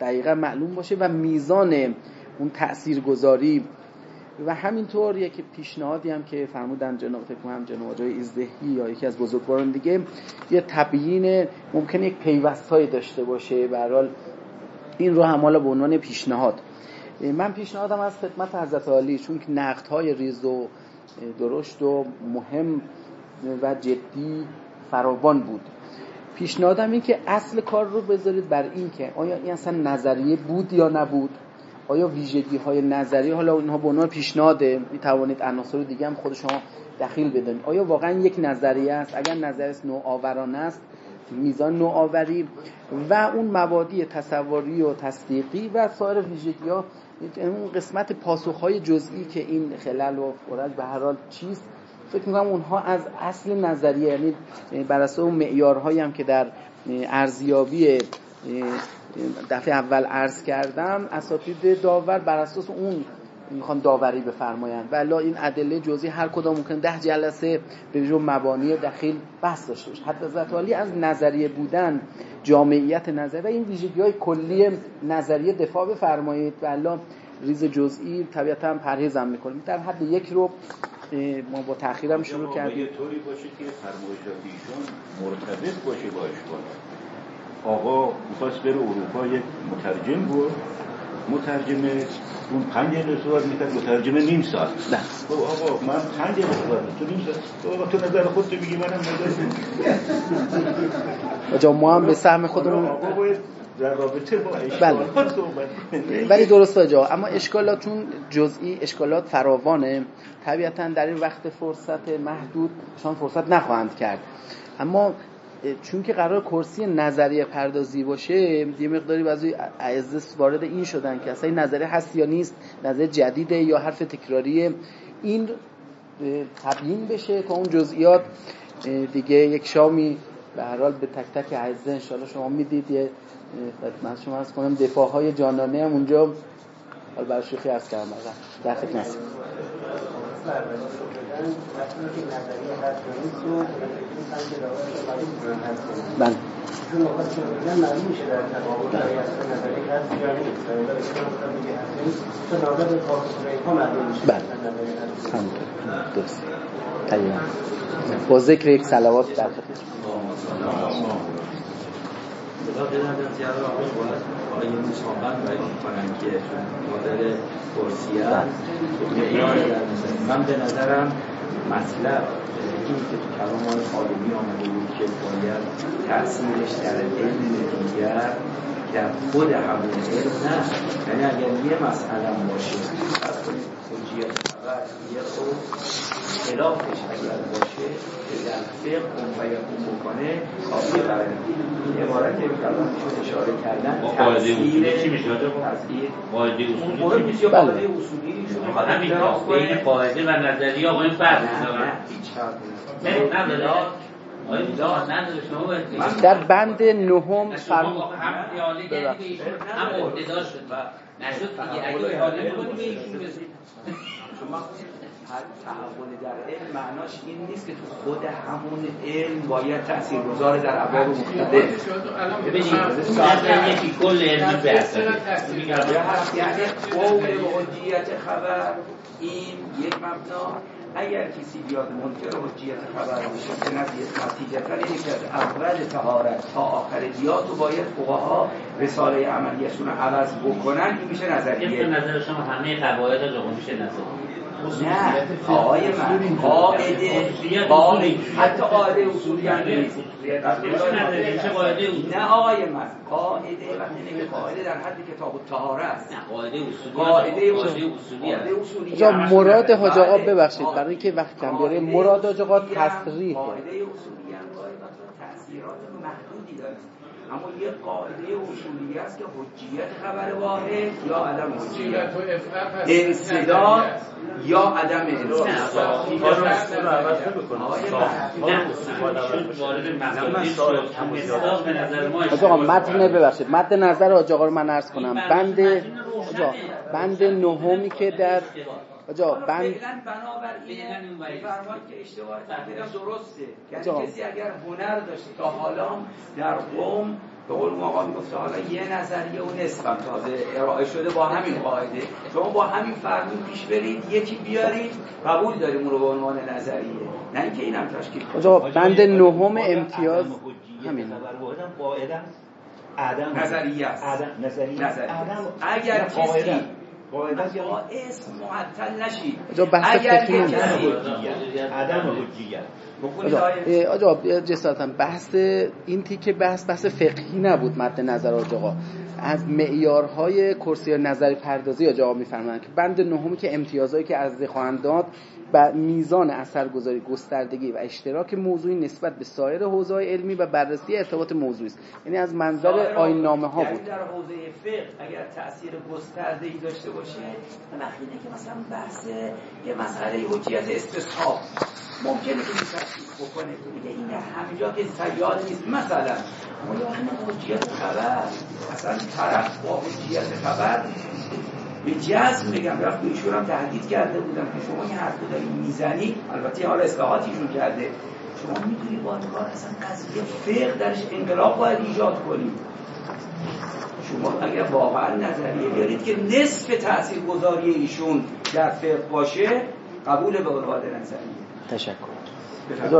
دقیقا معلوم باشه و میزان اون تاثیرگذاری و همینطور یک پیشنهادی هم که فرمودن جناب فکر هم جناب آقای ازدهی یا یکی از بزرگواران دیگه یه تبیین ممکن یک پیوستایی داشته باشه. به این رو هم حالا به عنوان پیشنهاد. من پیشنهادم از خدمت حضرت عالی چون که نقد های ریز و درشت و مهم و جدی فراوان بود. پیشنهادم این که اصل کار رو بذارید بر این که آیا این اصلا نظریه بود یا نبود؟ آیا ویژگی های نظری حالا اینها به عنوان پیشنهاده می توانید عناصر دیگه هم خود شما دخیل بدونید آیا واقعا یک نظریه است؟ اگر نظریه نوآورانه است میزان نوآوری و اون مبادی تصوری و تصدیقی و سایر ویژگی ها اون قسمت پاسخ های جزئی که این خلل و فرج به هر حال چیست؟ فکر می‌کنم اونها از اصل نظریه یعنی بر اساس اون معیارهایی هم که در ارزیابی دفعه اول عرض کردم اساتید داور بر اساس اون می‌خوان داوری بفرمایند. ولی این ادله جزئی هر کدام ممکن ده جلسه به جو مبانی دخیل بحث داشته باشه. حتی از نظریه بودن جامعیت نظر و این ویژگی های کلی نظریه دفاع بفرمایید. و ریز جزئی طبیعتا پرهیزم می‌کنیم در حد یک رو ما با تاخیرم شروع کردیم. یه طوری باشه که فرمایشات ایشون مرتبط باشه با اشکالات. آقا می‌خواست بره اروپا یک مترجم بود. مترجمه اون پنج دقیقه صحبت می‌کرد مترجمه نیم ساعت. نه. خب آقا من پنج دقیقه صحبت تو نیم ساعت. آقا تو نظر خود تو میگی منم نظر جا ما هم به سهم خودمون آقا باید در رابطه با بله. اشکالات کنیم. ولی درست جا اما اشکالاتون جزئی اشکالات فراوانه. طبیعتا در این وقت فرصت محدود شان فرصت نخواهند کرد. اما چون که قرار کرسی نظریه پردازی باشه یه مقداری بعضی اعزه وارد این شدن که اصلا نظریه هست یا نیست نظریه جدیده یا حرف تکراریه این تبیین بشه تا اون جزئیات دیگه یک شامی به هر حال به تک تک اعزه انشالله شما می‌دید. یه خدمت شما از کنم دفاع های جانانه هم اونجا حالا برای شوخی از کردم در خدمت. بله بله. با ذکر یک صلوات در خدا به نظر زیاد آقای باید آقای مسابقه باید کنن که معیار در نظر من به نظرم مطلب این که تو کلام های خالقی آمده بود که باید تأثیرش در علم دیگر در خود همون علم نه. یعنی اگر یه مسئله باشه فرض کنید حجیت خبر یه خود خلافش اگر باشه که در فقه اون فیکون بکنه کافیه برای این عبارت که کلام شد اشاره کردن با قاعده اصولی تأثیر- چی میشه قاعده اون اصولی نیست میشه؟ قاعده اصولی شما همین بین قاعده و نظریه آقای فرق نه نه هیچ نه نداره. در بند نهم آقا هم هم عهدهدار شد نشد دیگه اگه به ایشون بزید شما هر تحول در علم معناش این نیست که تو خود همون علم باید تاثیرگذار در ابواب مختلف. ببینید مثلا یکی کل علمی بحث یعنی قول و حجیت خبر. این یک مبنا. اگر کسی بیاد منکر حجیت خبر باشه که نتیجه اینه که از اول تهارت تا آخر دیات رو باید فقها رساله عملیشون رو عوض بکنن. این میشه نظریه. نظر شما همه قواعد رو میشه نظر نه آقای من قاعده قاعده حتی قاعده اصولی هم نیست. نه آقای من قاعده وقتی نگه قاعده در حد کتاب الطهاره است. نه قاعده اصولی قاعده اصولی. قاعده مراد بله. حاج آقا ببخشید قاعده- برای اینکه وقت کم بیاره مراد حاج آقا تصریح قاعده اصولی هم گاهی وقتا تأثیرات محدودی داره اما یه قاعده اصولی است که حجیت خبر واحد یا عدم حجیت. انصداد یا عدم انصداد آقا متن ببخشید. متن نظر آقا رو من عرض کنم. بند بند نهمی که در آقا، بند فعلا بنابراین فرمایید که اشتباه تعبیرم درسته. جا. یعنی کسی اگر هنر داشته تا حالا در قوم به قول ما آقا می‌گفته حالا یه نظریه و نصفم تازه ارائه شده با همین قاعده. شما با همین فرمون پیش برید یکی بیارید قبول داریم اون رو به عنوان نظریه. نه اینکه اینم تشکیل کنید. آقا، بند نهم امتیاز همین قاعده عدم نظریه است. عدم نظریه. عدم اگر کسی یعنی اسم معطل نشید اگر فقهی که. کسی عدم حجیت جسارتا بحث این تیکه بحث بحث فقهی نبود مد نظر آج آقا. از معیارهای کرسی نظری پردازی آج آقا میفرمایند که بند نهمی که امتیازهایی که از خواهند داد و میزان اثرگذاری گستردگی و اشتراک موضوعی نسبت به سایر حوزه‌های علمی و بررسی ارتباط موضوعی است. یعنی از منظر آیین نامه ها یعنی بود در حوزه فقه اگر تاثیر گسترده ای داشته باشه وقتی که مثلا بحث یه مسئله حجیت استصحاب ممکنه که تاثیر بکنه. میگه این همه جا که سیال نیست. مثلا همین حجیت خبر اصلا طرف با حجیت خبر به جزم میگم رفت به ایشون هم تهدید کرده بودم که شما این حرف رو دارید می‌زنی البته حالا اصلاحاتیشون کرده. شما می‌دونی با این کار اصلا قضیه فقه درش انقلاب باید ایجاد کنید شما اگر واقعا نظریه بیارید که نصف تأثیر گذاری ایشون در فقه باشه قبول به عنوان نظریه. تشکر.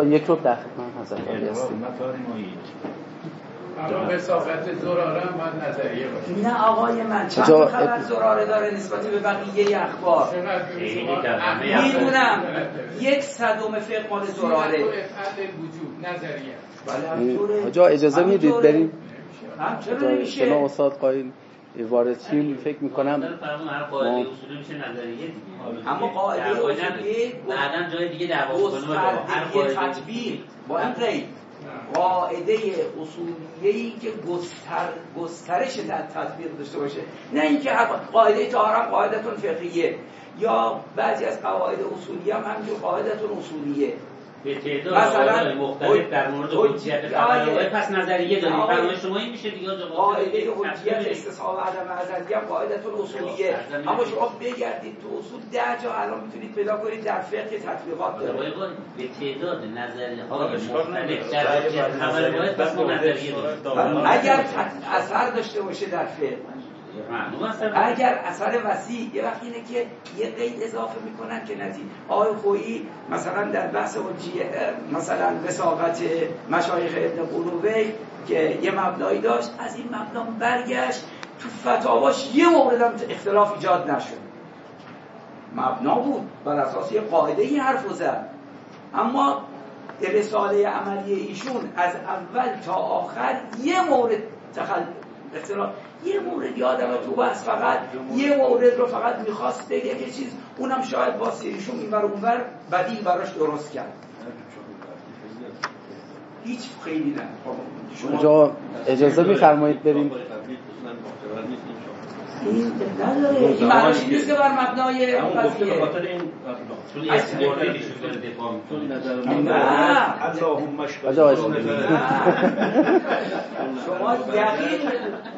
یک رو در خدمت حضرت هستیم. اما وساقت زراره باید نظریه باشه. نه آقای من چند خبر زراره داره نسبت به بقیه اخبار؟ می‌دونم. یک صدم فقه مال زراره. وجود نظریه. بله اجازه می‌دید. بریم؟ چرا نمیشه شما استاد قایل وارد شیم. فکر می‌کنم اما قاعده اصولی بعدا جای دیگه دعوا گستردگی تطبیق. با این قید. قاعده اصولیه‌ای که گستر گسترش تطبیق داشته باشه. نه اینکه قاعده طهارت قاعدتون فقهیه یا بعضی از قواعد اصولی هم همینجور قاعدتون اصولیه. به تعداد مثلا مختلف در مورد حجیت خبر پس نظریه داریم فرمایش شما این میشه دیگه قاعده حجیت استصحاب عدم ازلیه هم قاعدتون اصولیه اما شما بگردید تو اصول ده جا الان می‌تونید پیدا کنید در فقه تطبیقات داره. به تعداد نظریه ها مختلف در حجیت پس ما نظریه. داریم اگر اثر داشته باشه در فقه. اگر اثر وسیع یه وقت اینه که یه قید اضافه می‌کنن که نتیجه آقای خویی مثلا در بحث مثلا وساقت مشایخ ابن قلوبی که یه مبنایی داشت از این مبنا برگشت تو فتاواش یه مورد هم اختلاف ایجاد نشد. مبنا بود بر اساس یه قاعده ای حرف زد اما رساله عملی ایشون از اول تا آخر یه مورد تخل... اختلاف یه مورد یادم تو بس فقط یه مورد رو فقط می‌خواست بگه یه چیز اونم شاید با سیریشون این بر اونور بدیل براش درست کرد. هیچ خیلی نه. شما اجازه میفرمایید بریم؟ این نداره این معناش نیست که بر مبنای داره دفاع شما دقیق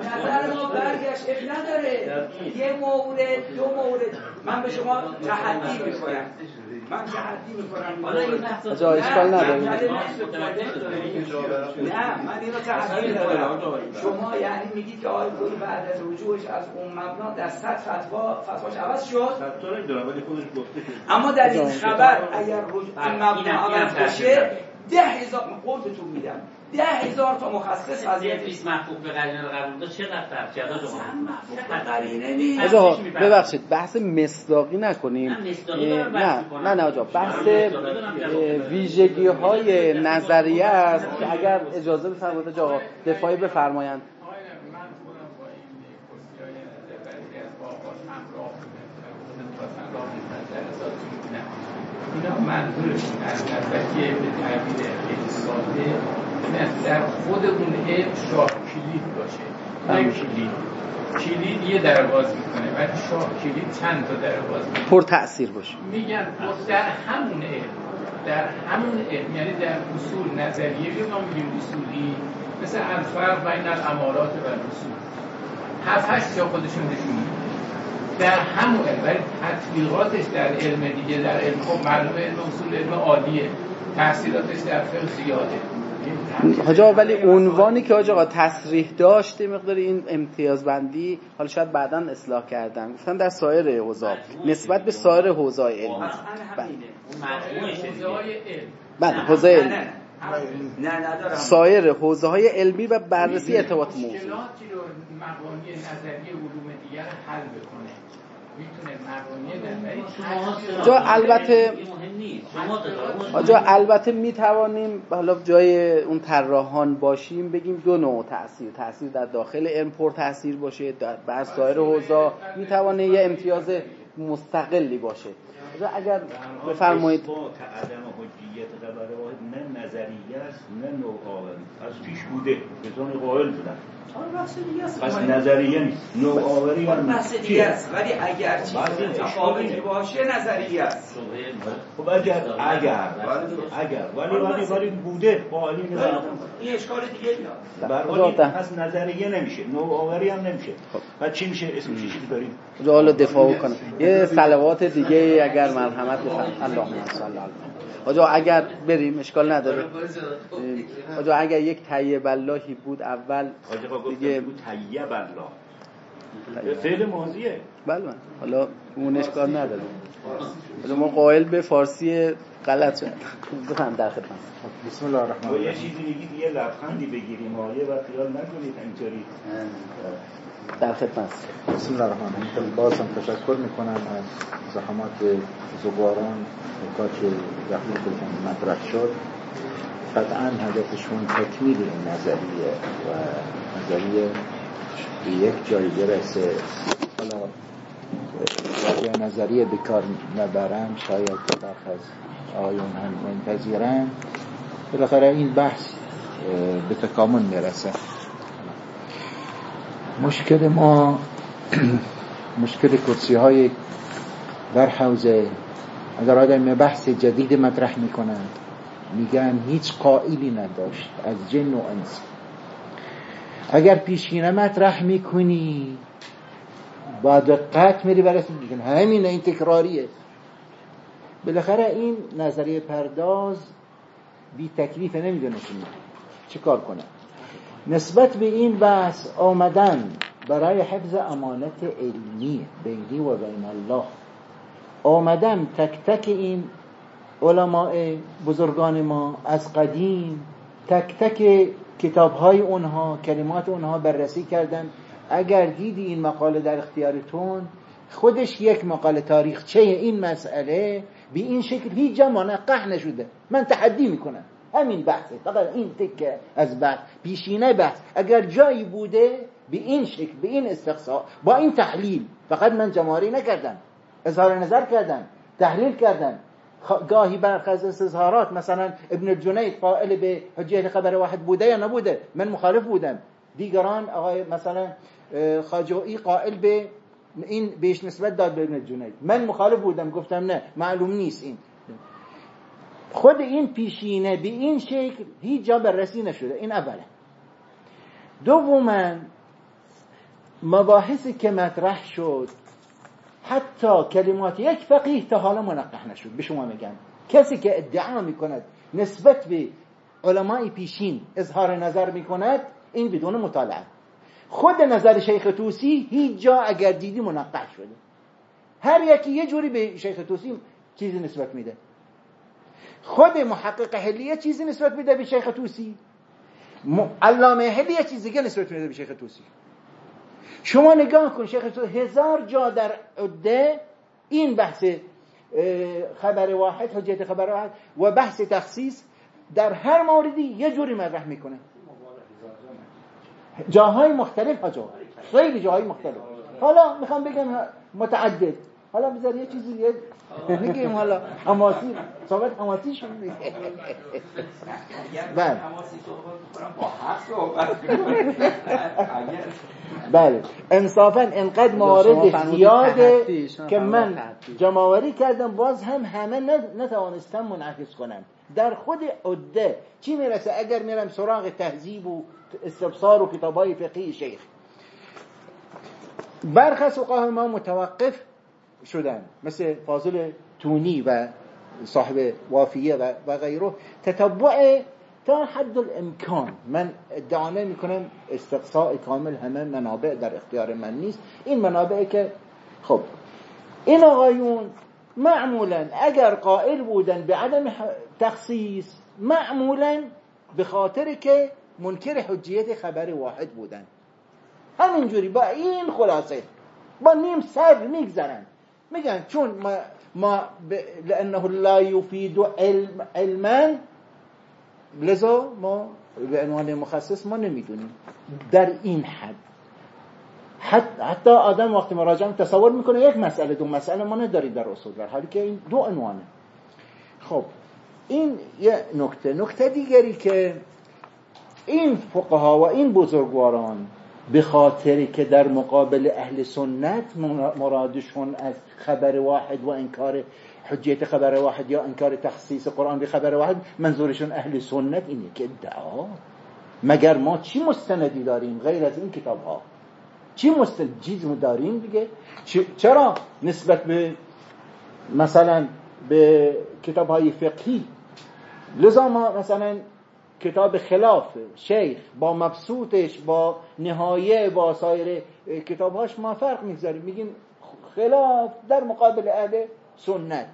نظر ما برگشت. نداره. یه مورد دو مورد من به شما تحدی می‌کنم من تحدی می‌کنم حالا این آجا اشکال نداره. نه من اینو تحدی می‌کنم شما یعنی میگید که آقای گل بعد از رجوعش از اون مبنا در صد فتوا فتواش عوض شد؟ اما در این خبر اگر مبنا عوض بشه ده هزار قول بهتون میدم. ده هزار تا مخصص از یه فیس محبوب به قرینه رو قبول داشت چقدر فرق کرد آقا قرینه نیست. آجا ببخشید بحث مصداقی نکنیم. نه نه نه آجا بحث ویژگی های نظریه است که اگر اجازه بفرمایید آقا دفاعی بفرمایند. اینا منظورشون از نظریه به تعبیر خیلی ساده در خود اون علم شاه کلید باشه. نه کلید کلید یه در باز می‌کنه ولی شاه کلید چند تا در باز می‌کنه؟ پر تأثیر باشه. میگن در همون علم در همون علم یعنی در اصول نظریه که ما میگیم اصولی مثل الفرق بین الامارات و اصول هفت هشت جا خودشون نشون در همون علم ولی تطبیقاتش در علم دیگه در علم خب معلومه علم اصول علم عالیه. تحصیلاتش در فقه زیاده. حاجا ولی عنوانی که حاجا تصریح داشت مقدار این امتیازبندی حالا شاید بعدا اصلاح کردن گفتن در سایر حوزه نسبت به سایر حوزه علمی بله. حوزه علمی نه ندارم. سایر حوزه های علمی و بررسی ارتباط موضوع مشکلاتی رو مبانی نظری علوم دیگر حل بکنه. جا البته جا البته می توانیم حالا جای اون طراحان باشیم بگیم دو نوع تاثیر تاثیر در داخل علم پر تاثیر باشه در بر سایر حوزه. می توانه یه امتیاز مستقلی باشه. اگر بفرمایید. عدم حجیت خبر واحد نه نظریه است نه نوآوری از پیش بوده. بزن قائل بودن. پس نظریه نیست. نوآوری هم بحث دیگه است. ولی اگر چیز متفاوتی باشه نظریه است. خب اگر اگر. اگر. ولی ولی ولی بوده. قائلی این اشکال دیگه میاد پس نظریه نمیشه. نوآوری هم نمیشه. بعد چی میشه؟ اسمش چی داریم؟ حالا دفاع کنم یه صلوات دیگه اگر مرحمت بفرمایید. اللهم صل علی آجا اگر بریم اشکال نداره. آجا اگر یک طیب اللهی بود اول دیگه بود طیب الله فعل ماضیه. بله حالا اون اشکال نداره. حالا ما قائل به فارسی غلط شد بخوام در خدمت. بسم الله الرحمن الرحیم یه چیزی میگید یه لبخندی بگیریم. آیه و خیال نکنید اینطوری در خدمت. بسم الله الرحمن الرحیم. باز هم تشکر می‌کنم از زحمات زباران نکات که خودتون مطرح شد. قطعا هدفشون تکمیل این نظریه و نظریه به یک جایی برسه. حالا نظریه بکار نبرم شاید برخ از آیون هم منتظرن بالاخره این بحث به تکامل می‌رسه. مشکل ما مشکل کرسی های در حوزه. اگر آدم بحث جدید مطرح می‌کنن میگن هیچ قائلی نداشت از جن و انس. اگر پیشینه مطرح می‌کنی با دقت میری برسی میگن همین این تکراریه. بالاخره این نظریه پرداز بی تکلیف نمی‌دونه چه کار کنه؟ نسبت به این بحث آمدن برای حفظ امانت علمی بینی و بین الله. آمدن تک تک این علماء بزرگان ما از قدیم تک تک کتاب های اونها کلمات اونها بررسی کردن. اگر دیدی این مقاله در اختیارتون خودش یک مقاله تاریخچه این مسئله به این شکل هیچ جا منقح نشده. من تحدی می‌کنم. همین بحثه. فقط این تکه از بحث. پیشینه بحث. اگر جایی بوده به این شکل به این استقصا با این تحلیل. فقط من جماری نکردم. اظهار نظر کردم. تحلیل کردم. گاهی برخ از استظهارات مثلا ابن جنید قائل به حجیت خبر واحد بوده یا نبوده. من مخالف بودم. دیگران آقای مثلا خاجوئی قائل به این بیش نسبت داد به ابن جنید. من مخالف بودم. گفتم نه معلوم نیست این. خود این پیشینه به این شکل هیچ جا بررسی نشده. این اوله. دوما مباحثی که مطرح شد حتی کلمات یک فقیه تا حالا منقح نشد به شما میگم. کسی که ادعا می‌کند نسبت به علمای پیشین اظهار نظر می‌کند این بدون مطالعه. خود نظر شیخ توسی هیچ جا اگر دیدی منقح شده. هر یکی یه جوری به شیخ توسی چیزی نسبت میده. خود محقق حلیه چیزی نسبت میده به شیخ توسی. علامه حلیه چیزی دیگه نسبت میده به شیخ توسی. شما نگاه کن شیخ توسی هزار جا در عده این بحث خبر واحد حجت خبر واحد و بحث تخصیص در هر موردی یه جوری مطرح می‌کنه. جاهای مختلف ها خیلی جاهای مختلف. حالا می‌خوام بگم متعدد. حالا بذار یه چیزی یه نگیم حالا حماسی صحبت حماسی شد. بله. بله. انصافا انقدر موارد زیاده که من جمعوری کردم باز هم همه نتوانستم منعکس کنم. در خود عده چی می‌رسه؟ اگر میرم سراغ تهذیب و استبصار و کتابای فقهی شیخ. برخص و ما متوقف شدن. مثل فاضل تونی و صاحب وافیه و, و غیره. تتبع تا حد الامکان. من ادعا می‌کنم استقصاء کامل همه منابع در اختیار من نیست. این منابع که خب این آقایون معمولا اگر قائل بودن به عدم تخصیص معمولا به خاطر که منکر حجیت خبر واحد بودن. همینجوری با این خلاصه با نیم سر میگذرن. میگن چون ما, ما ب... لانه لا يفيد علم علما لذا ما به عنوان مخصص ما نمی‌دونیم در این حد. حتی آدم وقتی مراجعه تصور می‌کنه یک مسئله دو مسئله ما نداریم در اصول در حالی که این دو عنوانه. خب این یه نکته. نکته دیگری که این فقها و این بزرگواران به خاطر که در مقابل اهل سنت مرادشون از خبر واحد و انکار حجیت خبر واحد یا انکار تخصیص قرآن به خبر واحد منظورشون اهل سنت اینه که ادعا مگر ما چی مستندی داریم غیر از این کتاب ها چی مستند داریم دیگه؟ چرا نسبت به مثلا به کتاب های فقهی؟ لذا ما مثلا کتاب خلاف شیخ با مبسوطش با نهایه با سایر کتابهاش ما فرق می‌گذاریم. میگیم خلاف در مقابل اهل سنت.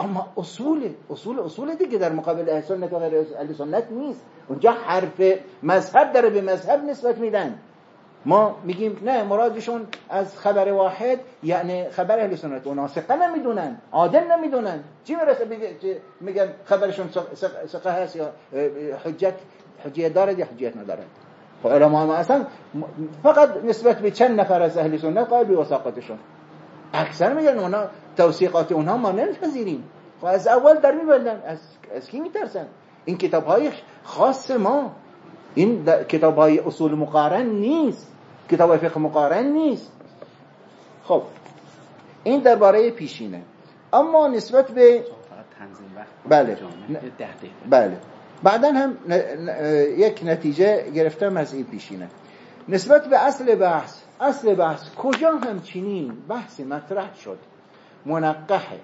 اما اصول اصول اصول دیگه در مقابل اهل سنت و غیر اهل سنت نیست. اونجا حرف مذهب داره به مذهب نسبت میدن. ما میگیم نه مرادشون از خبر واحد یعنی خبر اهل سنت. و ناسقه نمی‌دونن عادل نمی‌دونن. چی می‌رسه میگن خبرشون سقه هست یا حجت حجیت دارد یا حجیت ندارد؟ خب علما ما اصلا فقط نسبت به چند نفر از اهل سنت قائل به وثاقتشون. اکثر میگن اونا توثیقات اونها ما نمیپذیریم. خب از اول در میبندن. از, از کی میترسن؟ این کتاب های خاص ما. این کتاب های اصول مقارن نیست. کتاب های فقه مقارن نیست. خب این درباره پیشینه. اما نسبت به بله. بله. بعدا هم یک نتیجه گرفتم از این پیشینه. نسبت به اصل بحث اصل بحث کجا همچنین بحث مطرح شد؟ منقحه.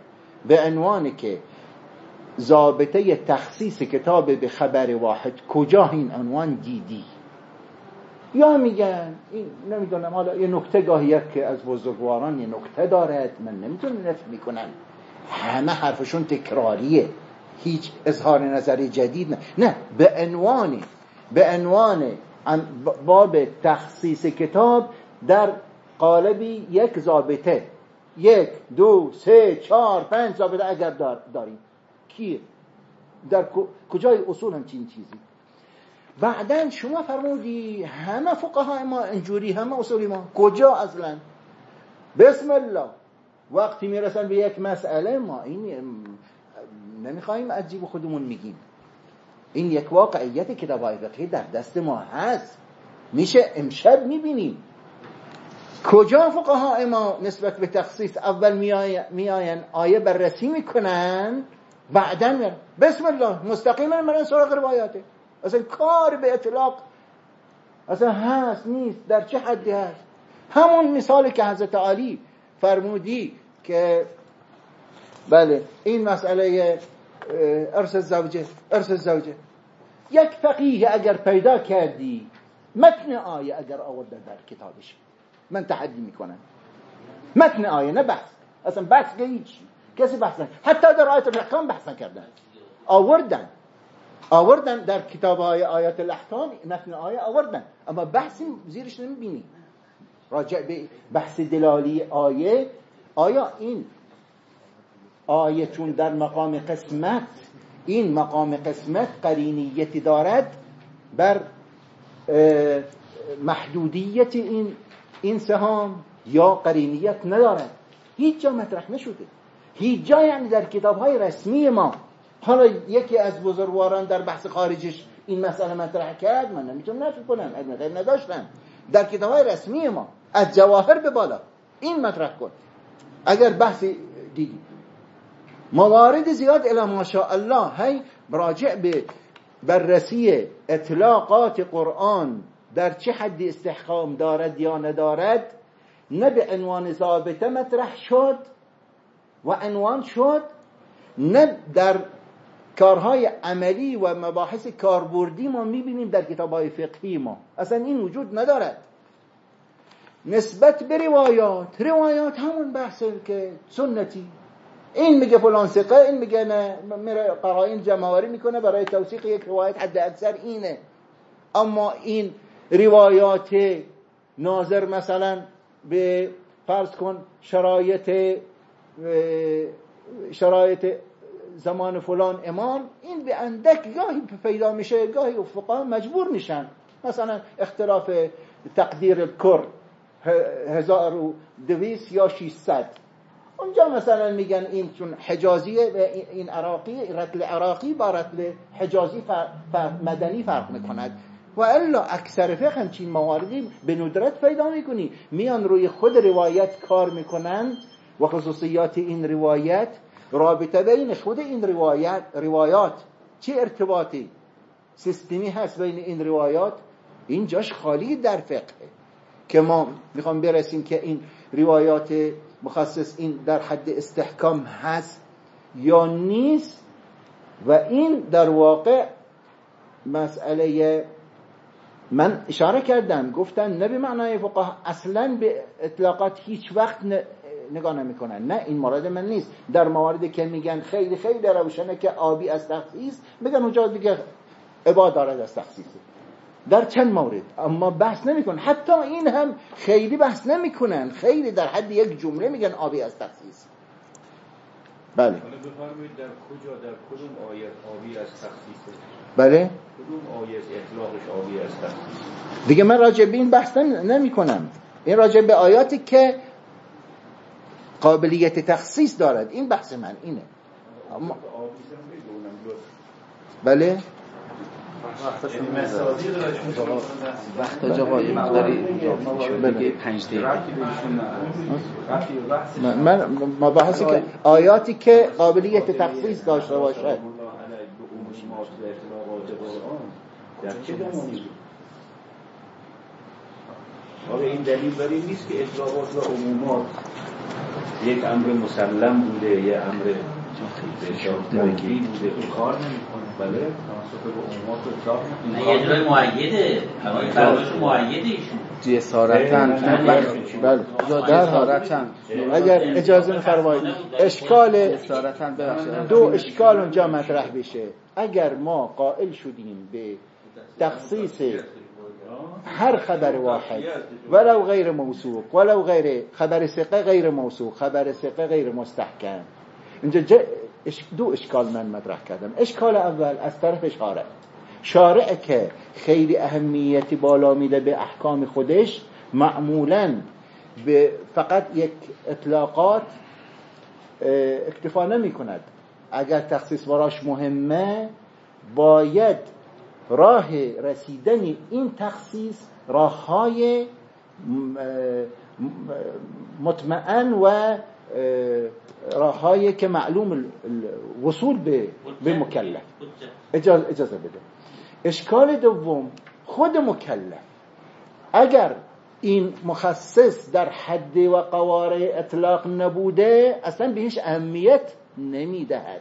به عنوانی که ضابطه تخصیص کتاب به خبر واحد. کجا این عنوان دیدی؟ یا میگن این نمی‌دونم حالا یه نکته گاهی که از بزرگواران یه نکته دارد من نمی‌تونم نفت می‌کنم همه حرفشون تکراریه. هیچ اظهار نظر جدید نه. نه به عنوان به عنوان باب تخصیص کتاب در قالبی یک ضابطه. یک دو سه چهار پنج ضابطه اگر داریم. کیه در کجای اصول همچین چیزی؟ بعدا شما فرمودی همه فقها ما اینجوری همه اصولی ما. کجا اصلا؟ بسم الله. وقتی می‌رسن به یک مسئله ما این نمی‌خوایم عجیب خودمون میگیم. این یک واقعیت های فقهی در دست ما هست. میشه امشب می‌بینیم. کجا فقها ما نسبت به تخصیص اول میآین آیه بررسی می‌کنن. بعدا میرن بسم الله. مستقیما میرن سراغ روایاته. اصلا کار به اطلاق اصلا هست نیست. در چه حدی هست؟ همون مثالی که حضرت علی فرمودی که بله این مسئله ارث زوجه ارث زوجه یک فقیه اگر پیدا کردی متن آیه اگر آورده در کتابش. من تحدی می‌کنم. متن آیه نه بحث. اصلا بحث که هیچی. کسی بحث حتی در آیت الاحکام بحث نکردن. آوردن. آوردن در کتاب های آیات الاحکام متن آیه آوردن. اما بحثی زیرش نمی‌بینی. راجع به بحث دلالی آیه آیا این آیه چون در مقام قسمت این مقام قسمت قرینیتی دارد بر محدودیت این این سهام یا قرینیت ندارد؟ هیچ جا مطرح نشده. هیچ جا یعنی در کتاب های رسمی ما. حالا یکی از بزرگواران در بحث خارجش این مسئله مطرح کرد من نمی‌تونم نفی کنم نداشتم. در کتاب های رسمی ما از جواهر به بالا این مطرح کن. اگر بحثی دیدی. موارد زیاد الا ماشاءالله هی راجع به بررسی اطلاقات قرآن در چه حد استحکام دارد یا ندارد نه به عنوان ضابطه مطرح شد. و عنوان شد نه در کارهای عملی و مباحث کاربردی ما می‌بینیم در کتاب های فقهی ما. اصلا این وجود ندارد. نسبت به روایات روایات همون بحثه که سنتی. این میگه فلان ثقه این میگه نه میره قرائن جمعوری می‌کنه برای توثیق یک روایت حد اکثر اینه. اما این روایات ناظر مثلا به فرض کن شرایط شرایط زمان فلان امام این به اندک گاهی پیدا میشه گاهی افقا مجبور میشن. مثلا اختلاف تقدیر کر هزار و دویست یا شیستد اونجا مثلا میگن این چون حجازیه این عراقی رتل عراقی با رتل حجازی فرق مدنی فرق می‌کند. و الا اکثر فقه همچین مواردی به ندرت پیدا می‌کنی. میان روی خود روایت کار می‌کنن. و خصوصیات این روایت رابطه بین خود این روایت روایات چه ارتباطی سیستمی هست بین این روایات؟ این جاش خالی در فقه. که ما می‌خوام برسیم که این روایات مخصص این در حد استحکام هست یا نیست و این در واقع مسئله من اشاره کردم. گفتن نه به معنای فقه اصلا به اطلاقات هیچ وقت نگاه نمی‌کنن. نه این مورد من نیست. در مواردی که میگن خیلی خیلی روشنه که آبی از تخصیص میگن اونجا دیگه عباد دارد از تخصیص. در چند مورد. اما بحث نمی‌کنن. حتی این هم خیلی بحث نمی‌کنن. خیلی در حد یک جمله میگن آبی از تخصیص. بله. در کجا در کدوم آیت آبی از تخصیص بله. کدوم آیه اطلاقش آبی از تخصیص دیگه من راجع به این بحث نمی کنم این راجع به آیاتی که قابلیت تخصیص دارد. این بحث من اینه. اما بله؟ وقت جا با یه مقداری بگه پنج دقیقه. من مباحثی که آیاتی که قابلیت تخصیص داشته باشد. در چه زمانی آره این دلیل بر این نیست که اطلاقات و عمومات یک امر مسلم بوده یه امر ترکی بوده. اون کار نمی‌کنه. بله. تناسب به عمومات اطلاق نه یه جای معیده. اما فرمایش معیده ایشون. جسارتن بله. جسارتن اگر اجازه میفرمایید اشکال دو اشکال اونجا مطرح بشه. اگر ما قائل شدیم به تخصیص هر خبر واحد. ولو غیر موثوق ولو غیر خبر ثقه غیر موثوق خبر ثقه غیر مستحکم. اینجا دو اشکال من مطرح کردم. اشکال اول از طرف شارع. شارع که خیلی اهمیتی بالا میده به احکام خودش معمولا به فقط یک اطلاقات اکتفا نمی کند اگر تخصیص براش مهمه باید راه رسیدن این تخصیص راه های مطمئن و راههایی که معلوم وصول به, به مکلف. اجازه, اجازه بده. اشکال دوم خود مکلف. اگر این مخصص در حد و قواره اطلاق نبوده اصلا بهش اهمیت نمی‌دهد.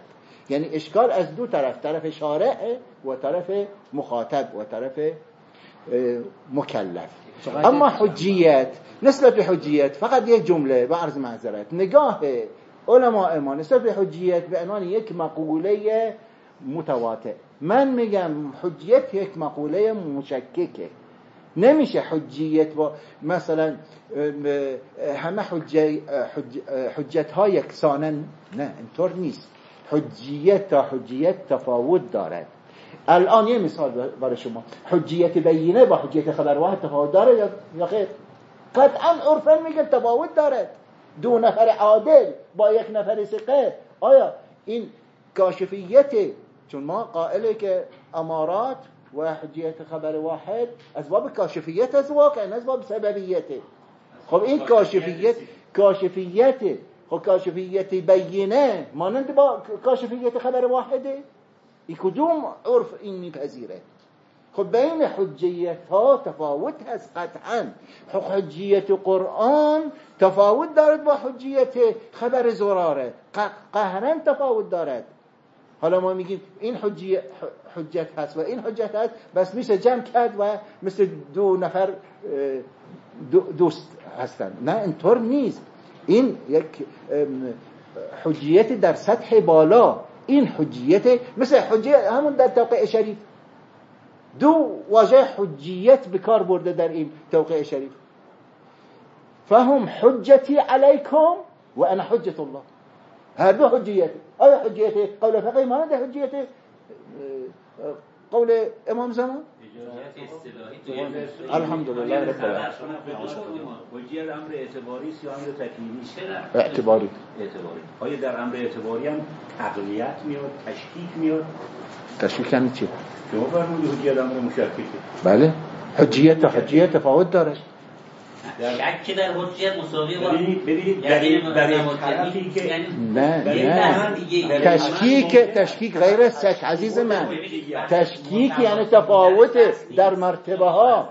یعنی اشکال از دو طرف طرف شارع و طرف مخاطب و طرف مکلف. اما حجیت نسبت به حجیت فقط یک جمله با عرض معذرت نگاه علماء ما نسبت به حجیت به عنوان یک مقوله متواطع. من میگم حجیت یک مقوله مشککه. نمیشه حجیت با مثلا همه حجت ها یکسانن. نه اینطور نیست. حجیت تا حجیت تفاوت دارد. الان یه مثال برای شما. حجیت بینه با حجیت خبر واحد تفاوت داره یا خیر؟ قطعا عرفا میگه تفاوت داره دو نفر عادل با یک نفر سقه آیا این کاشفیت چون ما قائله که امارات و حجیت خبر واحد از باب کاشفیت از واقع از باب سببیته خب این کاشفیت کاشفیت خب کاشفیت بینه مانند با کاشفیت خبر واحده این کدوم عرف این میپذیره؟ خب بین حجیت ها تفاوت هست قطعا. حجیت قرآن تفاوت دارد با حجیت خبر زراره. قهرن تفاوت دارد. حالا ما میگیم این حجت هست و این حجت هست بس میشه جمع کرد و مثل دو نفر دوست هستن. نه اینطور نیست. این یک حجیت در سطح بالا این حجیت مثل حجیت همون در توقع شریف. دو واژه حجیت به کار برده در این توقع شریف. فهم حجتی علیکم و انا حجت الله. هر دو حجیت. آیا حجیت قول فقهی مانند حجیت قول امام زمان؟ الحمد لله رب العالمین. حجیت امر اعتباری است یا امر تکلیمی اعتباری. اعتباری. آیا در امر اعتباری هم تقلیت میاد تشکیک میاد؟ تشکیک یعنی چی؟ شما فرمودید حجیت امر مشککه. بله. حجیت حجیت تفاوت داره. شک در حجیت مساوی با ببینید در این طرفی که نه نه. تشکیک تشکیک غیر سک عزیز من. تشکیک یعنی تفاوت در مرتبه ها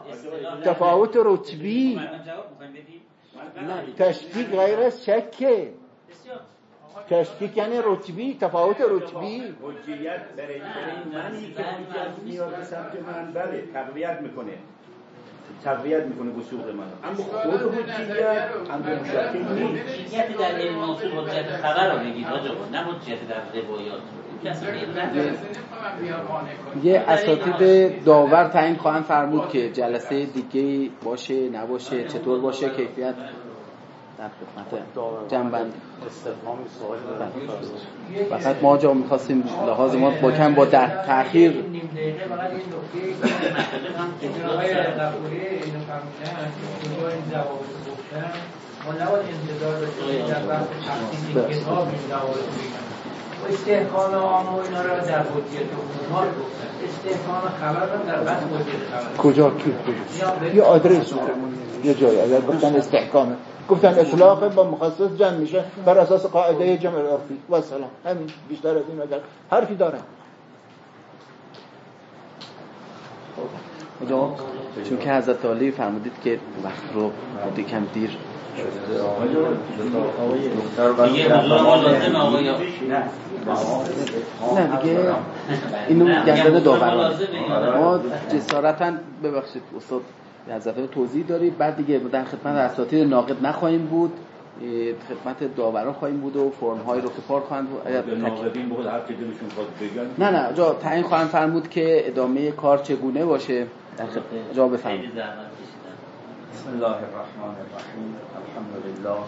تفاوت رتبی. تشکیک غیر سکه تشکیک یعنی رتبی تفاوت رتبی. حجیت برای منی که به سمت من بله تقویت می‌کنه. تقویت می‌کنه وسوق من. اما خود حجیت امر مشکل نیست. حجیت در علم اصول حجیت خبر رو بگید نه حجیت در روایات. یه اساتید داور تعیین خواهند فرمود که جلسه دیگه باشه نباشه چطور باشه کیفیت. در خدمت جنبند فقط ما جا می‌خواستیم لحاظ ما با کم با در تاخیر نیم دقیقه فقط این ما نباید انتظار داشته در تقسیم کتاب این و استحکام عام و اینا را در حجیت عمومات گفتن استحکام خبر را در بحث حجیت خبر کجا؟ کی؟ کجا؟ یه آدرس یه جایی. اگر گفتن استحکامه گفتن اطلاق با مخصص جمع میشه بر اساس قاعده جمع عرفی و سلام. همین بیشتر از این اگر حرفی دارن خدا چون که حضرت علی فرمودید که وقت رو بوده کم دیر نه. دیگه اینو گردن داوران. ما جسارتا ببخشید استاد. حضرت علی توضیح دارید بعد دیگه در خدمت اساتید ناقد نخواهیم بود. خدمت داوران خواهیم بود و فرم های رو خواهند بود. بود که دلشون خواهد بگن. نه نه جا تعیین خواهند فرمود که ادامه کار چگونه باشه. در خدمت جا بفرمایید. بسم الله الرحمن الرحیم. الحمد لله.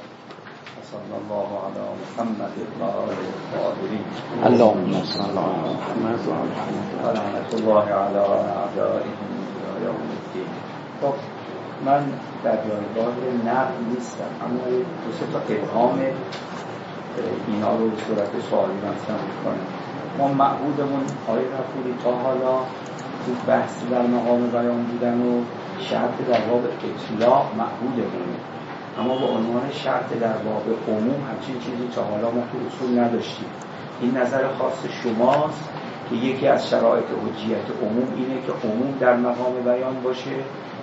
الله على محمد وآله الطاهرين اللهم صل على محمد و علی محمد. ولعنة الله على أعدائهم إلى يوم الدين خب من در جایگاه نقل نیستم اما دو سه تا ابهام اینا رو به صورت سوالی مطرح می‌کنم. ما معبودمون آقای رفوری تا حالا تو بحث در مقام بیان بودن و شرط در باب اطلاع معبودمونه اما به عنوان شرط در باب عموم همچین چیزی تا حالا ما تو اصول نداشتیم. این نظر خاص شماست که یکی از شرایط حجیت عموم اینه که عموم در مقام بیان باشه.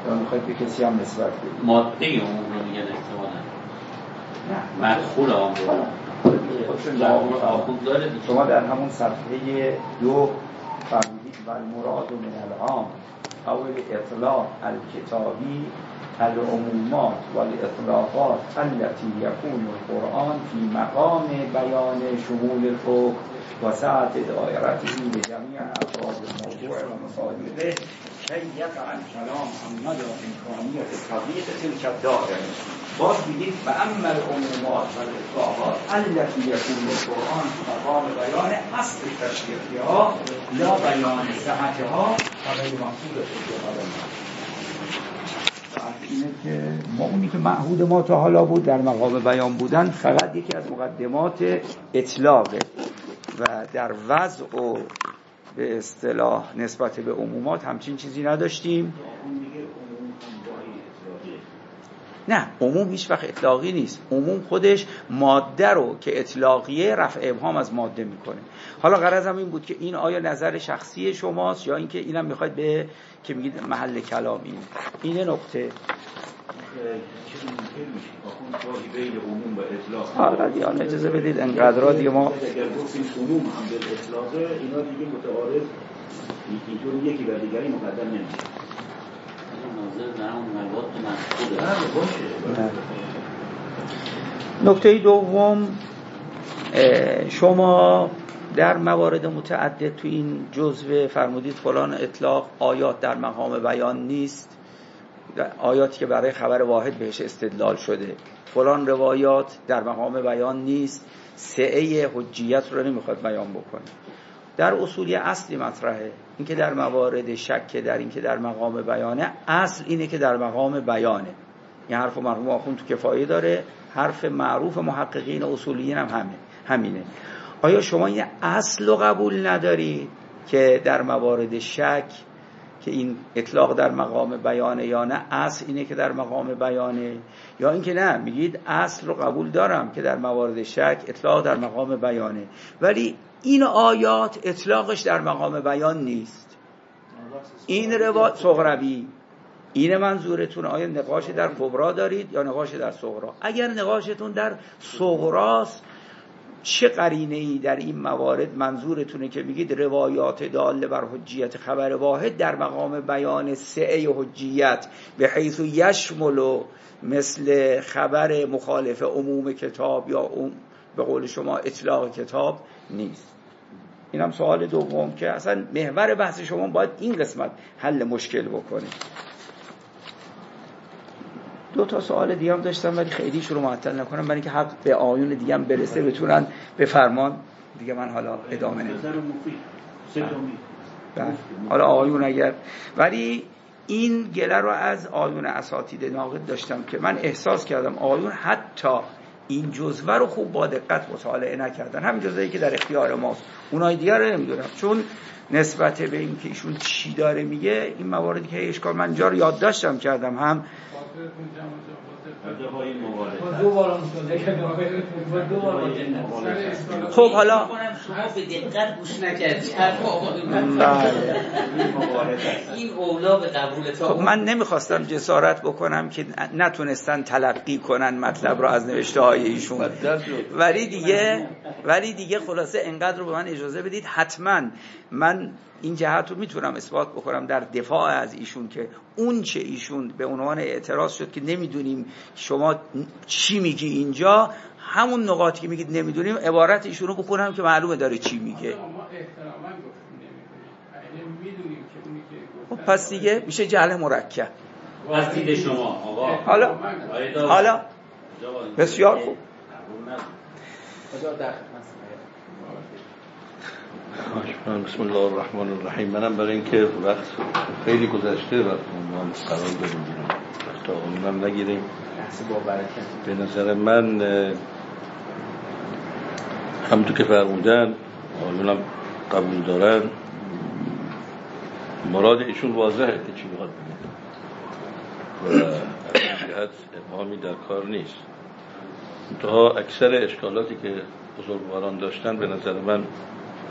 یا می‌خواید به کسی هم نسبت بدید. ماده عموم رو میگن احتمالا. نه. مدخول عام داره دیگه. شما در همون صفحه دو فرمودید و المراد من العام او الاطلاع الکتابی العمومات و الاطلاقات التي يكون القرآن في مقام بیان شمول الحکم و سعت دائرته لجميع افراد الموضوع و مصادره. كي يقع الكلام عن مدى امکانیت تطبیق تلك الدائره باز بگید و اما العمومات و الاطلاقات التي يكون القرآن في مقام بیان اصل تشریفها لا بیان صحتها و غیر مقصود اینه که ما اونی که معهود ما تا حالا بود در مقام بیان بودن فقط یکی از مقدمات اطلاقه و در وضع و به اصطلاح نسبت به عمومات همچین چیزی نداشتیم. نه عموم هیچ وقت اطلاقی نیست. عموم خودش ماده رو که اطلاقیه رفع ابهام از ماده می‌کنه. حالا غرضم این بود که این آیا نظر شخصی شماست یا اینکه اینم می‌خواید به که میگید محل کلام این نقطه. بین عموم و اطلاق حالا دیگه اجازه بدید انقدر دیگه ما اگر گفتیم عموم هم به اطلاقه اینا دیگه متعارض اینطور یکی بر دیگری مقدم نمیشه. نکته دوم شما در موارد متعدد تو این جزوه فرمودید فلان اطلاق آیات در مقام بیان نیست. آیاتی که برای خبر واحد بهش استدلال شده. فلان روایات در مقام بیان نیست. سعه حجیت رو نمی‌خواد بیان بکنه. در اصولی اصلی مطرحه. اینکه در موارد شک در اینکه در مقام بیانه. اصل اینه که در مقام بیانه. این حرف مرحوم آخوند تو کفایه داره. حرف معروف محققین اصولیین هم همه همینه. آیا شما این اصل رو قبول ندارید که در موارد شک که این اطلاق در مقام بیانه یا نه اصل اینه که در مقام بیانه. یا اینکه نه میگید اصل رو قبول دارم که در موارد شک اطلاق در مقام بیانه. ولی این آیات اطلاقش در مقام بیان نیست. این روایت صغروی این منظورتون آیا نقاش در کبرا دارید یا نقاش در صغرا؟ اگر نقاشتون در صغراست چه قرینه ای در این موارد منظورتونه که میگید روایات داله بر حجیت خبر واحد در مقام بیان سعه حجیت به حیث یشمل مثل خبر مخالف عموم کتاب یا اون به قول شما اطلاق کتاب نیست. اینم سوال دوم که اصلا محور بحث شما باید این قسمت حل مشکل بکنه. دو تا سوال دیگه هم داشتم ولی خیلی رو معطل نکنم. برای اینکه حق به آیون دیگه هم برسه بتونن به فرمان دیگه من حالا ادامه نمیدم. بله. حالا آیون اگر ولی این گله رو از آیون اساتید ناقد داشتم که من احساس کردم آیون حتی این جزوه رو خوب با دقت مطالعه نکردن. همین جزوهی که در اختیار ماست. اونای دیگر رو نمی‌دونم. چون نسبت به اینکه ایشون چی داره میگه این مواردی که اشکال من جا رو یادداشتم کردم هم خب حالا شما به دقت گوش نکردی. این اولا به قبول خب من نمی‌خواستم جسارت بکنم که نتونستن تلقی کنن مطلب رو از نوشته های ایشون ولی دیگه ولی دیگه خلاصه انقدر رو به من اجازه بدید. حتما من این جهت رو می‌تونم اثبات بکنم در دفاع از ایشون که اون چه ایشون به عنوان اعتراض شد که نمی‌دونیم شما چی میگی اینجا همون نقاطی که میگید نمی‌دونیم عبارت ایشون رو بکنم که معلومه داره چی میگه. خب پس دیگه میشه جهل مرکب. از دید شما حالا حالا بسیار خوب. بسم الله الرحمن الرحیم. منم برای اینکه وقت خیلی گذشته و عنوان قرار داریم وقت هم نگیریم. به نظر من همونطور که فرمودن هم قبول دارن مراد ایشون واضحه که چی می‌خواد و از جهت ابهامی در کار نیست. تا اکثر اشکالاتی که بزرگواران داشتن به نظر من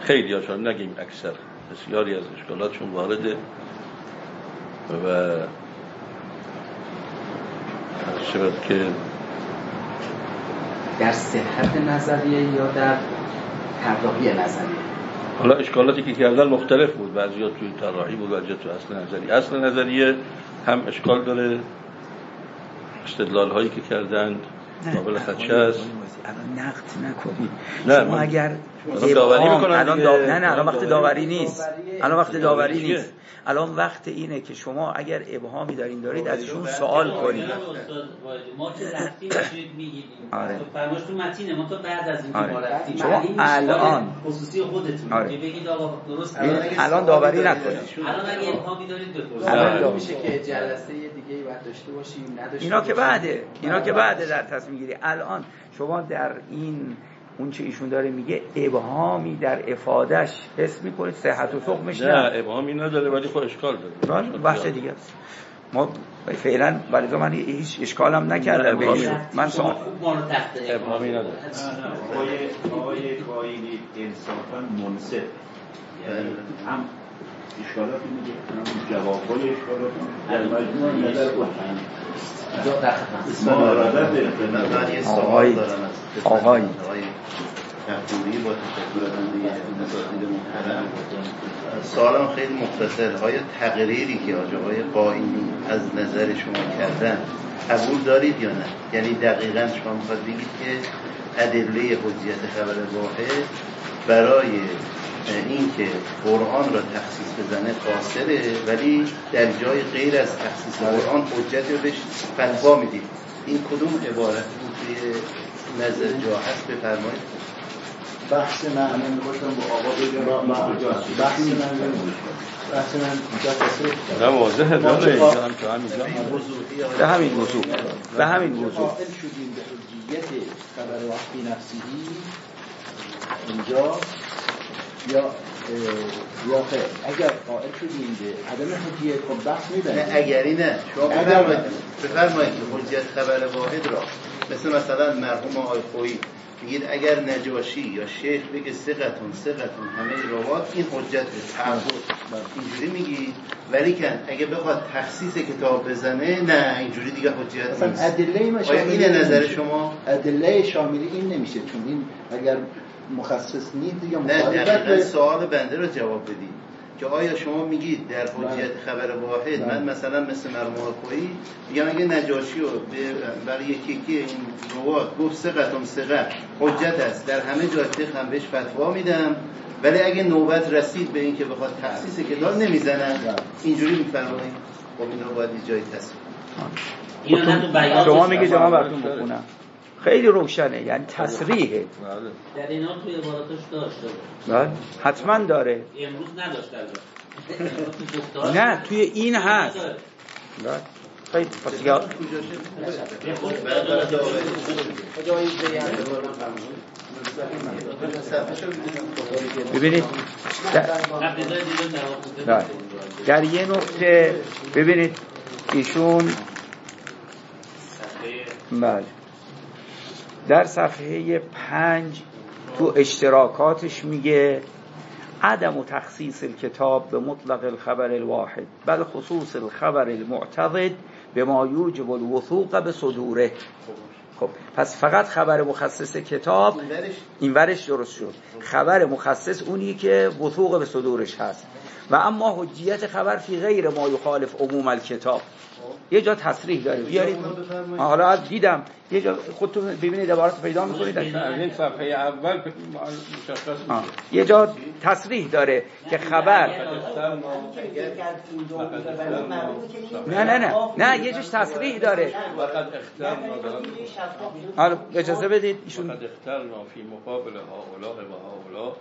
خیلی هاشون نگیم اکثر. بسیاری از اشکالاتشون وارده. و شبت که در صحت نظریه یا در طراحی نظریه؟ حالا اشکالاتی که کردن مختلف بود. بعضی توی طراحی بود بعضی تو اصل نظریه. اصل نظریه هم اشکال داره. استدلال هایی که کردند قابل خدشه است الان نقد نکنید نه شما اگر داوری الان دا... نه نه الان وقت داوری. نیست. الان وقت داوری نیست. الان وقت اینه که شما اگر ابهامی دارین دارید از ایشون سوال کنید. ما که رفتیم میگید آره. فرمایش تو متینه ما تو بعد از اینکه آره. ما رفتیم شما الان خصوصی خودتون آره. بگید آقا درست الان داوری نکنید. الان اگه ابهامی دارید بپرسید. الان میشه که جلسه دیگه بعد داشته باشیم نداشته اینا که بعده اینا که بعده در تصمیم گیری الان شما در این اون چه ایشون داره میگه ابهامی در افادش حس می‌کنید صحت و سقمش نه ابهامی نداره ولی خب اشکال داره. بحث دیگه است. ما فعلا ولی من هیچ اشکال هم نکردم به من سوال ابهامی نداره. آقای آقای قائلی انصافا منصف. یعنی هم اشکالات میگه هم جوابای اشکالات در مجموع نظر آقای آقای با سوالم خیلی مختصر. های تقریری که آقای قائمی از نظر شما کردن قبول دارید یا نه؟ یعنی دقیقا شما می‌خواد بگید که ادله حجیت خبر واحد برای اینکه قرآن را تخصیص بزنه قاصره ولی در جای غیر از تخصیص قرآن حجت رو بهش فتوا می‌دید این کدوم عبارت بود توی نظر جا هست؟ بفرمایید. بحث من من می‌خواستم با آقا بگم. بحث من بحث من نه واضحه. داره اینجا هم تو همینجا به همین موضوع. به همین موضوع. قائل شدیم به حجیت خبر وحی نفسی اینجا یا یا خیر اگر قائل شدیم به عدم حجیت خب بحث می‌بریم نه اگری نه شما بفرمایید بفرمایید حجیت خبر واحد را مثل مثلا مرحوم آقای خویی میگید اگر نجاشی یا شیخ بگه سقتون سقتون همه روات این حجت تعبد اینجوری میگی ولی کن اگه بخواد تخصیص کتاب بزنه نه اینجوری دیگه حجت نیست. ادله این نظر شما؟ ادله شاملی این نمیشه. چون این اگر مخصص نیست یا نه سوال بنده رو جواب بدید. که آیا شما میگید در حجیت خبر واحد من مثلا مثل مرموم خویی میگم اگه نجاشی رو برای یکی یکی این روات گفت سقتم سقت حجت است. در همه جای فقه هم بهش فتوا میدم. ولی اگه نوبت رسید به اینکه بخواد تخصیص کتاب نمی‌زنن اینجوری میفرمایید. خب این رو باید جای تصویر شما میگه جمع براتون بخونم. خیلی روشنه یعنی تصریحه. در اینا توی عباراتش داشته بله حتما داره. امروز نداشت نه توی این هست. بله. خیلی پس یا ببینید در, در یه نقطه ببینید ایشون بله. در صفحه پنج تو اشتراکاتش میگه عدم تخصیص الكتاب به مطلق الخبر الواحد بل خصوص الخبر المعتضد به ما یوجب الوثوق به صدوره. خب پس فقط خبر مخصص کتاب این ورش درست شد. خبر مخصص اونی که وثوق به صدورش هست. و اما حجیت خبر فی غیر ما یخالف عموم الکتاب. یه جا تصریح داره بیارید حالا از دیدم یه جا خودتون ببینید عبارت پیدا می‌کنید این صفحه اول مشخص یه جا تصریح داره که خبر نه نه نه نه یه جاش تصریح داره حالا اجازه بدید ایشون اخترنا فی مقابل هؤلاء و هؤلاء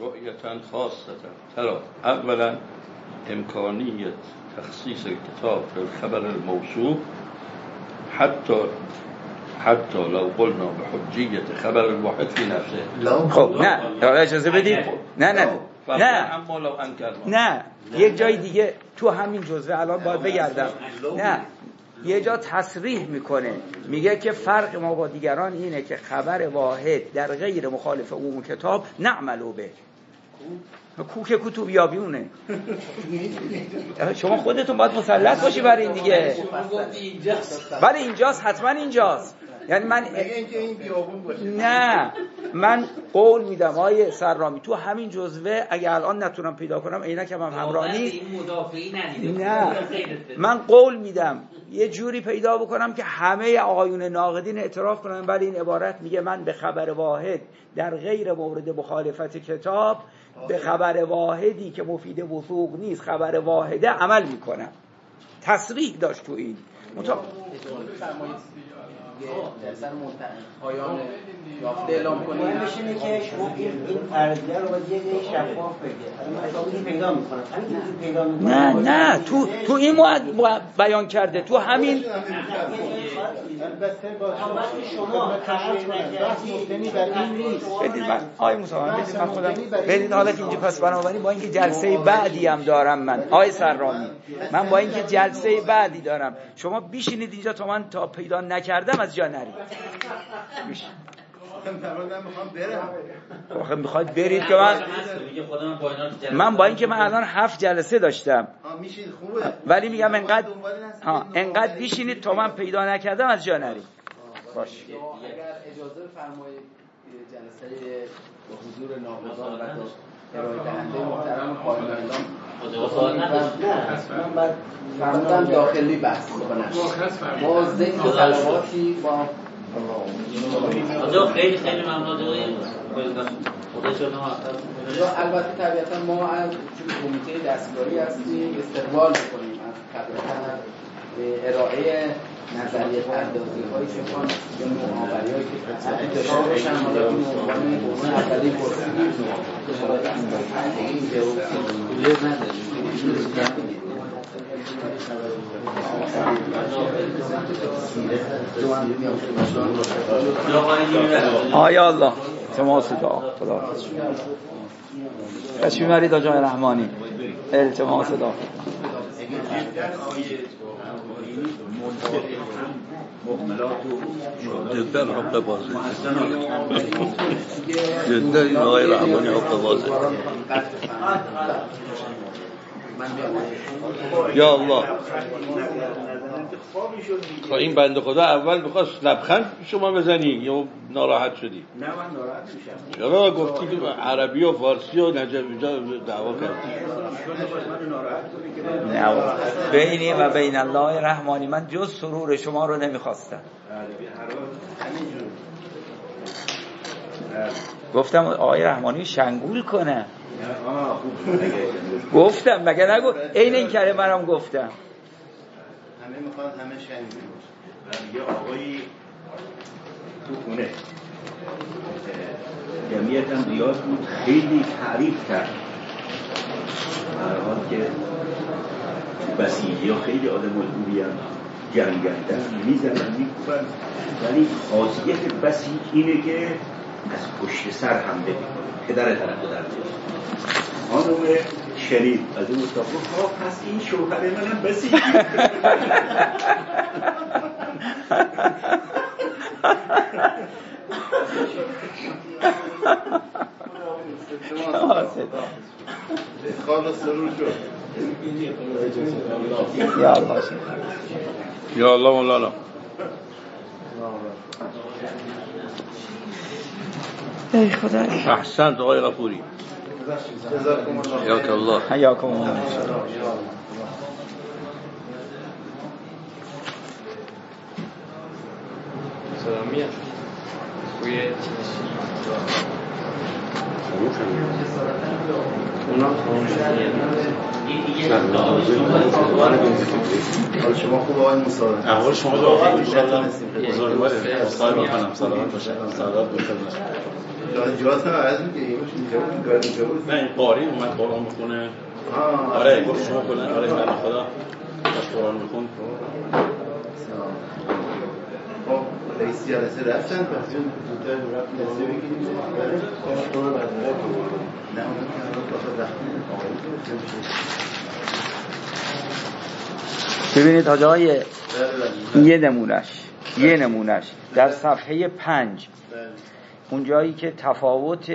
رؤیتا خاصتا ترى اولا امکانیت تخصیص کتاب به خبر الموصوف حتی حتی لو قلنا به حجیت خبر الواحد فی نفسه. خب نه. اجازه بدید؟ نه نه. نه. نه. یک جای دیگه تو همین جزوه الان باید بگردم. نه. یه جا تصریح می‌کنه. میگه که فرق ما با دیگران اینه که خبر واحد در غیر مخالف عموم کتاب نعملو به. کوک کتب یابیونه شما خودتون باید مسلط باشی برای این دیگه. ولی اینجاست حتما اینجاست. یعنی من نه. من قول میدم آیه سرامی تو همین جزوه اگه الان نتونم پیدا کنم عینک هم همرانی نه. من قول میدم یه جوری پیدا بکنم که همه آقایون ناقدین اعتراف کنن ولی این عبارت میگه من به خبر واحد در غیر مورد مخالفت کتاب به خبر واحدی که مفید وثوق نیست خبر واحده عمل می‌کنم. تصریح داشت تو این. اینه که این رو شفاف بگه نه نه تو تو این بیان کرده. تو همین البته با شما بدید من آی موسی بدید من خودم بدید حالا که اینجا پس بنابراین با اینکه جلسه بعدی هم دارم من. آی سرامی من با اینکه جلسه بعدی دارم. شما بیشینید اینجا تا من تا پیدا نکردم از جا نرید. آخه می‌خواید برید که من من با اینکه من الان هفت جلسه داشتم. ولی میگم انقدر ها انقدر بیشینید تا من پیدا نکردم از جا نرید. باش. اگر اجازه فرمایید جلسه با حضور ناقضان و ارائه دهنده محترم من فرمودم داخلی بحث کنم با ذکر سلواتی با آجا خیلی خیلی ممنون. البته طبیعتا ما از کمیته دستکاری هستیم استقبال می‌کنیم. از طبیعتا ارائه نظریه پردازی های شما یا نوآوری هایی که داشته باشن حالا این عنوان عنوان اولی پرسیدیم. آیا الله. تماس دعا خدا. کشمی مرید آجای رحمانی. التماس دعا جدا حق بازه جدا این آقای رحمانی حق بازه یا الله. خب این بند خدا اول می‌خواست لبخند شما بزنی یا ناراحت شدی. نه من ناراحت میشم چرا گفتی که عربی و فارسی و اینجا دعوا کردی نه بینی و بین الله رحمانی. من جز سرور شما رو نمی‌خواستم. همینجور گفتم آقای رحمانی شنگول کنه. گفتم مگه نگو این این کلمه منم گفتم. همه می‌خوان همه شنگول یه آقایی تو خونه جمعیت هم زیاد بود خیلی تعریف کرد. حال که بسیجی ها خیلی آدم خوبی هم جنگندن می‌زنن میکوبن. ولی خاصیت بسیج اینه که از پشت سر حمله می‌کنه پدر طرف در خانم شریف از اون اتاق ها پس این شوهر منم بسیجی یا الله. یا الله مولانا. ای خدا احسنت آقای غفوری. حیاک الله حیاکم الله سلامی روی اونا حال شما خوب؟ آقای احوال شما سلامت سلامت جوات هم عرض میگه اینجا بود نه این قاری اومد قرآن بخونه آره گفت شما کنه آره من خدا. باش قرآن میخون. خب رئیس جلسه رفتن پس اون زودتر رفت جلسه بگیریم. نه اون که داخل ببینید حاج آقای یه نمونش یه نمونش در صفحه پنج. اون جایی که تفاوت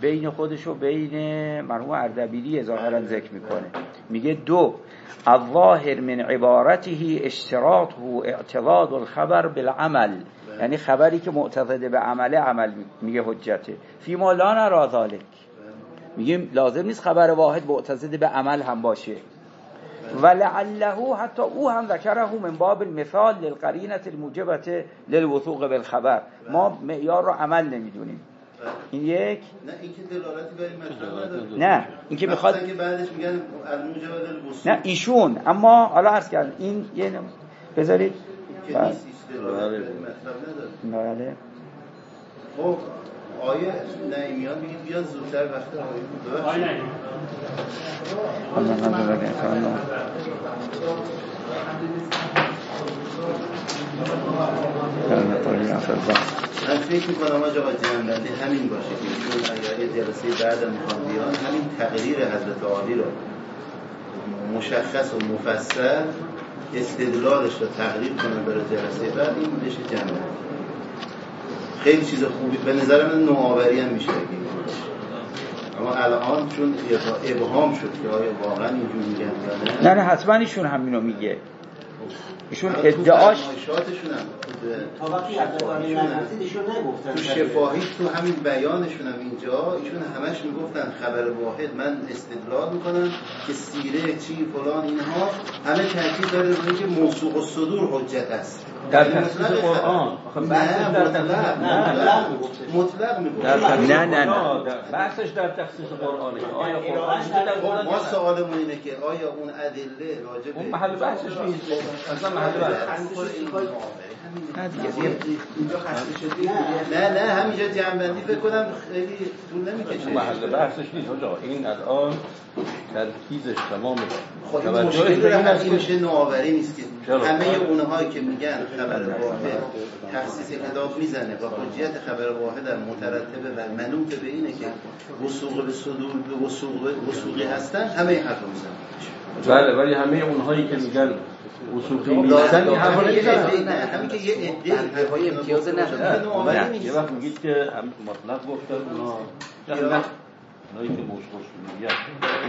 بین خودش و بین مرحوم اردبیلی ظاهرا ذکر می‌کنه. میگه دو الظاهر من عبارته اشتراطه اعتقاد الخبر بالعمل. یعنی خبری که معتقد به عمله عمل میگه حجته. فی ما لا نرا ذلک. میگیم لازم نیست خبر واحد معتقد به عمل هم باشه. ولعله حتی او هم ذکره من باب المثال للقرینه الموجبه للوثوق بالخبر. ما معیار رو عمل نمی‌دونیم. این یک. نه اینکه دلالتی بر این مطلب نداره. نه اینکه می‌خواد که بعدش میگن نه ایشون. اما حالا عرض کردم این یه نم... بذارید. بله. خب آیه نعیمیان میگید بیاد زودتر وقت آیه نعیمیان من فکر می‌کنم آجا با جنبنده همین باشه که چون اگر جلسه بعد می‌خوام بیان همین تقریر حضرت عالی رو مشخص و مفصل استدلالش رو تقریب کنم برای جلسه بعد این بشه جنبنده خیلی چیز خوبی به نظر من نوآوری هم میشه اما الان چون ابهام شد که آیا واقعا اینجور میگن نه نه حتما ایشون همینو میگه. ایشون ادعاش تا وقتی ایشون نگفتن تو شفاهی تو همین بیانشون هم اینجا ایشون همش می‌گفتن خبر واحد من استدلال می‌کنم که سیره چی فلان اینها همه تاکید داره روی که موثوق و صدور حجت است. در تفسیر قرآن. نه در مطلق نه مطلق می‌گفت نه نه نه. بحثش در تخصیص قرآنه. آیا قرآن ما سوالمون اینه که آیا اون ادله راجع به اون محل بحثش نیست. اصلا نه دیگه. اینجا خسته شدی؟ نه نه همینجا جنبندی فکر کنم خیلی طول نمی‌کشه. محل بحثش نیست آجا این الان ترکیزش تمام خب این مشکلی رو هم میشه نوآوری نیست که. همه اونهایی که میگن خبر واحد تخصیص کتاب می‌زنه. و حجیت خبر واحد هم مترتبه و منوط به اینه که وسوق به صدور به وسوق وسوقی هستن همه حرف می‌زنن. بله ولی همه اونهایی که میگن وسوقی نیستن این حرفا نه همین که یه عده های امتیاز نه یه وقت میگید که مطلق گفتن اونا نه. اونایی که موسوق صدوریت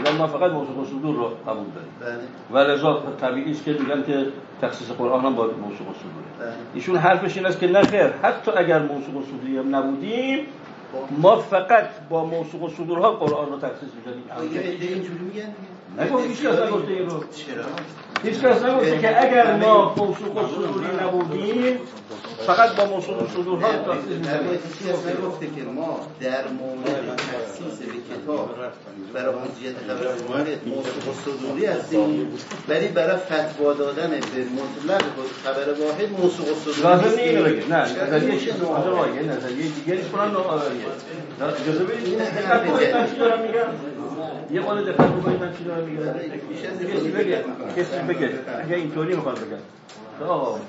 میگن. ما فقط موسوق صدور رو قبول داریم. و لذا طبیعی است که میگن که تخصیص قرآن هم با موسوق صدوره ایشون حرفش این است که نه خیر حتی اگر موسوق صدوری هم نبودیم ما فقط با موسوق صدورها قرآن رو تخصیص می‌دادیم. یه عده اینجوری میگن نگفت هیچ کس نگفته این رو. هیچ کس نگفته که اگر ما موسوق صدوری نبودیم فقط با موصول صدورها کسی گفته که ما در مورد تخصیص به کتاب برای حجیت خبر واحد موصول صدوری هستیم ولی برای فتوا دادن به مطلق خبر واحد موصول صدوری لازم بگه نه نظریه چیه؟ نظریه دیگه کنن اجازه بدید؟ چی دارم میگم. یه قول دقت بکنید من چی دارم میگم؟ کسی بگه کسی بگه اگه اینطوری می‌خواد بگم آقا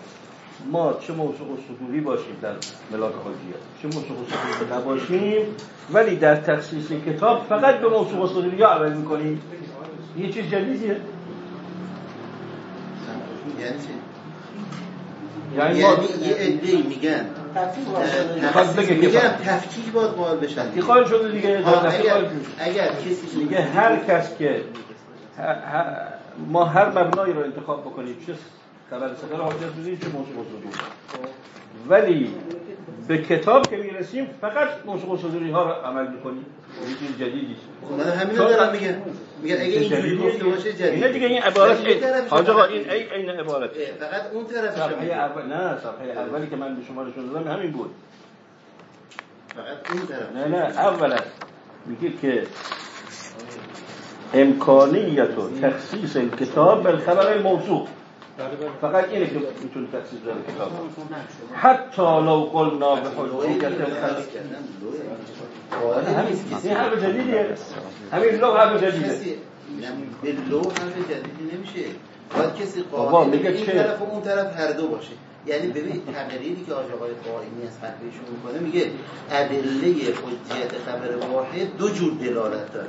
ما چه موضوع صدوری باشیم در ملاک حاجیه؟ چه موضوع صدوری نباشیم؟ ولی در تخصیص کتاب فقط به موضوع صدوری ها عمل می‌کنیم. یه چیز جدیدیه. یعنی؟ یعنی, یعنی یه عده میگن. میگن تفکیک باید قائل بشن قائل شده دیگه اگر, اگر کسی میگه هر کس که ما هر مبنایی رو انتخاب بکنیم چه خبر سفر حاجت بزنیم چه موضوع ولی به کتاب که می‌رسیم فقط موضوع صدوری ها رو عمل می‌کنیم. یه چیز جدیدی من همین رو دارم میگم. میگن اگه اینجوری گفته باشه جدید دیگه این عبارت حاج آقا این ای این عبارت. فقط اون طرف صفحه اول نه صفحه اولی که من به شما نشون دادم همین بود. فقط اون طرف. نه نه اولا میگه که امکانیت و تخصیص الکتاب بالخبر الموضوع فقط اینه که می‌تونه تخصیص داره کتاب حتی لو قلنا به حجیت این حرف جدیدیه همین لو حرف جدیده. به لو حرف جدیدی نمیشه. باید کسی قائل این طرف و اون طرف هر دو باشه. یعنی ببین تقریری که آج آقای قائمی از فتویشون می‌کنه میگه ادله حجیت خبر واحد دو جور دلالت داره.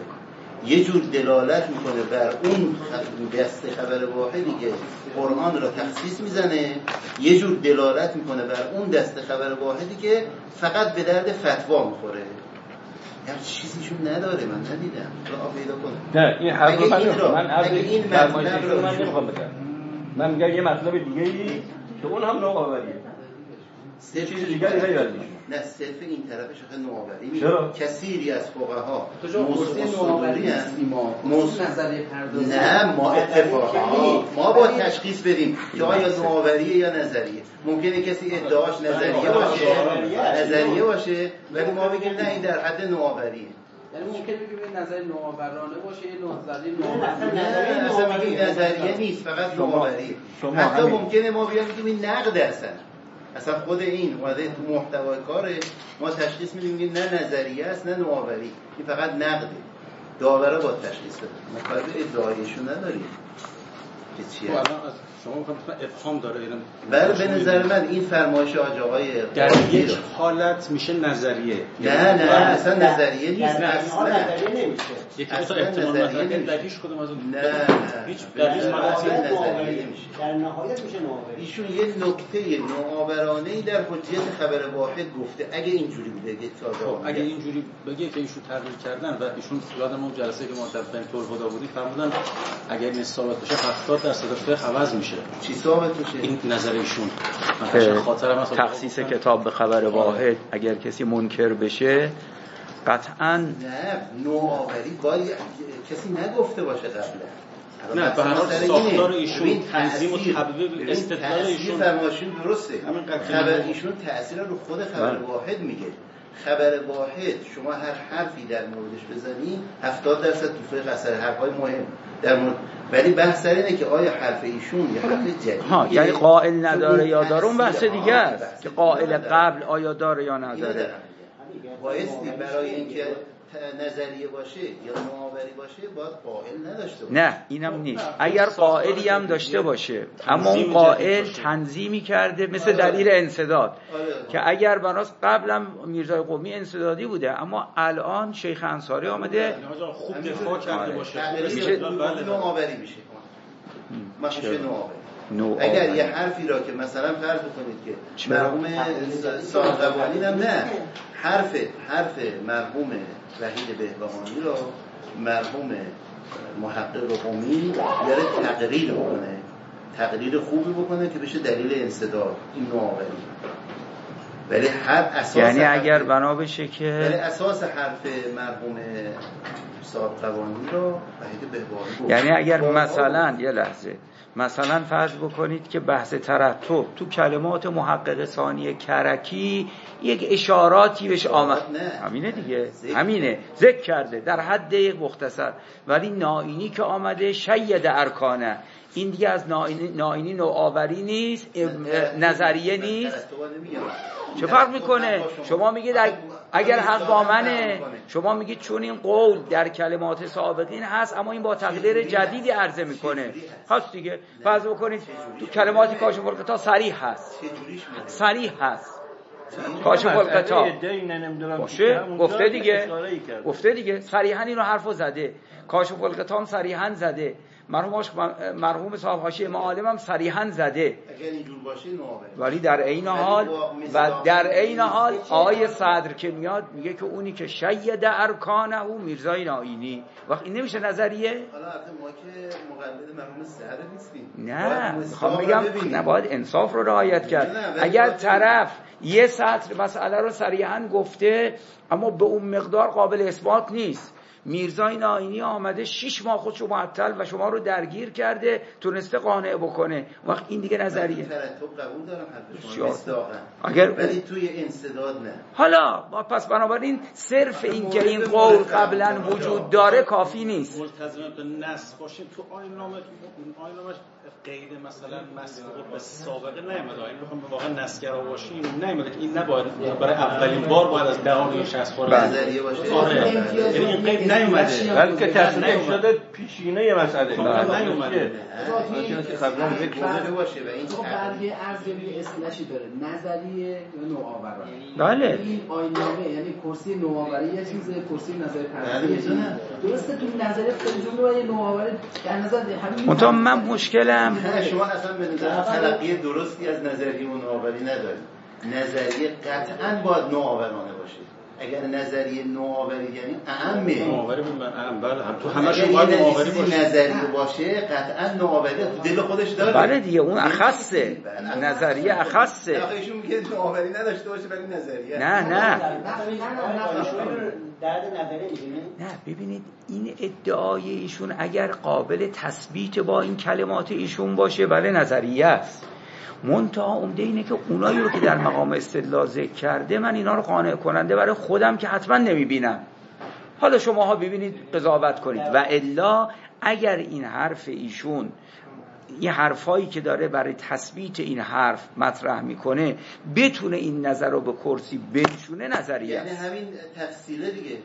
یه جور دلالت می‌کنه بر اون دست خبر واحدی که قرآن را تخصیص می‌زنه یه جور دلالت می‌کنه بر اون دست خبر واحدی که فقط به درد فتوا می‌خوره. هر چیزیشون نداره من ندیدم. را پیدا کنم. نه این حرف من من اگه این مطلب رو من نمی‌خوام بگم. من میگم یه مطلب دیگه ای که اون هم نوآوریه. چیز دیگری نیاریش نه صرف این طرفش آخه نوآوری. چرا؟ کثیری از فقها نوآوری هست. موضوع نظریه پردازی. نه ما اتفاقا ما با تشخیص بدیم که آیا نوآوریه یا نظریه. ممکنه کسی ادعاش نظریه باشه نظریه باشه ولی ما بگیم نه این در حد نوآوریه. یعنی ممکن بگیم نظر نوآورانه باشه یه نظریه نوآوری نه نظریه نیست فقط نوآوری حتی ممکنه ما بیان بگیم این نقد هستن اصلا خود این اومده تو محتوای کاره ما تشخیص میدیم نه نظریه است نه نوآوری این فقط نقده. داوره با تشخیص بده به ادعایشون نداریم. که چیه؟ شما می‌خوام افهام داره اینم بله به نظر من این فرمایش آج آقای در یک حالت میشه نظریه. نه نه اصلا نظریه نیست. اصلا نظریه نمیشه. یکی مثلا احتمال مطرح در هیچ کدوم از اون. نه هیچ در هیچ نظریه نمیشه در نهایت میشه نوآوری ایشون یه نکته نوآورانه ای در حجیت خبر واحد گفته. اگه اینجوری بوده که خب اگه اینجوری بگه که ایشون تغییر کردن و ایشون یادم اون جلسه که ما در بنتور خدا بودیم فرمودن اگر این ثابت بشه 70 درصد فقه عوض میشه. چی ثابت بشه این نظر ایشون. تخصیص کتاب به خبر واحد اگر کسی منکر بشه قطعا نه نوآوری باید کسی نگفته باشه قبلا. نه به هر حال ساختار ایشون تنظیم و تبویب استدلال ایشون درسته. خبر ایشون تاثیر رو خود خبر واحد میگه. خبر واحد شما هر حرفی در موردش بزنی 70 درصد تو فقه اثر حرفای مهم در مورد ولی بحث اینه که آیا حرف ایشون یا حرف جدید ها یعنی قائل نداره یا داره؟ اون بحث دیگه است که قائل قبل آیا داره یا نداره. بایستی برای اینکه نظریه باشه یا نوآوری باشه باید قائل نداشته باشه. نه اینم نیست. اگر قائلی هم داشته باشه اما اون قائل تنظیمی کرده مثل دلیل انصداد که اگر بناس قبلا میرزای قومی انصدادی بوده اما الان شیخ انصاری آمده. خوب دفاع کرده باشه. میشه نوآوری میشه. میشه نوآوری. اگر یه حرفی را که مثلا فرض بکنید که مرحوم صاحب هم نه. حرف حرف مرحوم وحید بهبهانی را مرحوم محقق قومی داره تقریر بکنه. تقریر خوبی بکنه که بشه دلیل انصداد. این نوآوری ولی هر اساس یعنی اگر بنا بشه که ولی اساس حرف مرحوم صاحب قوانین رو وحید بهبانی یعنی اگر مثلا یه لحظه. مثلا فرض بکنید که بحث ترتب تو کلمات محقق ثانی کرکی یک اشاراتی بهش آمد. همینه دیگه. همینه. ذکر کرده در حد مختصر. ولی نائینی که آمده شید ارکانه. این دیگه از نائینی نوآوری نیست نظریه نیست. چه فرق می‌کنه؟ شما میگید اگر حق با منه شما میگید چون این قول در کلمات سابقین هست اما این با تقدیر جدیدی عرضه می‌کنه. هست. دیگه فرض بکنید تو کلمات کاشف القطا صریح هست. صریح هست. کاشف القطا باشه؟ گفته دیگه. گفته دیگه. صریحا اینو حرفو زده. کاشف القطا هم صریحا زده. مرحوم مرحوم صاحب حاشیه معالم هم صریحا زده. ولی در عین حال و در عین حال آیه صدر که میاد میگه که اونی که شید ارکانه او میرزای ناینی. وقت این نمیشه نظریه؟ نه. می‌خوام بگم نباید انصاف رو رعایت کرد. اگر طرف یه سطر مسئله رو صریحا گفته اما به اون مقدار قابل اثبات نیست. میرزای ناینی آمده شیش ماه خودشو معطل و شما رو درگیر کرده تونسته قانع بکنه. وقت این دیگه نظریه. قبول دارم اگر ولی توی انصداد نه. حالا پس بنابراین صرف این که این قول قبلا وجود داره کافی نیست. ملتزم به نص باشیم تو آین نامه قید مثلا مسبوق به سابقه نیامده. این بخوام به واقع نسگرا باشیم. نیامده. این نباید برای اولین بار باید از دهان یا شخص خورده نظریه باشه آره. یعنی این قید نیومده. بلکه تصدیق شده پیشینه مسئله. نیومده. که قبلا ذکر شده باشه و این برگه ارزیابی اصطلاحی داره. نظریه یا نوآوران بله. این آینامه یعنی کرسی نوآوری یه چیزه کرسی نظر یه چیزه درسته تو نظریه خیلی جمله نوآوری در نظر همین من مشکلم شما اصلا به نظر تلقی درستی از نظریه و نوآوری ندارید نظریه قطعا باید نوآورانه اگر نظریه نوآوری یعنی اعمه نوآوری من بله هم تو همش باید نوآوری باشه. نظریه باشه قطعا نوآوری تو دل خودش داره. بله دیگه اون اخصه. نظریه اخصه. آخه ایشون میگه نوآوری نداشته باشه ولی نظریه. نه نه. نه ببینید این ادعای ایشون اگر قابل تثبیت با این کلمات ایشون باشه بله نظریه است. منتها عمده اینه که اونایی رو که در مقام استدلال ذکر کرده من اینا رو قانع کننده برای خودم که حتما نمی‌بینم. حالا شماها ببینید قضاوت کنید. و الا اگر این حرف ایشون این حرفایی که داره برای تثبیت این حرف مطرح می‌کنه بتونه این نظر رو به کرسی بنشونه نظریه یعنی همین تفصیله دیگه.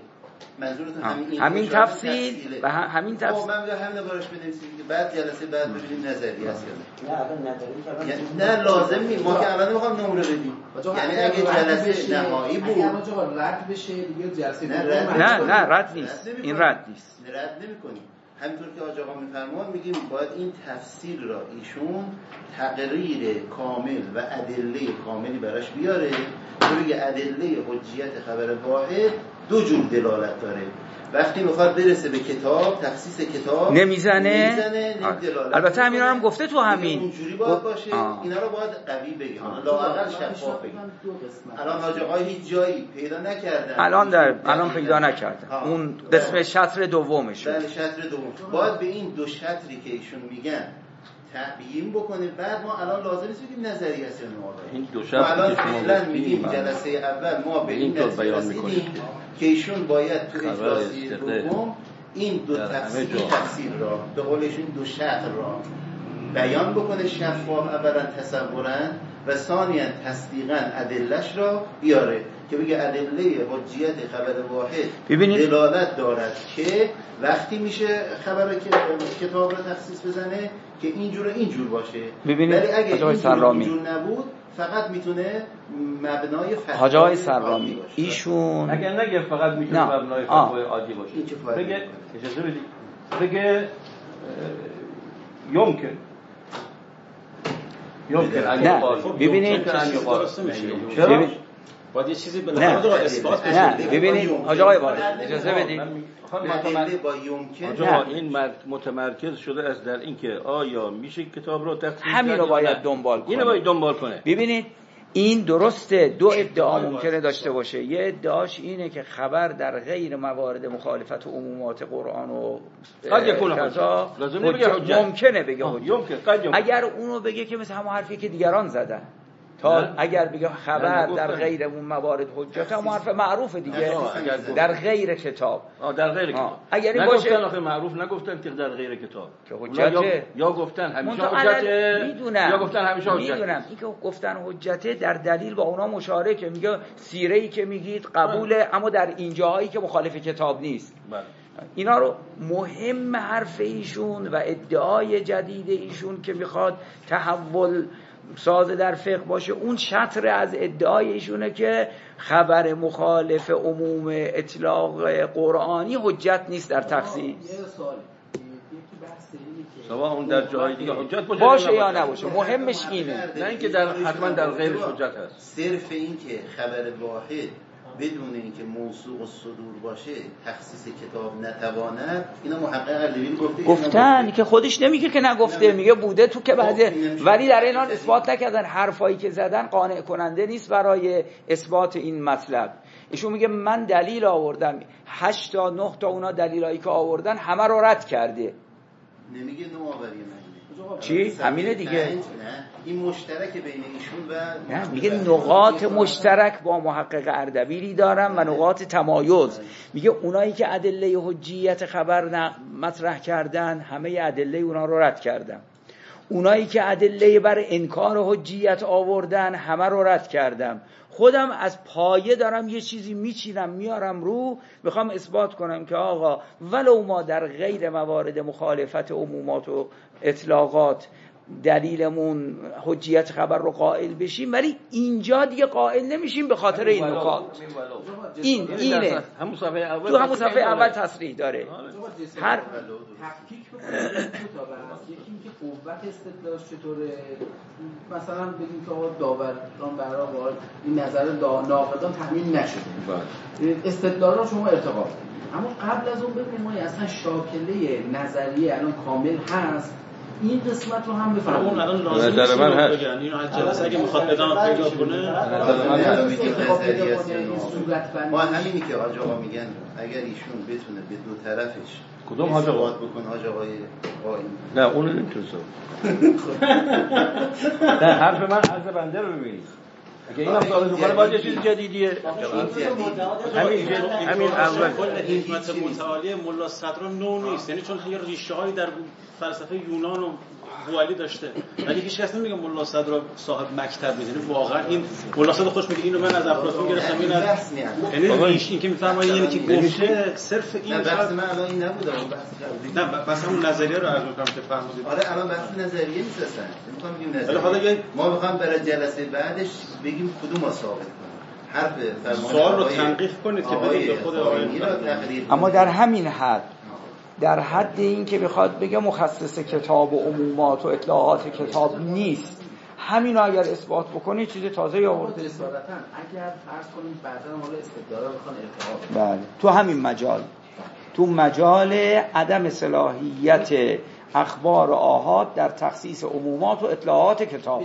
منظورتون. همین همین تفصیل. و ه- همین خب، تفصیل. من همین رو براش بنویسیم که بعد جلسه بعد ببینیم نظریه است یا نه. نظری نه. یعنی لازم نیست. ما که اول نمی‌خوام نمره بدیم. یعنی اگه جلسه نهایی بود. رد بشه دیگه جلسه نه، هست. نه نه رد نیست. این رد نیست. رد نمی کنیم همینطور که آج آقا میفرمان میگیم باید این تفسیر را ایشون تقریر کامل و ادله کاملی براش بیاره. که بگه ادله حجیت خبر واحد دو جور دلالت داره. وقتی می‌خواد برسه به کتاب تخصیص کتاب نمی‌زنه؟ نمی‌زنه. دلالت. البته می‌کنه. هم گفته تو همین. اونجوری باید باشه. آه. اینا رو باید قوی بگیم لااقل شفاف بگیم الان حاج آقا هیچ جایی پیدا نکردن الان در الان. پیدا نکردم آه. اون قسم شطر دومش بله شطر دوم. باید به این دو شطری که ایشون میگن تبیین بکنه بعد ما الان لازم نیست بگیم نظریه است. این دو شرطی الان که شما فعلا میگیم من- جلسه اول ما به این بیان رسیدیم می‌کنید. که ایشون باید تو اجلاسی دوم این دو تفسیر. تفسیر را به قول ایشون دو شطر را بیان بکنه شفاف اولا تصورا و ثانیا تصدیقا ادلش را بیاره که بگه ادله حجیت خبر واحد ببینید. دلالت دارد که وقتی میشه خبر که کتاب را تخصیص بزنه که اینجور و اینجور باشه ببینید، ولی اگه حاج آقای اینجور سرامی. اینجور نبود فقط می‌تونه مبنای فتوای حاج آقای سرامی باشه. ایشون اگر نگه فقط می‌تونه نه. مبنای آه. فتوای عادی باشه این چه فایده بگه؟ اجازه بدید بگه یمکن یمکن نه،. ببینید. درست نمیشه. باید یه چیزی نه. بالاخره آقا اثبات بشه. نه ببینید حاج آقای وارد اجازه بدید. با نه. این مرد متمرکز شده از در اینکه آیا میشه کتاب رو تخصیص همین رو باید نه؟ دنبال اینو کنه. باید دنبال کنه. ببینید این درسته. دو ادعا ممکنه داشته باشه. یه ادعاش اینه که خبر در غیر موارد مخالفت عمومات قرآن و ممکنه بگه حجت. اگر اونو بگه که مثل همون حرفی که دیگران زدن. تا اگر بگه خبر در غیر اون موارد حجت هم حرف معروف دیگه. در غیر کتاب. در غیر کتاب. اگر این باشه آخه معروف نگفتن که در غیر کتاب. که حجت یا گفتن همیشه حجت می‌دونم. یا گفتن همیشه حجت می‌دونم. این که گفتن حجته در دلیل با اونا مشارکه میگه سیره ای که میگید قبوله اما در اینجاهایی که مخالف کتاب نیست. بله. اینا رو مهم حرف ایشون و ادعای جدید ایشون که می‌خواد تحول ساز در فقه باشه اون شطر از ادعای ایشونه که خبر مخالف عموم اطلاق قرآنی حجت نیست در تفسیر. سوا اون در جای دیگه حجت باشه باشه یا نباشه. مهمش اینه. نه اینکه در حتما در غیر حجت هست. صرف این که خبر واحد بدون اینکه موضوع و صدور باشه تخصیص کتاب نتواند. اینا محقق اردبیل گفته گفتن که خودش نمیگه که نگفته میگه بوده تو که بعد ولی در این حال اثبات نکردن حرفایی که زدن قانع کننده نیست برای اثبات این مطلب. ایشون میگه من دلیل آوردم هشت تا نه تا اونا دلیلایی که آوردن همه رو رد کرده. نمیگه نوآوری چی؟ همینه دیگه. این مشترک بین ایشون و نه میگه نقاط مشترک با محقق اردبیلی دارم و نقاط تمایز. میگه اونایی که ادله حجیت خبر مطرح کردن همه ادله اونا رو رد کردم اونایی که ادله بر انکار حجیت آوردن همه رو رد کردم. خودم از پایه دارم یه چیزی میچینم میارم رو می‌خوام اثبات کنم که آقا ولو ما در غیر موارد مخالفت عمومات و اطلاقات دلیلمون حجیت خبر رو قائل بشیم ولی اینجا دیگه قائل نمیشیم به خاطر این نکات. این اینه. تو همون صفحه اول تصریح داره. هر تفکیک یکی اینکه قوت استدلالش چطوره؟ مثلا بگیم که آقا داوران برای این نظر ناقدان تحمیل نشده. بله. استدلال رو شما ارتقا اما قبل از اون ببینیم ما اصلا شاکله نظریه الان کامل هست. این قسمت رو هم بفرمایید. اون الان لازم نظر من هست. اینو از جلسه اگه می‌خواد ادامه پیدا کنه. ما همینی که حاج آقا میگن اگر ایشون بتونه به دو طرفش کدوم حاج آقا؟ بکن حاج آقای قائم نه اون نمی‌تونه نه حرف من عرض بنده رو ببینید. اگه این هم ثابت می‌کنه باید یه چیز جدیدیه. همین همین اول. حکمت متعالی ملا صدرا نو نیست. یعنی چون یه ریشه هایی در فلسفه یونان و بوالی داشته. ولی هیچ کس نمیگه ملا صدر صاحب مکتب می‌زنه واقعا این ملا صدر خوش میگه اینو من از افلاطون گرفتم این از یعنی این که میفرمایید یعنی که گفته صرف این بحث من الان این نبوده بحث نه بس همون نظریه رو عرض می‌کنم که فهمیدید آره الان بحث نظریه نیست اصلا. می‌خوام بگیم نظریه. ما می‌خوام برای جلسه بعدش بگیم کدوم ما ثابت حرف سوال رو تنقیح کنید که بدید به خود اما در همین حد در حد این که بخواد بگه مخصص کتاب و عمومات و اطلاعات کتاب نیست. همینو اگر اثبات بکنی چیز تازه آورده. اگر فرض کنیم بعدا حالا بخوان بله. تو همین مجال. تو مجال عدم صلاحیت اخبار آهاد در تخصیص عمومات و اطلاعات کتاب.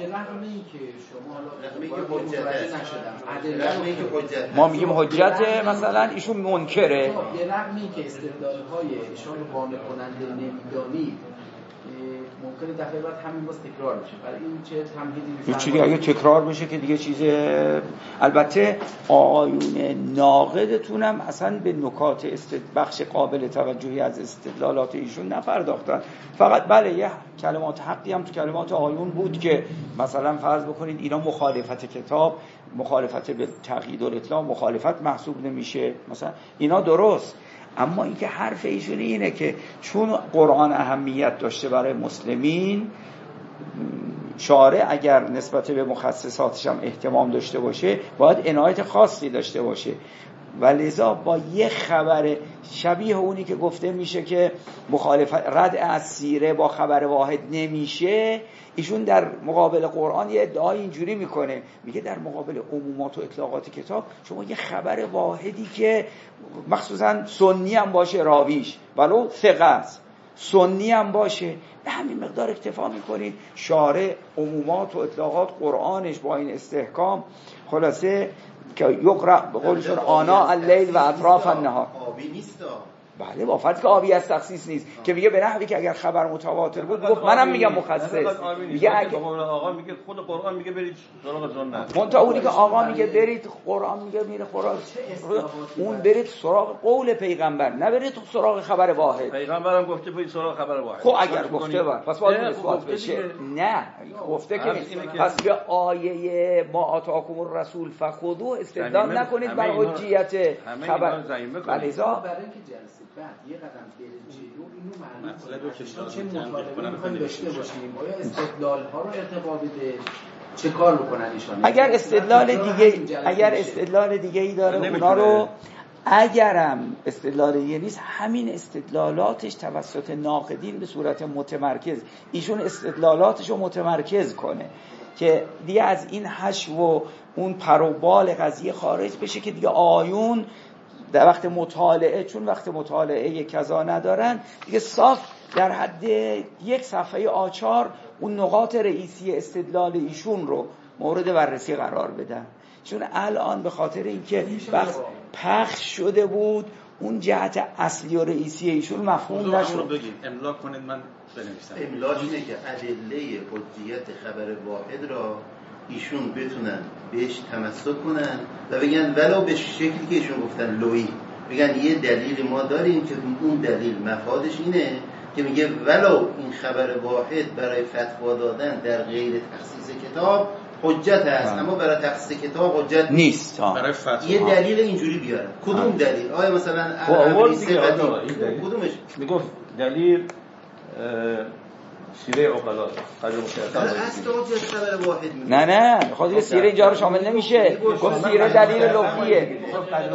ما میگیم حجت مثلا ایشون منکره. به رغم که استدلال های ایشون قانع کننده نمی‌دانید ممکنه دفعه بعد همین باز تکرار بشه برای این چه تمهیدی چیزی اگه تکرار بشه که دیگه چیز البته آقایون ناقدتونم اصلا به نکات. بخش قابل توجهی از استدلالات ایشون نپرداختن. فقط بله یه کلمات حقی هم تو کلمات آقایون بود که مثلا فرض بکنید اینا مخالفت کتاب مخالفت به تقیید الاطلاع مخالفت محسوب نمیشه. مثلا اینا درست. اما اینکه حرف ایشون اینه که چون قرآن اهمیت داشته برای مسلمین شارع اگر نسبت به مخصصاتش هم احتمام داشته باشه باید عنایت خاصی داشته باشه. و با یه خبر شبیه اونی که گفته میشه که مخالفت رد از سیره با خبر واحد نمیشه ایشون در مقابل قرآن یه ادعای اینجوری می‌کنه. میگه در مقابل عمومات و اطلاقات کتاب شما یه خبر واحدی که مخصوصا سنی هم باشه راویش ولو ثقه است. سنی هم باشه. به همین مقدار اکتفا می‌کنید شارع عمومات و اطلاقات قرآنش با این استحکام خلاصه که یقرأ به قولشون آنا اللیل و اطراف النهار. آبی نیست. بله با فرض که آبی از تخصیص نیست. که میگه به نحوی که اگر خبر متواتر بود گفت منم میگم مخصص. میگه اگه آقا میگه خود قرآن میگه برید سراغ سنت منتها اونی که آقا میگه برید قرآن میگه میره قرآن اون برید سراغ قول پیغمبر نه برید سراغ خبر واحد. پیغمبرم گفته برید سراغ خبر واحد. خب اگر گفته بود پس باید اثبات بشه. نه گفته که پس به آیه ما آتاکم الرسول فخذوه استدلال نکنید بر حجیت خبر. بلذا برای اینکه جلسه بعد یه قدم بره جلو اینو معلوم چه مطالبه می‌خوایم داشته باشیم؟ آیا استدلال ها رو ارتقا بده. چه کار بکنن ایشان؟ اگر استدلال دیگه اگر استدلال دیگه ای داره اونا رو اگرم استدلال دیگه نیست همین استدلالاتش توسط ناقدین به صورت متمرکز ایشون استدلالاتش رو متمرکز کنه که دیگه از این حشو و اون پروبال قضیه خارج بشه که دیگه آیون در وقت مطالعه چون وقت مطالعه کذا ندارن دیگه صاف در حد یک صفحه آچار اون نقاط رئیسی استدلال ایشون رو مورد بررسی قرار بدن. چون الان به خاطر اینکه بحث پخش شده بود اون جهت اصلی و رئیسی ایشون مفهوم نشد. بگید. املا کنید من بنویسم. املاش اینه که ادله حجیت خبر واحد را ایشون بتونن بهش تمسک کنن و بگن ولو به شکلی که ایشون گفتن لوی. بگن یه دلیل ما داریم که اون دلیل مفادش اینه که میگه ولو این خبر واحد برای فتوا دادن در غیر تخصیص کتاب حجت هست اما برای تخصیص کتاب حجت نیست. برای یه دلیل اینجوری بیارن کدوم دلیل؟ آیا مثلا کدومش؟ می‌گفت دلیل سیره نه نه. خود سیره اینجا رو شامل نمیشه. گفت سیره دلیل لغویه.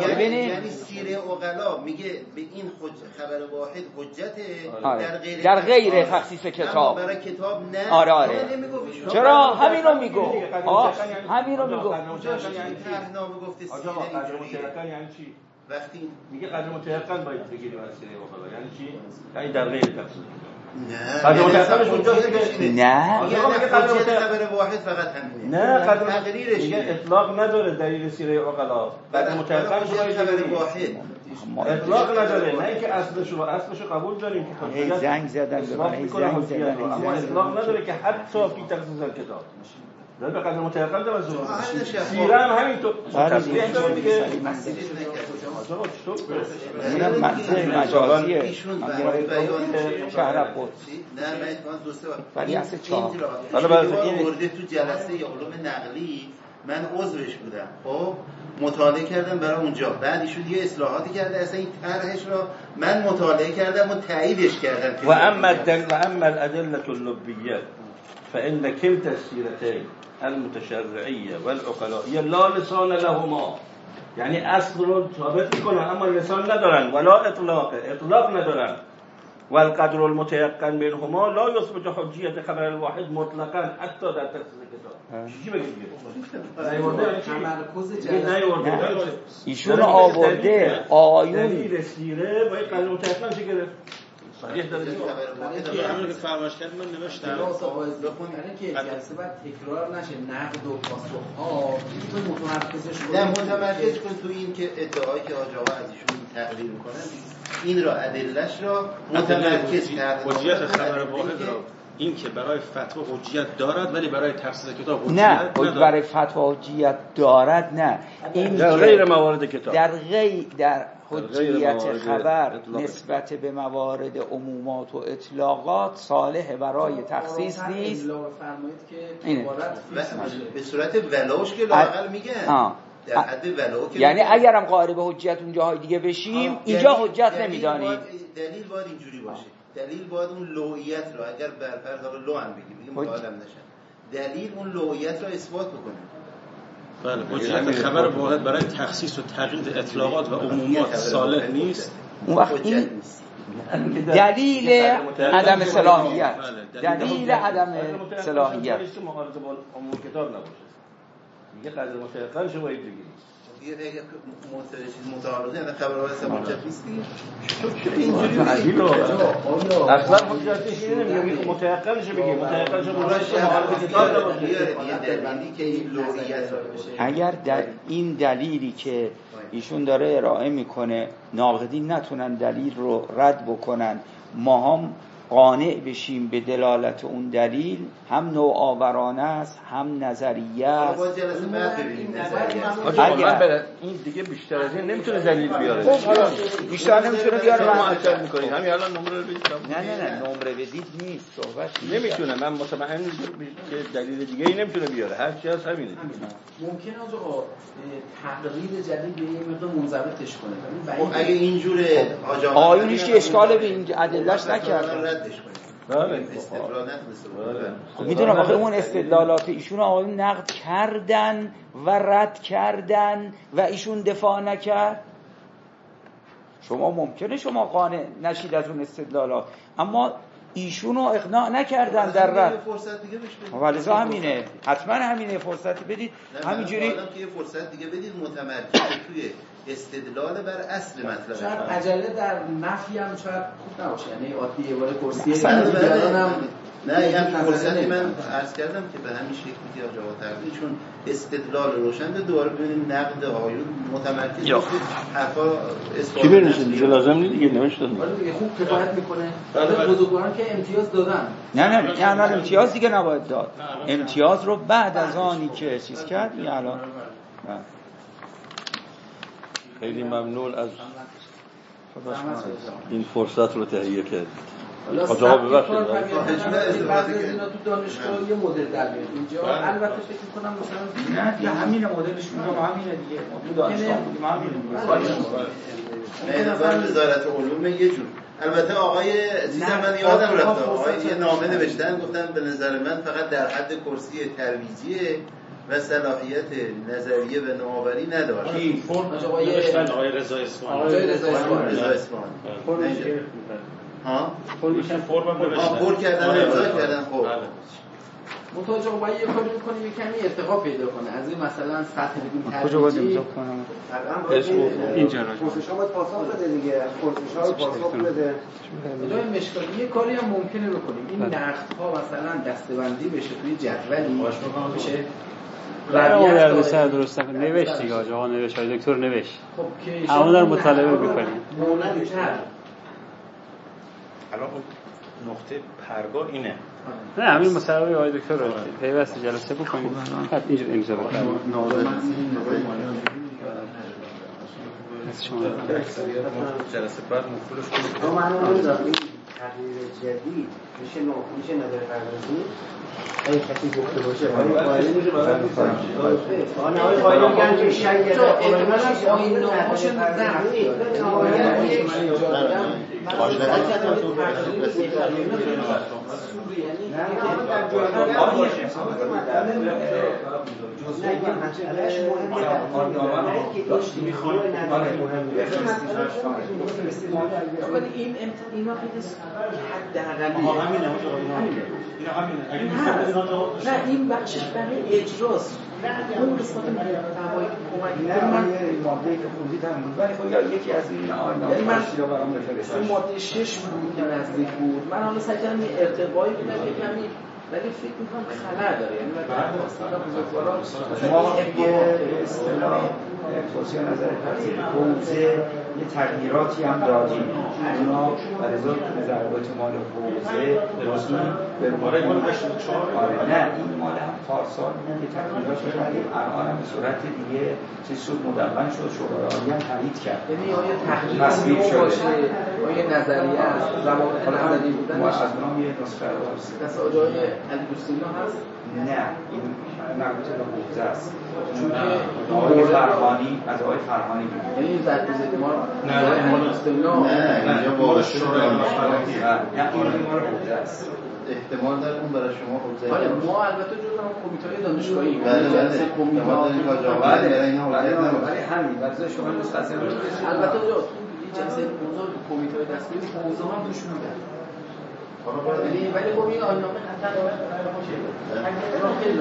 ببینید. یعنی سیره اقلا میگه به این خبر واحد حجته. در غیر در غیر تخصیص کتاب. برای کتاب نه. آره آره. چرا همین رو میگو همین رو میگو وقتی میگه قدر متيقن باید بگیریم از سیره اقلا. یعنی چی؟ یعنی در غیر تخصیص. نه. قدر متأخرش اونجاست نه. میگه قدر خبر واحد فقط همینه. نه قدر تغییرش میگه اطلاق نداره دلیل سیره عقلا. قدر متأخرش خبر واحد. اطلاق نداره نه اینکه اصلش رو اصلش رو قبول داریم که هی زنگ زدن به زنگ زدن اما اطلاق نداره که حتی فی تخصیص کتاب در به قدر متأخر توجه سیره هم همینطور. تصریح داره میگه اینم منظور مجازیه. شهر قدس ولی اصل چهار. حالا برای ورده تو جلسه علوم نقلی من عضوش بودم. خب مطالعه کردم برای اونجا. بعد ایشون یه اصلاحاتی کرده اصلا این طرحش را من مطالعه کردم و تاییدش کردم و اما الدل و اما الادله اللبیه فان كلتا السيرتين المتشرعيه والعقلائيه لا لسان لهما. یعنی اصل رو ثابت می‌کنن اما لسان ندارن ولا اطلاق اطلاق ندارن. والقدر المتيقن منهما لا يثبت حجیت خبر الواحد مطلقا حتی در تفسیر کتاب. چی بگید؟ ایشون آورده آیون. دلیل سیره با قدر متيقن چه گرفت؟ همون که فرمایش کرد من نوشتم. که جلسه بعد تکرار نشه نقد و پاسخ ها تو متمرکزش نه متمرکز کن تو این که ادعایی که آقا از ایشون تقریر می‌کنن این را ادلش را متمرکز کرد حجیت خبر واحد را این که برای فتوا حجیت دارد ولی برای تفسیر کتاب حجیت نه برای فتوا حجیت دارد نه. این در غیر موارد کتاب. در غیر در حجیت خبر نسبت به موارد عمومات و اطلاقات صالح برای تخصیص نیست. اینه. به صورت ولوش که لاقل میگن. در حد ولو که یعنی اگرم قائل به حجیت اون جاهای دیگه بشیم اینجا حجت نمی‌دانید. دلیل باید اینجوری باشه. دلیل باید اون لویت رو اگر بر فرض حالا لو هم بگیم بگیم مقالم نشن دلیل اون لویت رو اثبات بکنه بله حجیت خبر واحد برای تخصیص و تقیید اطلاقات و عمومات صالح نیست. اون وقت این دلیل عدم صلاحیت. دلیل عدم صلاحیت. معارضه با عموم کتاب نباشه میگه قدر متأخرش باید بگیریم یعنی اصلا حجتش نمیگه بگی اگر در این دلیلی که ایشون داره ارائه می‌کنه ناقدین نتونن دلیل رو رد بکنن. ما هم قانع بشیم به دلالت اون دلیل هم نوآورانه است هم نظریه است. اگر این دیگه بیشتر از این نمی‌تونه دلیل بیاره. خب بیشتر نمی‌تونه بیاره. شما معطل می‌کنید همین الان نمره بدید نه نه نه نمره بدید نیست صحبت نمی‌تونه من مطمئن که دلیل دیگه ای نمی‌تونه بیاره. هر چی هست همینه. ممکن آقا تقریر جدید به یه مقدار منضبطش کنه. خب اگه اینجوره آیونش اشکال به این ادلش نکرد بله. خب می‌دونم آخه اون استدلالات ایشون آقایون نقد کردن و رد کردن و ایشون دفاع نکرد. شما ممکنه شما قانع نشید از اون استدلالات. اما ایشونو اقناع نکردن در رد. ولذا همینه. حتما همینه فرصت بدید. همینجوری که یه فرصت دیگه بدید. متمرکز توی استدلال بر اصل مطلب شاید عجله در نفی هم شاید خوب نباشه. یعنی عادی یه بار کرسی هم نه یه همین فرصتی من عرض کردم که به همین شکلی که آقا تقدیر چون استدلال روشن دوباره ببینیم نقد آیون متمرکز یا. حرفا چی برنشه دیگه لازم نیست دیگه نوشتن دیگه خوب کفایت می‌کنه. بزرگواران که امتیاز دادن. نه نه نه الان امتیاز دیگه نباید داد. امتیاز رو بعد از آنی که چیز کرد این الان. خیلی ممنون از این فرصت رو تهیه کردید. حاج آقا ببخشید. از اینا تو دانشگاه یه مدل در میاد. اینجا البته فکر می‌کنم مثلا نه دیگه همین مدلشون رو همینه دیگه. ما تو دانشگاه بودیم همینه نظر وزارت علوم یه جور. البته آقای چیزا من یادم رفت. آقای یه نامه نوشتن گفتن به نظر من فقط در حد کرسی ترویجیه. و صلاحیت نظریه و نوآوری نداره کی فرم آقای رضا اصفهانی آقای رضا اصفهانی ها؟ فرم کردن امضا کردن خب. متوجه باید یه کاری بکنیم یه کمی ارتقا پیدا کنه. از این مثلا سطح بگیم کجا باید امضا کنم؟ اینجا پرسش باید پاسخ بده دیگه. پرسش ها پاسخ بده. جای مشکلی یه کاری هم ممکنه بکنیم. این نقد ها مثلا دستبندی بشه توی جدولی. بشه ما در سر درست نکنیم نوشت دیگه آقا نوشت های دکتر نوشت. خب همون در مطالبه می‌کنیم الان نقطه پرگاه اینه. نه همین مصاحبه آقای دکتر رو پیوست جلسه بکنیم. بعد اینجا امضا بکنیم. از شما. جلسه بعد مفولش کنیم. تغییر جدید میشه نوع میشه نظر پردازی؟ اگه کسی گفته باشه آقای قائلی میشه برای آقای آقای قائلی میگن که شاید احتمالاً آیین نامه‌هاشون این اینا نه این بخشش برای اجراست. اون قسمت کمک من ماده که بود ولی خب یکی از این آینامه من رو برام بفرستید ماده شش بود که نزدیک بود. من حالا سعی کردم یه ارتقایی کنم یه کمی ولی فکر می‌کنم خلع داره. یعنی بعد اصلا بزرگواران ما یه اصطلاح توصیه نظر ترتیب حوزه یه تغییراتی هم دادیم. اونا برای ضربات مال حوزه درستی به آره مال 84 آره نه این مال هم پارسال میگن که تغییرات کردیم الان هم به صورت دیگه چیز شد مدون شد شورای هم تایید کرد. یعنی آیا نو باشه؟ آیا نظریه است زمان نظری بودن ما از اونها یه نسخه رو دست آجای علی دوستینا هست؟ نه این مربوط به حوزه است. چون که آقای فرهانی از آقای فرهانی بود یعنی زد ما نه نه. دوستینا نه اینجا با شورای نه این مال حوزه است. احتمال داره اون برای شما حوزه آره ما البته جزء هم کمیته های دانشگاهی. بله بله کمیته ولی همین واسه شما نسخه البته اونجا این جلسه بزرگ کمیته دستگیری حوزه هم روش میدن ولی خب این آینامه خطر خیلی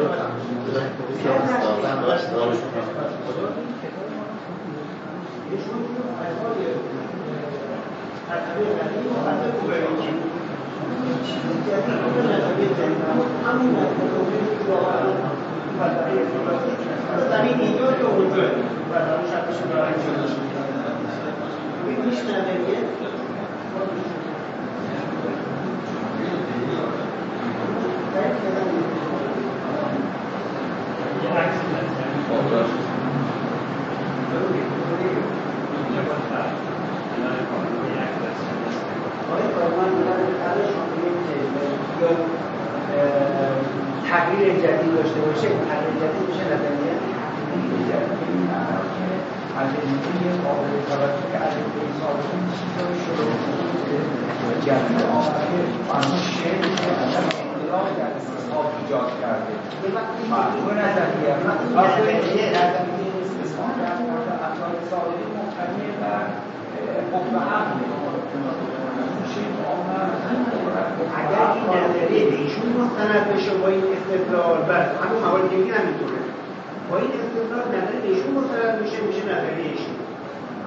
تغییر جدید داشته باشه تغییر جدید میشه نظریه الفیزیکی قابل توجه که الفیزیکی سابقی چیزایی شروع جدید آمده اما شعر که انقلاب در استصحاب ایجاد کرده. معلوم نظریه نظریه استصحاب در مورد افراد سابقی مبتنی بر حکم عقل. اگر این نظریه ایشون مستند بشه با این استدلال بس همون موارد دیگه همینطوره با این استدلال به ایشون مستند میشه میشه نظریه ایشون.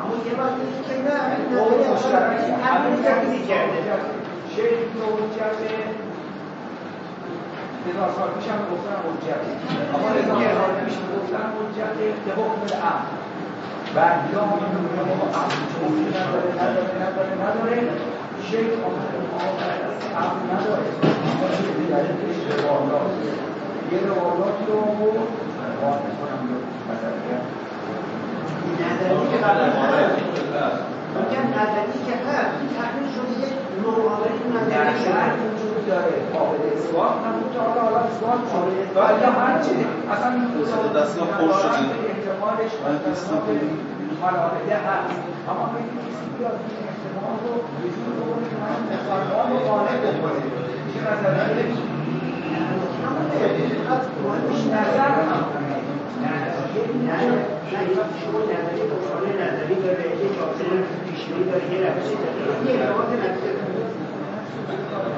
اما یه وقت که نه نظریه همین تکلیف کرده. شیخ کرده هزار سال پیش هم گفتن حجته اما هزار سال پیش گفتن حجته به حکم العقل بعد یا ما عقل. نداره نداره نداره نداره. شیخ عقل نداره. یه روایات یه روایات رو نظری که قبل میگم نظری که هست. این تحمیل شده یک نوآوری نظری شهر. وجود داره قابل اثبات همون تا حالا حالا اثبات قابل اثبات یا هر چی اصلا دستگاه پر شده احتمالش ملاحظه هست. اما اگه کسی بیاد این احتمال رو به جور رو من اقرار رو غالب بکنه. میشه نظریه همون مهمش نظر هم شما نظری دکتران نظری داره یه چارچوب پیشبینی داره یه روش یه اقدامات نظری نه من اون نظری که دکتران نظری داره. یه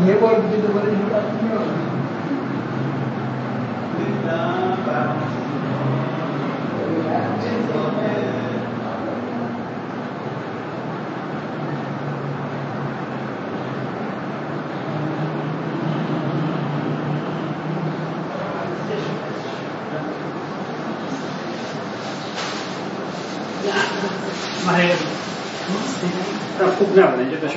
میاد خوب نبود اینجا داشت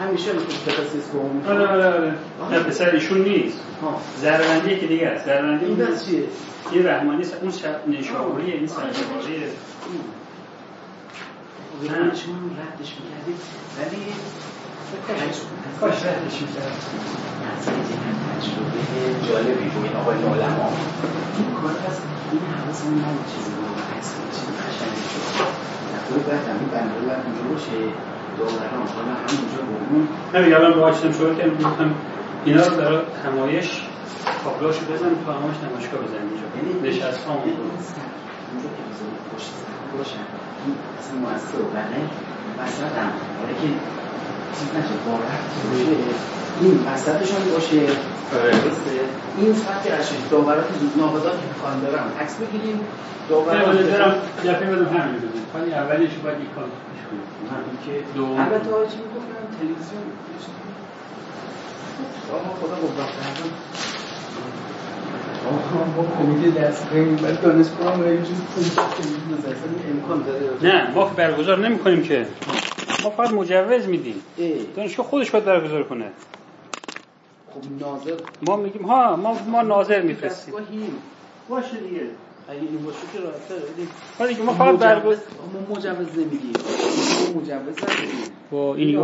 همیشه میگه تخصص قوم آره آره آره. نه پسر ایشون نیست. زربندی که دیگه است. زربندی این بس چیه؟ این رحمانی اون نشاوریه این سرجواریه نه شما ردش می‌کردید ولی کاش ردش می‌کرد تجربه جالبی بود این آقای علما این کار هست. این حواسمون نبود چیزی. بود هست چیزی قشنگی شد نقول باید همین بنده باید اونجا دوران حالا همونجا بمون نمیگه الان با آچتم شروع که می‌گفتم اینا رو برای همایش کابلاشو بزن تو همایش نمایشگاه بزن اینجا. نشست ها اونجا باشن. این اصلا مؤثر و بله حالا که چیز نشه باشه این وسطشان باشه. درسته؟ این سطح قشنگ داورات ناقضات که می‌خوان برم عکس بگیریم. داورات برم دفعه بدم همین بزنیم ولی اولیش باید این کار که دو البته آجی می‌گفتن تلویزیون. آقا خدا قوت آقا با کمیته دستگاهی بعد دانشگاه هم یه امکان داره. نه ما برگزار نمی کنیم که. ما فقط مجوز میدیم. دانشگاه خودش باید برگزار کنه. خب ناظر ما میگیم ها ما ما ناظر میفرستیم. باشه دیگه. اگه این باشه که راحته ولی ما فقط مجوز نمیدیم مجوز نداریم با این